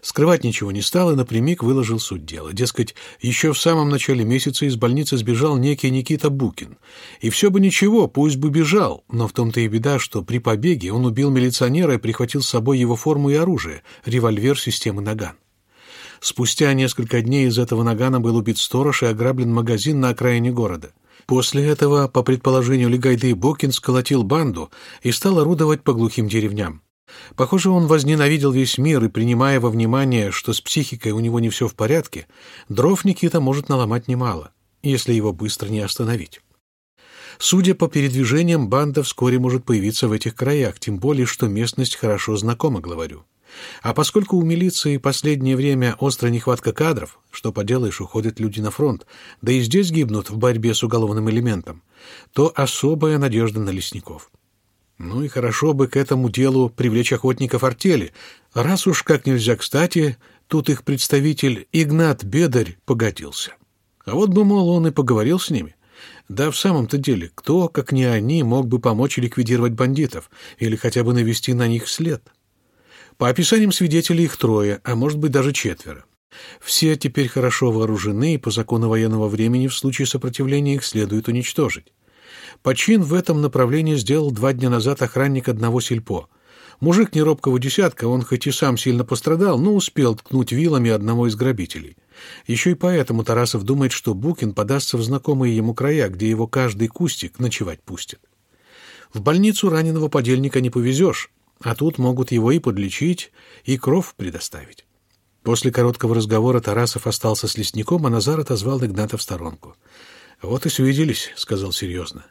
Скрывать ничего не стал и напрямик выложил суть дела. Дескать, еще в самом начале месяца из больницы сбежал некий Никита Букин. И все бы ничего, пусть бы бежал, но в том-то и беда, что при побеге он убил милиционера и прихватил с собой его форму и оружие, револьвер системы «Наган». Спустя несколько дней из этого «Нагана» был убит сторож и ограблен магазин на окраине города. После этого, по предположению Легайды, Букин сколотил банду и стал орудовать по глухим деревням. Похоже, он возненавидел весь мир, и, принимая во внимание, что с психикой у него не все в порядке, дров Никита может наломать немало, если его быстро не остановить. Судя по передвижениям, банда вскоре может появиться в этих краях, тем более, что местность хорошо знакома главарю. А поскольку у милиции последнее время острая нехватка кадров, что поделаешь, уходят люди на фронт, да и здесь гибнут в борьбе с уголовным элементом, то особая надежда на лесников. Ну и хорошо бы к этому делу привлечь охотников артели, раз уж как нельзя кстати, тут их представитель Игнат Бедарь погодился. А вот бы, мол, он и поговорил с ними. Да в самом-то деле, кто, как не они, мог бы помочь ликвидировать бандитов или хотя бы навести на них след? По описаниям свидетелей их трое, а может быть даже четверо. Все теперь хорошо вооружены, и по закону военного времени в случае сопротивления их следует уничтожить. Почин в этом направлении сделал два дня назад охранник одного сельпо. Мужик неробкого десятка, он хоть и сам сильно пострадал, но успел ткнуть вилами одного из грабителей. Еще и поэтому Тарасов думает, что Букин подастся в знакомые ему края, где его каждый кустик ночевать пустит. В больницу раненого подельника не повезешь, а тут могут его и подлечить, и кров предоставить. После короткого разговора Тарасов остался с лесником, а Назар отозвал Игната в сторонку. «Вот и свиделись», — сказал серьезно.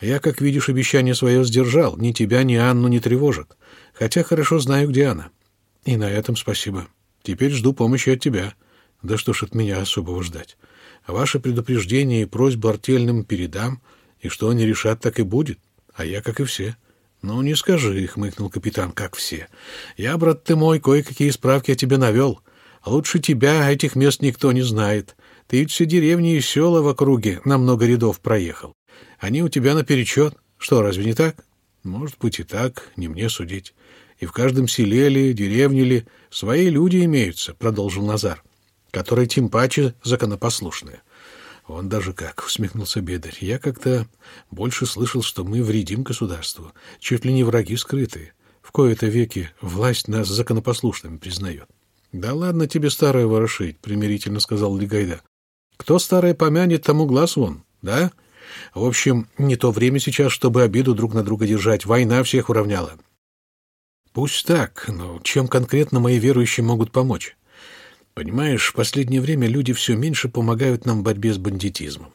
Я, как видишь, обещание свое сдержал. Ни тебя, ни Анну не тревожит. Хотя хорошо знаю, где она. И на этом спасибо. Теперь жду помощи от тебя. Да что ж от меня особого ждать. Ваши предупреждения и просьбы артельным передам, и что они решат, так и будет. А я, как и все. Ну, не скажи, — хмыкнул капитан, — как все. Я, брат ты мой, кое-какие справки о тебе навел. Лучше тебя этих мест никто не знает. Ты ведь все деревни и села в округе на много рядов проехал. Они у тебя наперечет. Что, разве не так? Может быть и так, не мне судить. И в каждом селе ли, деревне ли свои люди имеются, продолжил Назар, которые тем паче законопослушные. Он даже как, усмехнулся Бедарь. Я как-то больше слышал, что мы вредим государству, чуть ли не враги скрытые. В кои-то веки власть нас законопослушными признает. — Да ладно тебе старое ворошить, — примирительно сказал Легайда. — Кто старое помянет, тому глаз вон, да? — в общем, не то время сейчас, чтобы обиду друг на друга держать. Война всех уравняла. Пусть так, но чем конкретно мои верующие могут помочь? Понимаешь, в последнее время люди все меньше помогают нам в борьбе с бандитизмом.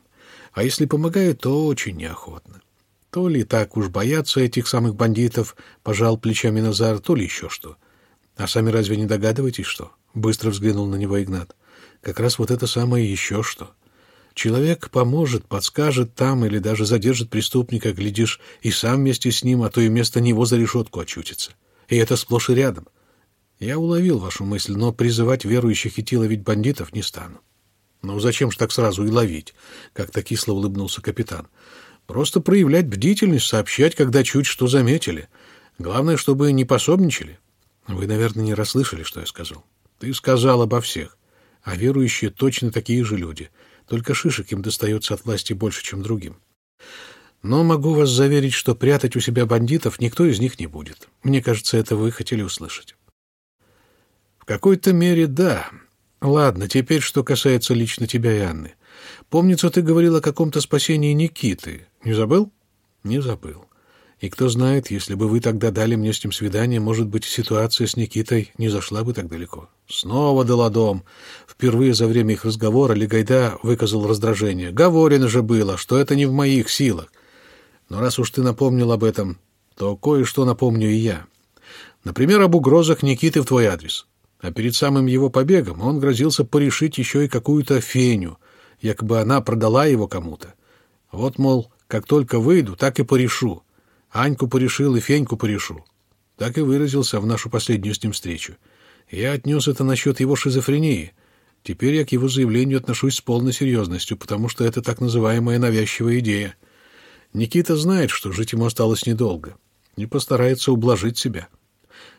А если помогают, то очень неохотно. То ли так уж боятся этих самых бандитов, пожал плечами Назар, то ли еще что. А сами разве не догадываетесь, что? Быстро взглянул на него Игнат. Как раз вот это самое еще что. Человек поможет, подскажет там или даже задержит преступника, глядишь, и сам вместе с ним, а то и вместо него за решетку очутится. И это сплошь и рядом. Я уловил вашу мысль, но призывать верующих идти ловить бандитов не стану. Ну зачем ж так сразу и ловить? Как-то кисло улыбнулся капитан. Просто проявлять бдительность, сообщать, когда чуть что заметили. Главное, чтобы не пособничали. Вы, наверное, не расслышали, что я сказал. Ты сказал обо всех. А верующие точно такие же люди — только шишек им достается от власти больше, чем другим. Но могу вас заверить, что прятать у себя бандитов никто из них не будет. Мне кажется, это вы хотели услышать. В какой-то мере да. Ладно, теперь что касается лично тебя и Анны. Помнится, ты говорил о каком-то спасении Никиты. Не забыл? Не забыл. И кто знает, если бы вы тогда дали мне с ним свидание, может быть, ситуация с Никитой не зашла бы так далеко. Снова Деладом. Впервые за время их разговора Легайда выказал раздражение. Говорено же было, что это не в моих силах. Но раз уж ты напомнил об этом, то кое-что напомню и я. Например, об угрозах Никиты в твой адрес. А перед самым его побегом он грозился порешить еще и какую-то феню. Якобы она продала его кому-то. Вот, мол, как только выйду, так и порешу. Аньку порешил и Феньку порешу. Так и выразился в нашу последнюю с ним встречу. Я отнес это насчет его шизофрении. Теперь я к его заявлению отношусь с полной серьезностью, потому что это так называемая навязчивая идея. Никита знает, что жить ему осталось недолго, и постарается ублажить себя.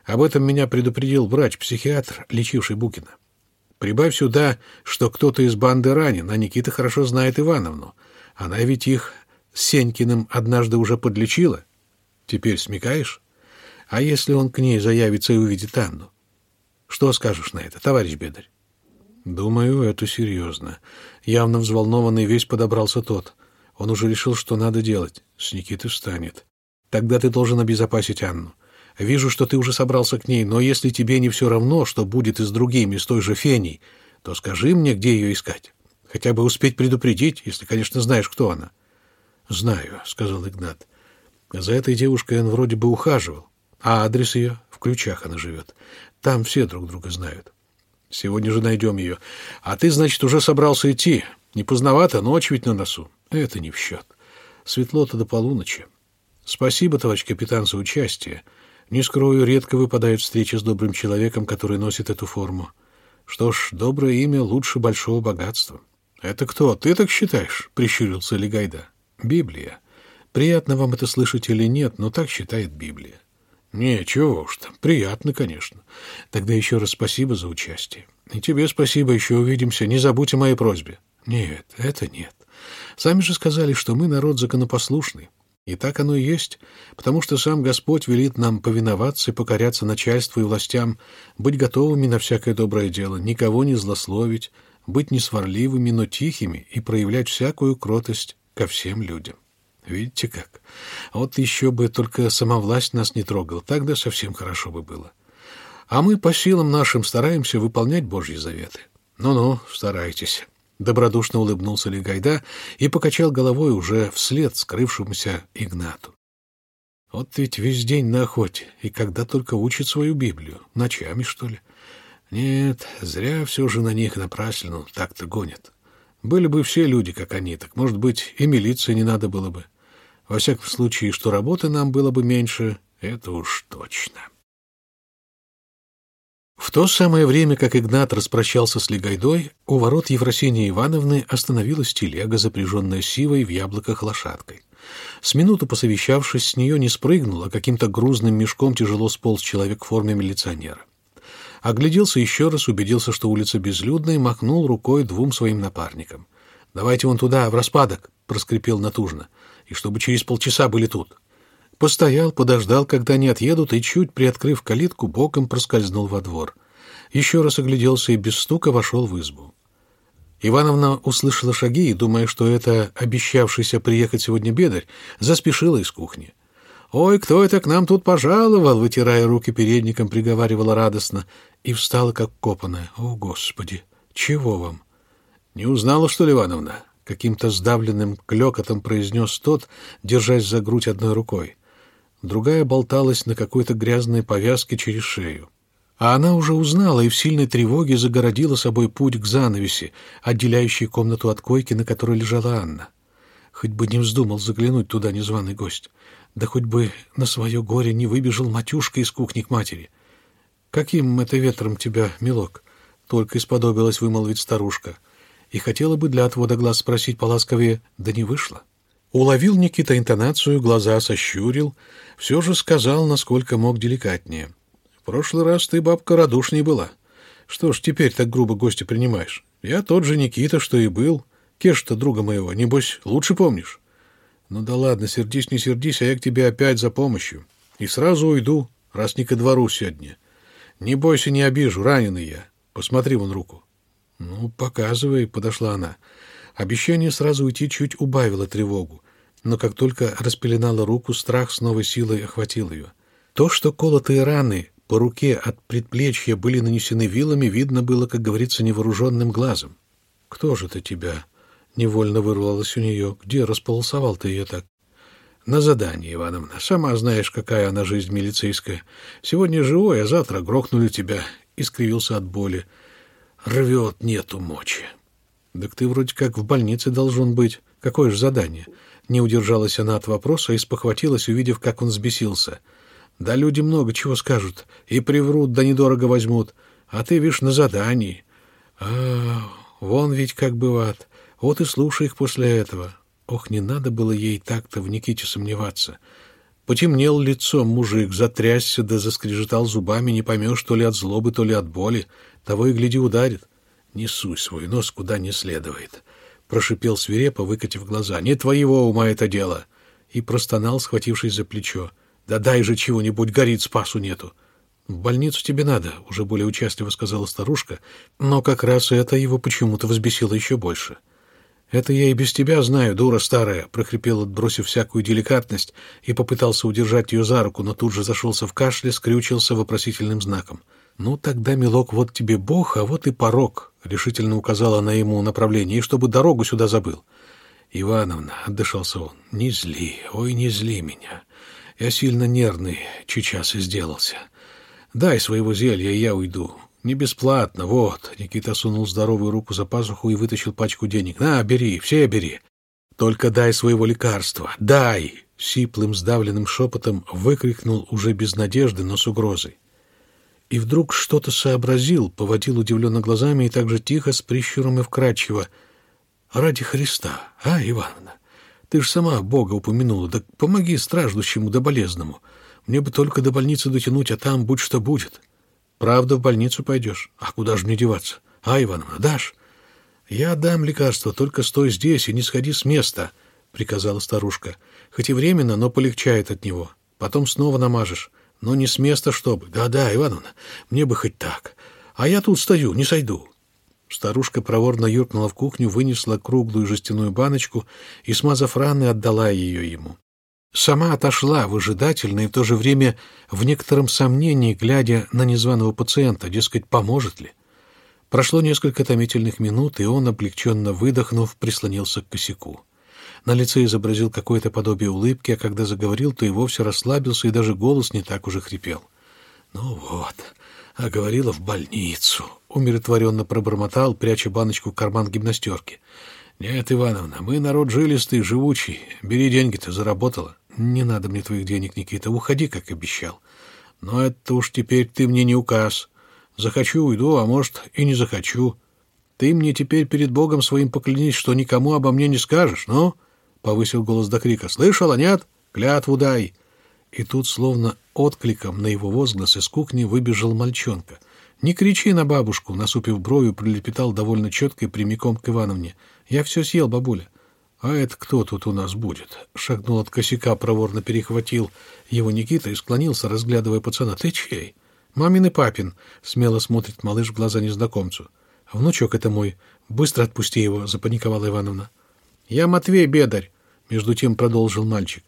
Об этом меня предупредил врач-психиатр, лечивший Букина. Прибавь сюда, что кто-то из банды ранен, а Никита хорошо знает Ивановну. Она ведь их с Сенькиным однажды уже подлечила. Теперь смекаешь? А если он к ней заявится и увидит Анну? Что скажешь на это, товарищ Бедарь? Думаю, это серьезно. Явно взволнованный весь подобрался тот. Он уже решил, что надо делать. С Никиты встанет. Тогда ты должен обезопасить Анну. Вижу, что ты уже собрался к ней, но если тебе не все равно, что будет и с другими, с той же Феней, то скажи мне, где ее искать. Хотя бы успеть предупредить, если, конечно, знаешь, кто она. — Знаю, — сказал Игнат. За этой девушкой он вроде бы ухаживал. А адрес ее? В ключах она живет. Там все друг друга знают. Сегодня же найдем ее. А ты, значит, уже собрался идти. Не поздновато, ночь ведь на носу. Это не в счет. Светло-то до полуночи. Спасибо, товарищ капитан, за участие. Не скрою, редко выпадает встреча с добрым человеком, который носит эту форму. Что ж, доброе имя лучше большого богатства. Это кто? Ты так считаешь? Прищурился Легайда. Библия. Приятно вам это слышать или нет, но так считает Библия. Не, чего уж там. Приятно, конечно. Тогда еще раз спасибо за участие. И тебе спасибо, еще увидимся. Не забудь о моей просьбе. Нет, это нет. Сами же сказали, что мы народ законопослушный. И так оно и есть, потому что сам Господь велит нам повиноваться и покоряться начальству и властям, быть готовыми на всякое доброе дело, никого не злословить, быть несварливыми, но тихими и проявлять всякую кротость ко всем людям. Видите как? Вот еще бы только сама власть нас не трогала, тогда совсем хорошо бы было. А мы по силам нашим стараемся выполнять Божьи заветы. Ну-ну, старайтесь. Добродушно улыбнулся Легайда и покачал головой уже вслед скрывшемуся Игнату. Вот ведь весь день на охоте, и когда только учит свою Библию, ночами, что ли. Нет, зря все же на них напраслину так-то гонят. Были бы все люди, как они, так, может быть, и милиции не надо было бы. Во всяком случае, что работы нам было бы меньше, это уж точно. В то самое время, как Игнат распрощался с Легайдой, у ворот Евросинии Ивановны остановилась телега, запряженная сивой в яблоках лошадкой. С минуту посовещавшись, с нее не спрыгнул, а каким-то грузным мешком тяжело сполз человек в форме милиционера. Огляделся еще раз, убедился, что улица безлюдная, махнул рукой двум своим напарникам. «Давайте вон туда, в распадок!» — проскрипел натужно и чтобы через полчаса были тут. Постоял, подождал, когда они отъедут, и, чуть приоткрыв калитку, боком проскользнул во двор. Еще раз огляделся и без стука вошел в избу. Ивановна услышала шаги и, думая, что это обещавшийся приехать сегодня бедарь, заспешила из кухни. «Ой, кто это к нам тут пожаловал?» — вытирая руки передником, приговаривала радостно и встала, как копанная. «О, Господи! Чего вам?» «Не узнала, что ли, Ивановна?» — каким-то сдавленным клёкотом произнес тот, держась за грудь одной рукой. Другая болталась на какой-то грязной повязке через шею. А она уже узнала и в сильной тревоге загородила собой путь к занавеси, отделяющей комнату от койки, на которой лежала Анна. Хоть бы не вздумал заглянуть туда незваный гость. Да хоть бы на свое горе не выбежал матюшка из кухни к матери. «Каким это ветром тебя, милок?» — только исподобилась вымолвить старушка — и хотела бы для отвода глаз спросить поласковее, да не вышло. Уловил Никита интонацию, глаза сощурил, все же сказал, насколько мог деликатнее. «В прошлый раз ты, бабка, радушней была. Что ж теперь так грубо гостя принимаешь? Я тот же Никита, что и был. Кеш-то друга моего, небось, лучше помнишь?» «Ну да ладно, сердись, не сердись, а я к тебе опять за помощью. И сразу уйду, раз не ко двору сегодня. Не бойся, не обижу, раненый я. Посмотри вон руку». «Ну, показывай», — подошла она. Обещание сразу уйти чуть убавило тревогу, но как только распеленала руку, страх с новой силой охватил ее. То, что колотые раны по руке от предплечья были нанесены вилами, видно было, как говорится, невооруженным глазом. «Кто же ты тебя?» — невольно вырвалось у нее. «Где располосовал ты ее так?» «На задание, Ивановна. Сама знаешь, какая она жизнь милицейская. Сегодня живой, а завтра грохнули тебя», — искривился от боли рвет, нету мочи. Так ты вроде как в больнице должен быть. Какое же задание? Не удержалась она от вопроса и спохватилась, увидев, как он взбесился. Да люди много чего скажут. И приврут, да недорого возьмут. А ты, видишь, на задании. А, вон ведь как бывает. Вот и слушай их после этого. Ох, не надо было ей так-то в Никите сомневаться. Потемнел лицом мужик, затрясся да заскрежетал зубами, не поймешь, то ли от злобы, то ли от боли. Того и гляди ударит. Не суй свой нос куда не следует. Прошипел свирепо, выкатив глаза. Не твоего ума это дело. И простонал, схватившись за плечо. Да дай же чего-нибудь, горит, спасу нету. «В больницу тебе надо», — уже более участливо сказала старушка, но как раз это его почему-то взбесило еще больше. «Это я и без тебя знаю, дура старая», — прохрипел, отбросив всякую деликатность, и попытался удержать ее за руку, но тут же зашелся в кашле, скрючился вопросительным знаком. «Ну, тогда, милок, вот тебе Бог, а вот и порог», — решительно указала она ему направление, — «и чтобы дорогу сюда забыл». «Ивановна», — отдышался он, — «не зли, ой, не зли меня. Я сильно нервный сейчас и сделался. Дай своего зелья, и я уйду. Не бесплатно, вот». Никита сунул здоровую руку за пазуху и вытащил пачку денег. «На, бери, все бери. Только дай своего лекарства, дай!» Сиплым, сдавленным шепотом выкрикнул уже без надежды, но с угрозой. И вдруг что-то сообразил, поводил удивленно глазами и так же тихо, с прищуром и вкрадчиво. «Ради Христа, а, Ивановна? Ты ж сама Бога упомянула, так помоги страждущему да болезному. Мне бы только до больницы дотянуть, а там будь что будет». Правда, в больницу пойдешь. А куда же мне деваться? А, Ивановна, дашь? Я дам лекарство, только стой здесь и не сходи с места, — приказала старушка. Хоть и временно, но полегчает от него. Потом снова намажешь. Но не с места, чтобы. Да-да, Ивановна, мне бы хоть так. А я тут стою, не сойду. Старушка проворно юркнула в кухню, вынесла круглую жестяную баночку и, смазав раны, отдала ее ему. Сама отошла выжидательно и в то же время в некотором сомнении, глядя на незваного пациента, дескать, поможет ли. Прошло несколько томительных минут, и он, облегченно выдохнув, прислонился к косяку. На лице изобразил какое-то подобие улыбки, а когда заговорил, то и вовсе расслабился, и даже голос не так уже хрипел. «Ну вот, а говорила в больницу», — умиротворенно пробормотал, пряча баночку в карман гимнастерки. «Нет, Ивановна, мы народ жилистый, живучий. Бери деньги-то, заработала». «Не надо мне твоих денег, Никита, уходи, как обещал. Но это уж теперь ты мне не указ. Захочу — уйду, а может, и не захочу. Ты мне теперь перед Богом своим поклянись, что никому обо мне не скажешь, ну?» Повысил голос до крика. «Слышала, нет? Клятву дай!» И тут, словно откликом на его возглас, из кухни выбежал мальчонка. «Не кричи на бабушку!» — насупив брови, прилепетал довольно четко и прямиком к Ивановне. «Я все съел, бабуля». «А это кто тут у нас будет?» Шагнул от косяка, проворно перехватил его Никита и склонился, разглядывая пацана. «Ты чей?» «Мамин и папин», — смело смотрит малыш в глаза незнакомцу. «Внучок это мой. Быстро отпусти его», — запаниковала Ивановна. «Я Матвей Бедарь», — между тем продолжил мальчик.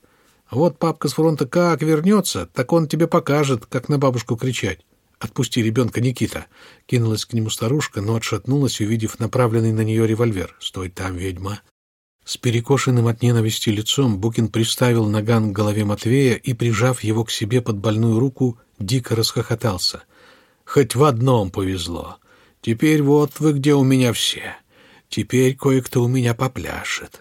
«Вот папка с фронта как вернется, так он тебе покажет, как на бабушку кричать». «Отпусти ребенка, Никита!» Кинулась к нему старушка, но отшатнулась, увидев направленный на нее револьвер. «Стой там, ведьма!» С перекошенным от ненависти лицом Букин приставил наган к голове Матвея и, прижав его к себе под больную руку, дико расхохотался. «Хоть в одном повезло. Теперь вот вы где у меня все. Теперь кое-кто у меня попляшет.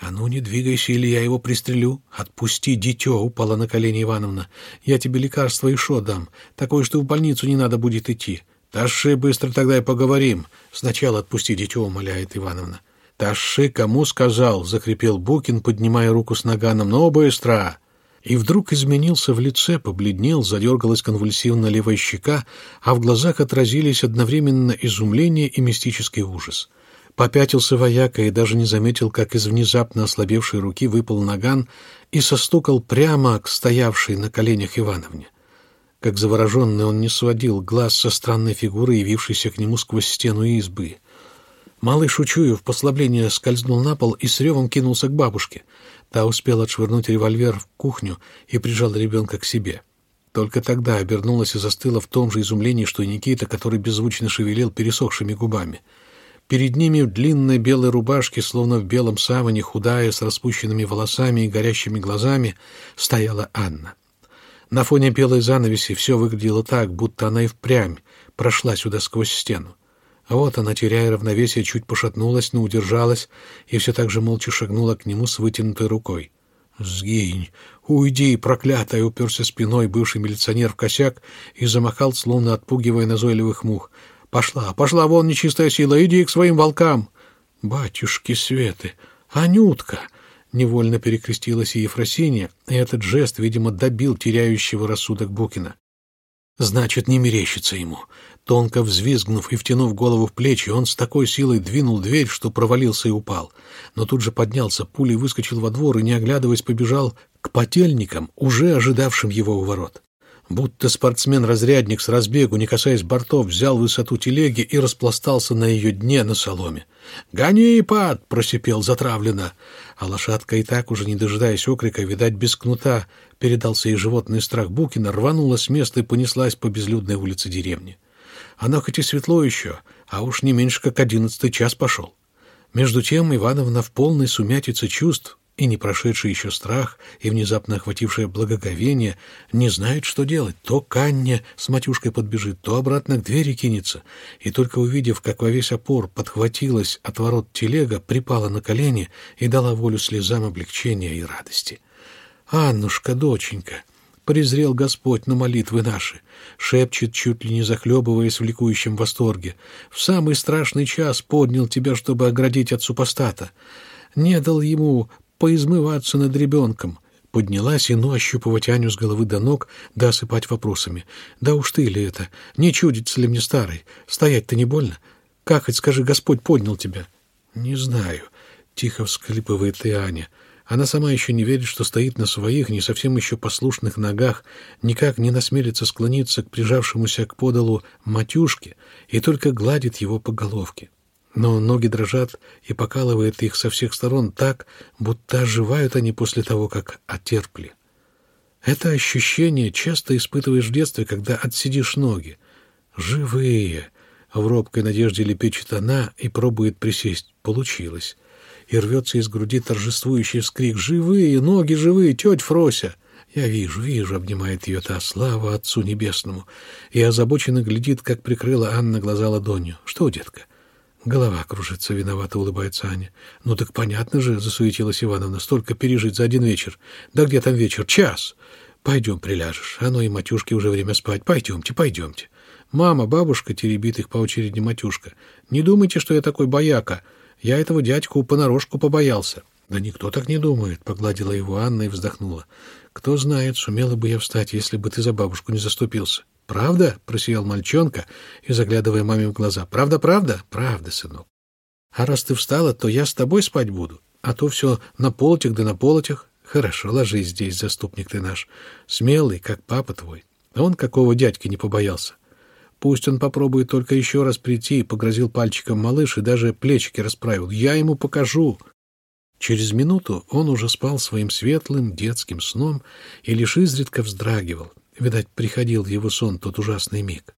А ну, не двигайся, или я его пристрелю. Отпусти, дитё!» — упала на колени Ивановна. «Я тебе лекарство и дам. Такое, что в больницу не надо будет идти. Таши, быстро тогда и поговорим. Сначала отпусти, дитё!» — умоляет Ивановна. «Таши, кому сказал?» — закрепел Букин, поднимая руку с наганом. «Ну, быстро!» И вдруг изменился в лице, побледнел, задергалась конвульсивно левая щека, а в глазах отразились одновременно изумление и мистический ужас. Попятился вояка и даже не заметил, как из внезапно ослабевшей руки выпал наган и состукал прямо к стоявшей на коленях Ивановне. Как завороженный он не сводил глаз со странной фигуры, явившейся к нему сквозь стену избы — Малыш, учуяв послабление, скользнул на пол и с ревом кинулся к бабушке. Та успела отшвырнуть револьвер в кухню и прижала ребенка к себе. Только тогда обернулась и застыла в том же изумлении, что и Никита, который беззвучно шевелил пересохшими губами. Перед ними в длинной белой рубашке, словно в белом саване, худая, с распущенными волосами и горящими глазами, стояла Анна. На фоне белой занавеси все выглядело так, будто она и впрямь прошла сюда сквозь стену. А вот она, теряя равновесие, чуть пошатнулась, но удержалась и все так же молча шагнула к нему с вытянутой рукой. «Сгинь! Уйди, проклятая!» — уперся спиной бывший милиционер в косяк и замахал, словно отпугивая назойливых мух. «Пошла, пошла вон, нечистая сила! Иди к своим волкам!» «Батюшки Светы! Анютка!» Невольно перекрестилась и Ефросинья, и этот жест, видимо, добил теряющего рассудок Букина. Значит, не мерещится ему. Тонко взвизгнув и втянув голову в плечи, он с такой силой двинул дверь, что провалился и упал. Но тут же поднялся, пулей выскочил во двор и, не оглядываясь, побежал к потельникам, уже ожидавшим его у ворот. Будто спортсмен-разрядник с разбегу, не касаясь бортов, взял высоту телеги и распластался на ее дне на соломе. «Гони, пад!» — просипел затравленно. А лошадка и так, уже не дожидаясь окрика, видать, без кнута, передался ей животный страх Букина, рванула с места и понеслась по безлюдной улице деревни. Оно хоть и светло еще, а уж не меньше как одиннадцатый час пошел. Между тем Ивановна в полной сумятице чувств и не прошедший еще страх, и внезапно охватившее благоговение, не знает, что делать. То к с матюшкой подбежит, то обратно к двери кинется. И только увидев, как во весь опор подхватилась от ворот телега, припала на колени и дала волю слезам облегчения и радости. «Аннушка, доченька!» презрел Господь на молитвы наши, шепчет, чуть ли не захлебываясь в ликующем восторге. В самый страшный час поднял тебя, чтобы оградить от супостата. Не дал ему поизмываться над ребенком. Поднялась и ну ощупывать Аню с головы до ног, да осыпать вопросами. «Да уж ты ли это? Не чудится ли мне старый? Стоять-то не больно? Как хоть, скажи, Господь поднял тебя?» «Не знаю», — тихо всклипывает и Аня. Она сама еще не верит, что стоит на своих, не совсем еще послушных ногах, никак не насмелится склониться к прижавшемуся к подолу матюшке и только гладит его по головке но ноги дрожат и покалывает их со всех сторон так, будто оживают они после того, как отерпли. Это ощущение часто испытываешь в детстве, когда отсидишь ноги. «Живые!» — в робкой надежде лепечет она и пробует присесть. Получилось. И рвется из груди торжествующий вскрик «Живые! Ноги живые! Тетя Фрося!» «Я вижу, вижу», — обнимает ее та слава Отцу Небесному, и озабоченно глядит, как прикрыла Анна глаза ладонью. «Что, детка?» Голова кружится, виновато улыбается Аня. Ну так понятно же, засуетилась Ивановна, столько пережить за один вечер. Да где там вечер? Час. Пойдем приляжешь. Оно а ну и матюшке уже время спать. Пойдемте, пойдемте. Мама, бабушка, теребит их по очереди матюшка. Не думайте, что я такой бояка. Я этого дядьку понарошку побоялся. Да никто так не думает, погладила его Анна и вздохнула. Кто знает, сумела бы я встать, если бы ты за бабушку не заступился. «Правда?» — просиял мальчонка и заглядывая маме в глаза. «Правда, правда?» «Правда, сынок. А раз ты встала, то я с тобой спать буду, а то все на полотях да на полотях. Хорошо, ложись здесь, заступник ты наш, смелый, как папа твой. Он какого дядьки не побоялся. Пусть он попробует только еще раз прийти, погрозил пальчиком малыш и даже плечики расправил. Я ему покажу. Через минуту он уже спал своим светлым детским сном и лишь изредка вздрагивал, Видать, приходил в его сон тот ужасный миг.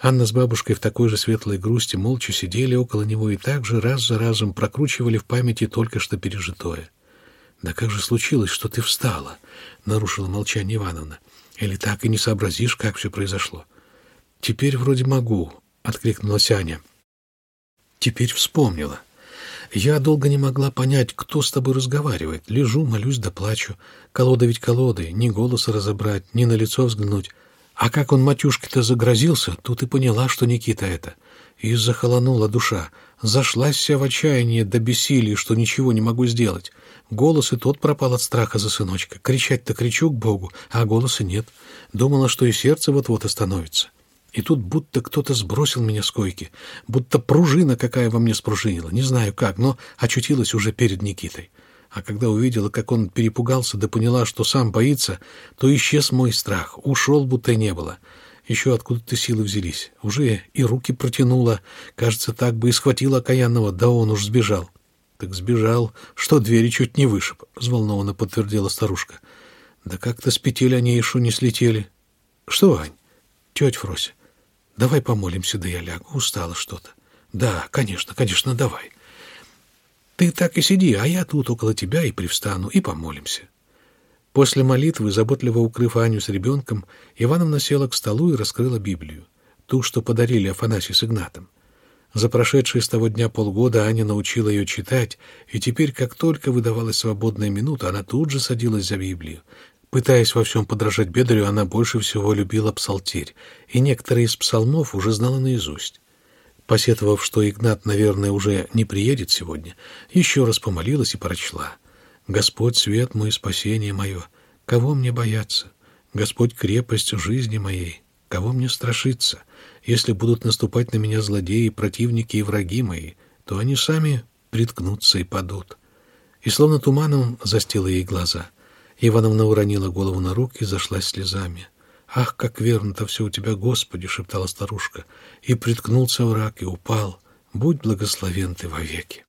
Анна с бабушкой в такой же светлой грусти молча сидели около него и также раз за разом прокручивали в памяти только что пережитое. «Да как же случилось, что ты встала?» — нарушила молчание Ивановна. «Или так и не сообразишь, как все произошло?» «Теперь вроде могу», — откликнулась Аня. «Теперь вспомнила». Я долго не могла понять, кто с тобой разговаривает. Лежу, молюсь да плачу. Колода ведь колоды, ни голоса разобрать, ни на лицо взглянуть. А как он матюшке-то загрозился, тут и поняла, что Никита это. И захолонула душа. Зашлась вся в отчаянии до бессилия, что ничего не могу сделать. Голос и тот пропал от страха за сыночка. Кричать-то кричу к Богу, а голоса нет. Думала, что и сердце вот-вот остановится. И тут будто кто-то сбросил меня с койки, будто пружина какая во мне спружинила, не знаю как, но очутилась уже перед Никитой. А когда увидела, как он перепугался, да поняла, что сам боится, то исчез мой страх, ушел, будто не было. Еще откуда-то силы взялись. Уже и руки протянула, кажется, так бы и схватила окаянного, да он уж сбежал. Так сбежал, что двери чуть не вышиб, — взволнованно подтвердила старушка. Да как-то с петель они еще не слетели. Что, Ань? Тетя Фрося, Давай помолимся, да я лягу. Устала что-то. Да, конечно, конечно, давай. Ты так и сиди, а я тут около тебя и привстану, и помолимся. После молитвы, заботливо укрыв Аню с ребенком, Ивановна села к столу и раскрыла Библию, ту, что подарили Афанасий с Игнатом. За прошедшие с того дня полгода Аня научила ее читать, и теперь, как только выдавалась свободная минута, она тут же садилась за Библию. Пытаясь во всем подражать Бедарю, она больше всего любила псалтирь, и некоторые из псалмов уже знала наизусть. Посетовав, что Игнат, наверное, уже не приедет сегодня, еще раз помолилась и прочла. «Господь, свет мой, спасение мое, кого мне бояться? Господь, крепость жизни моей, кого мне страшиться? Если будут наступать на меня злодеи, противники и враги мои, то они сами приткнутся и падут». И словно туманом застила ей глаза. Ивановна уронила голову на руки и зашлась слезами. «Ах, как верно-то все у тебя, Господи!» — шептала старушка. «И приткнулся враг, и упал. Будь благословен ты вовеки!»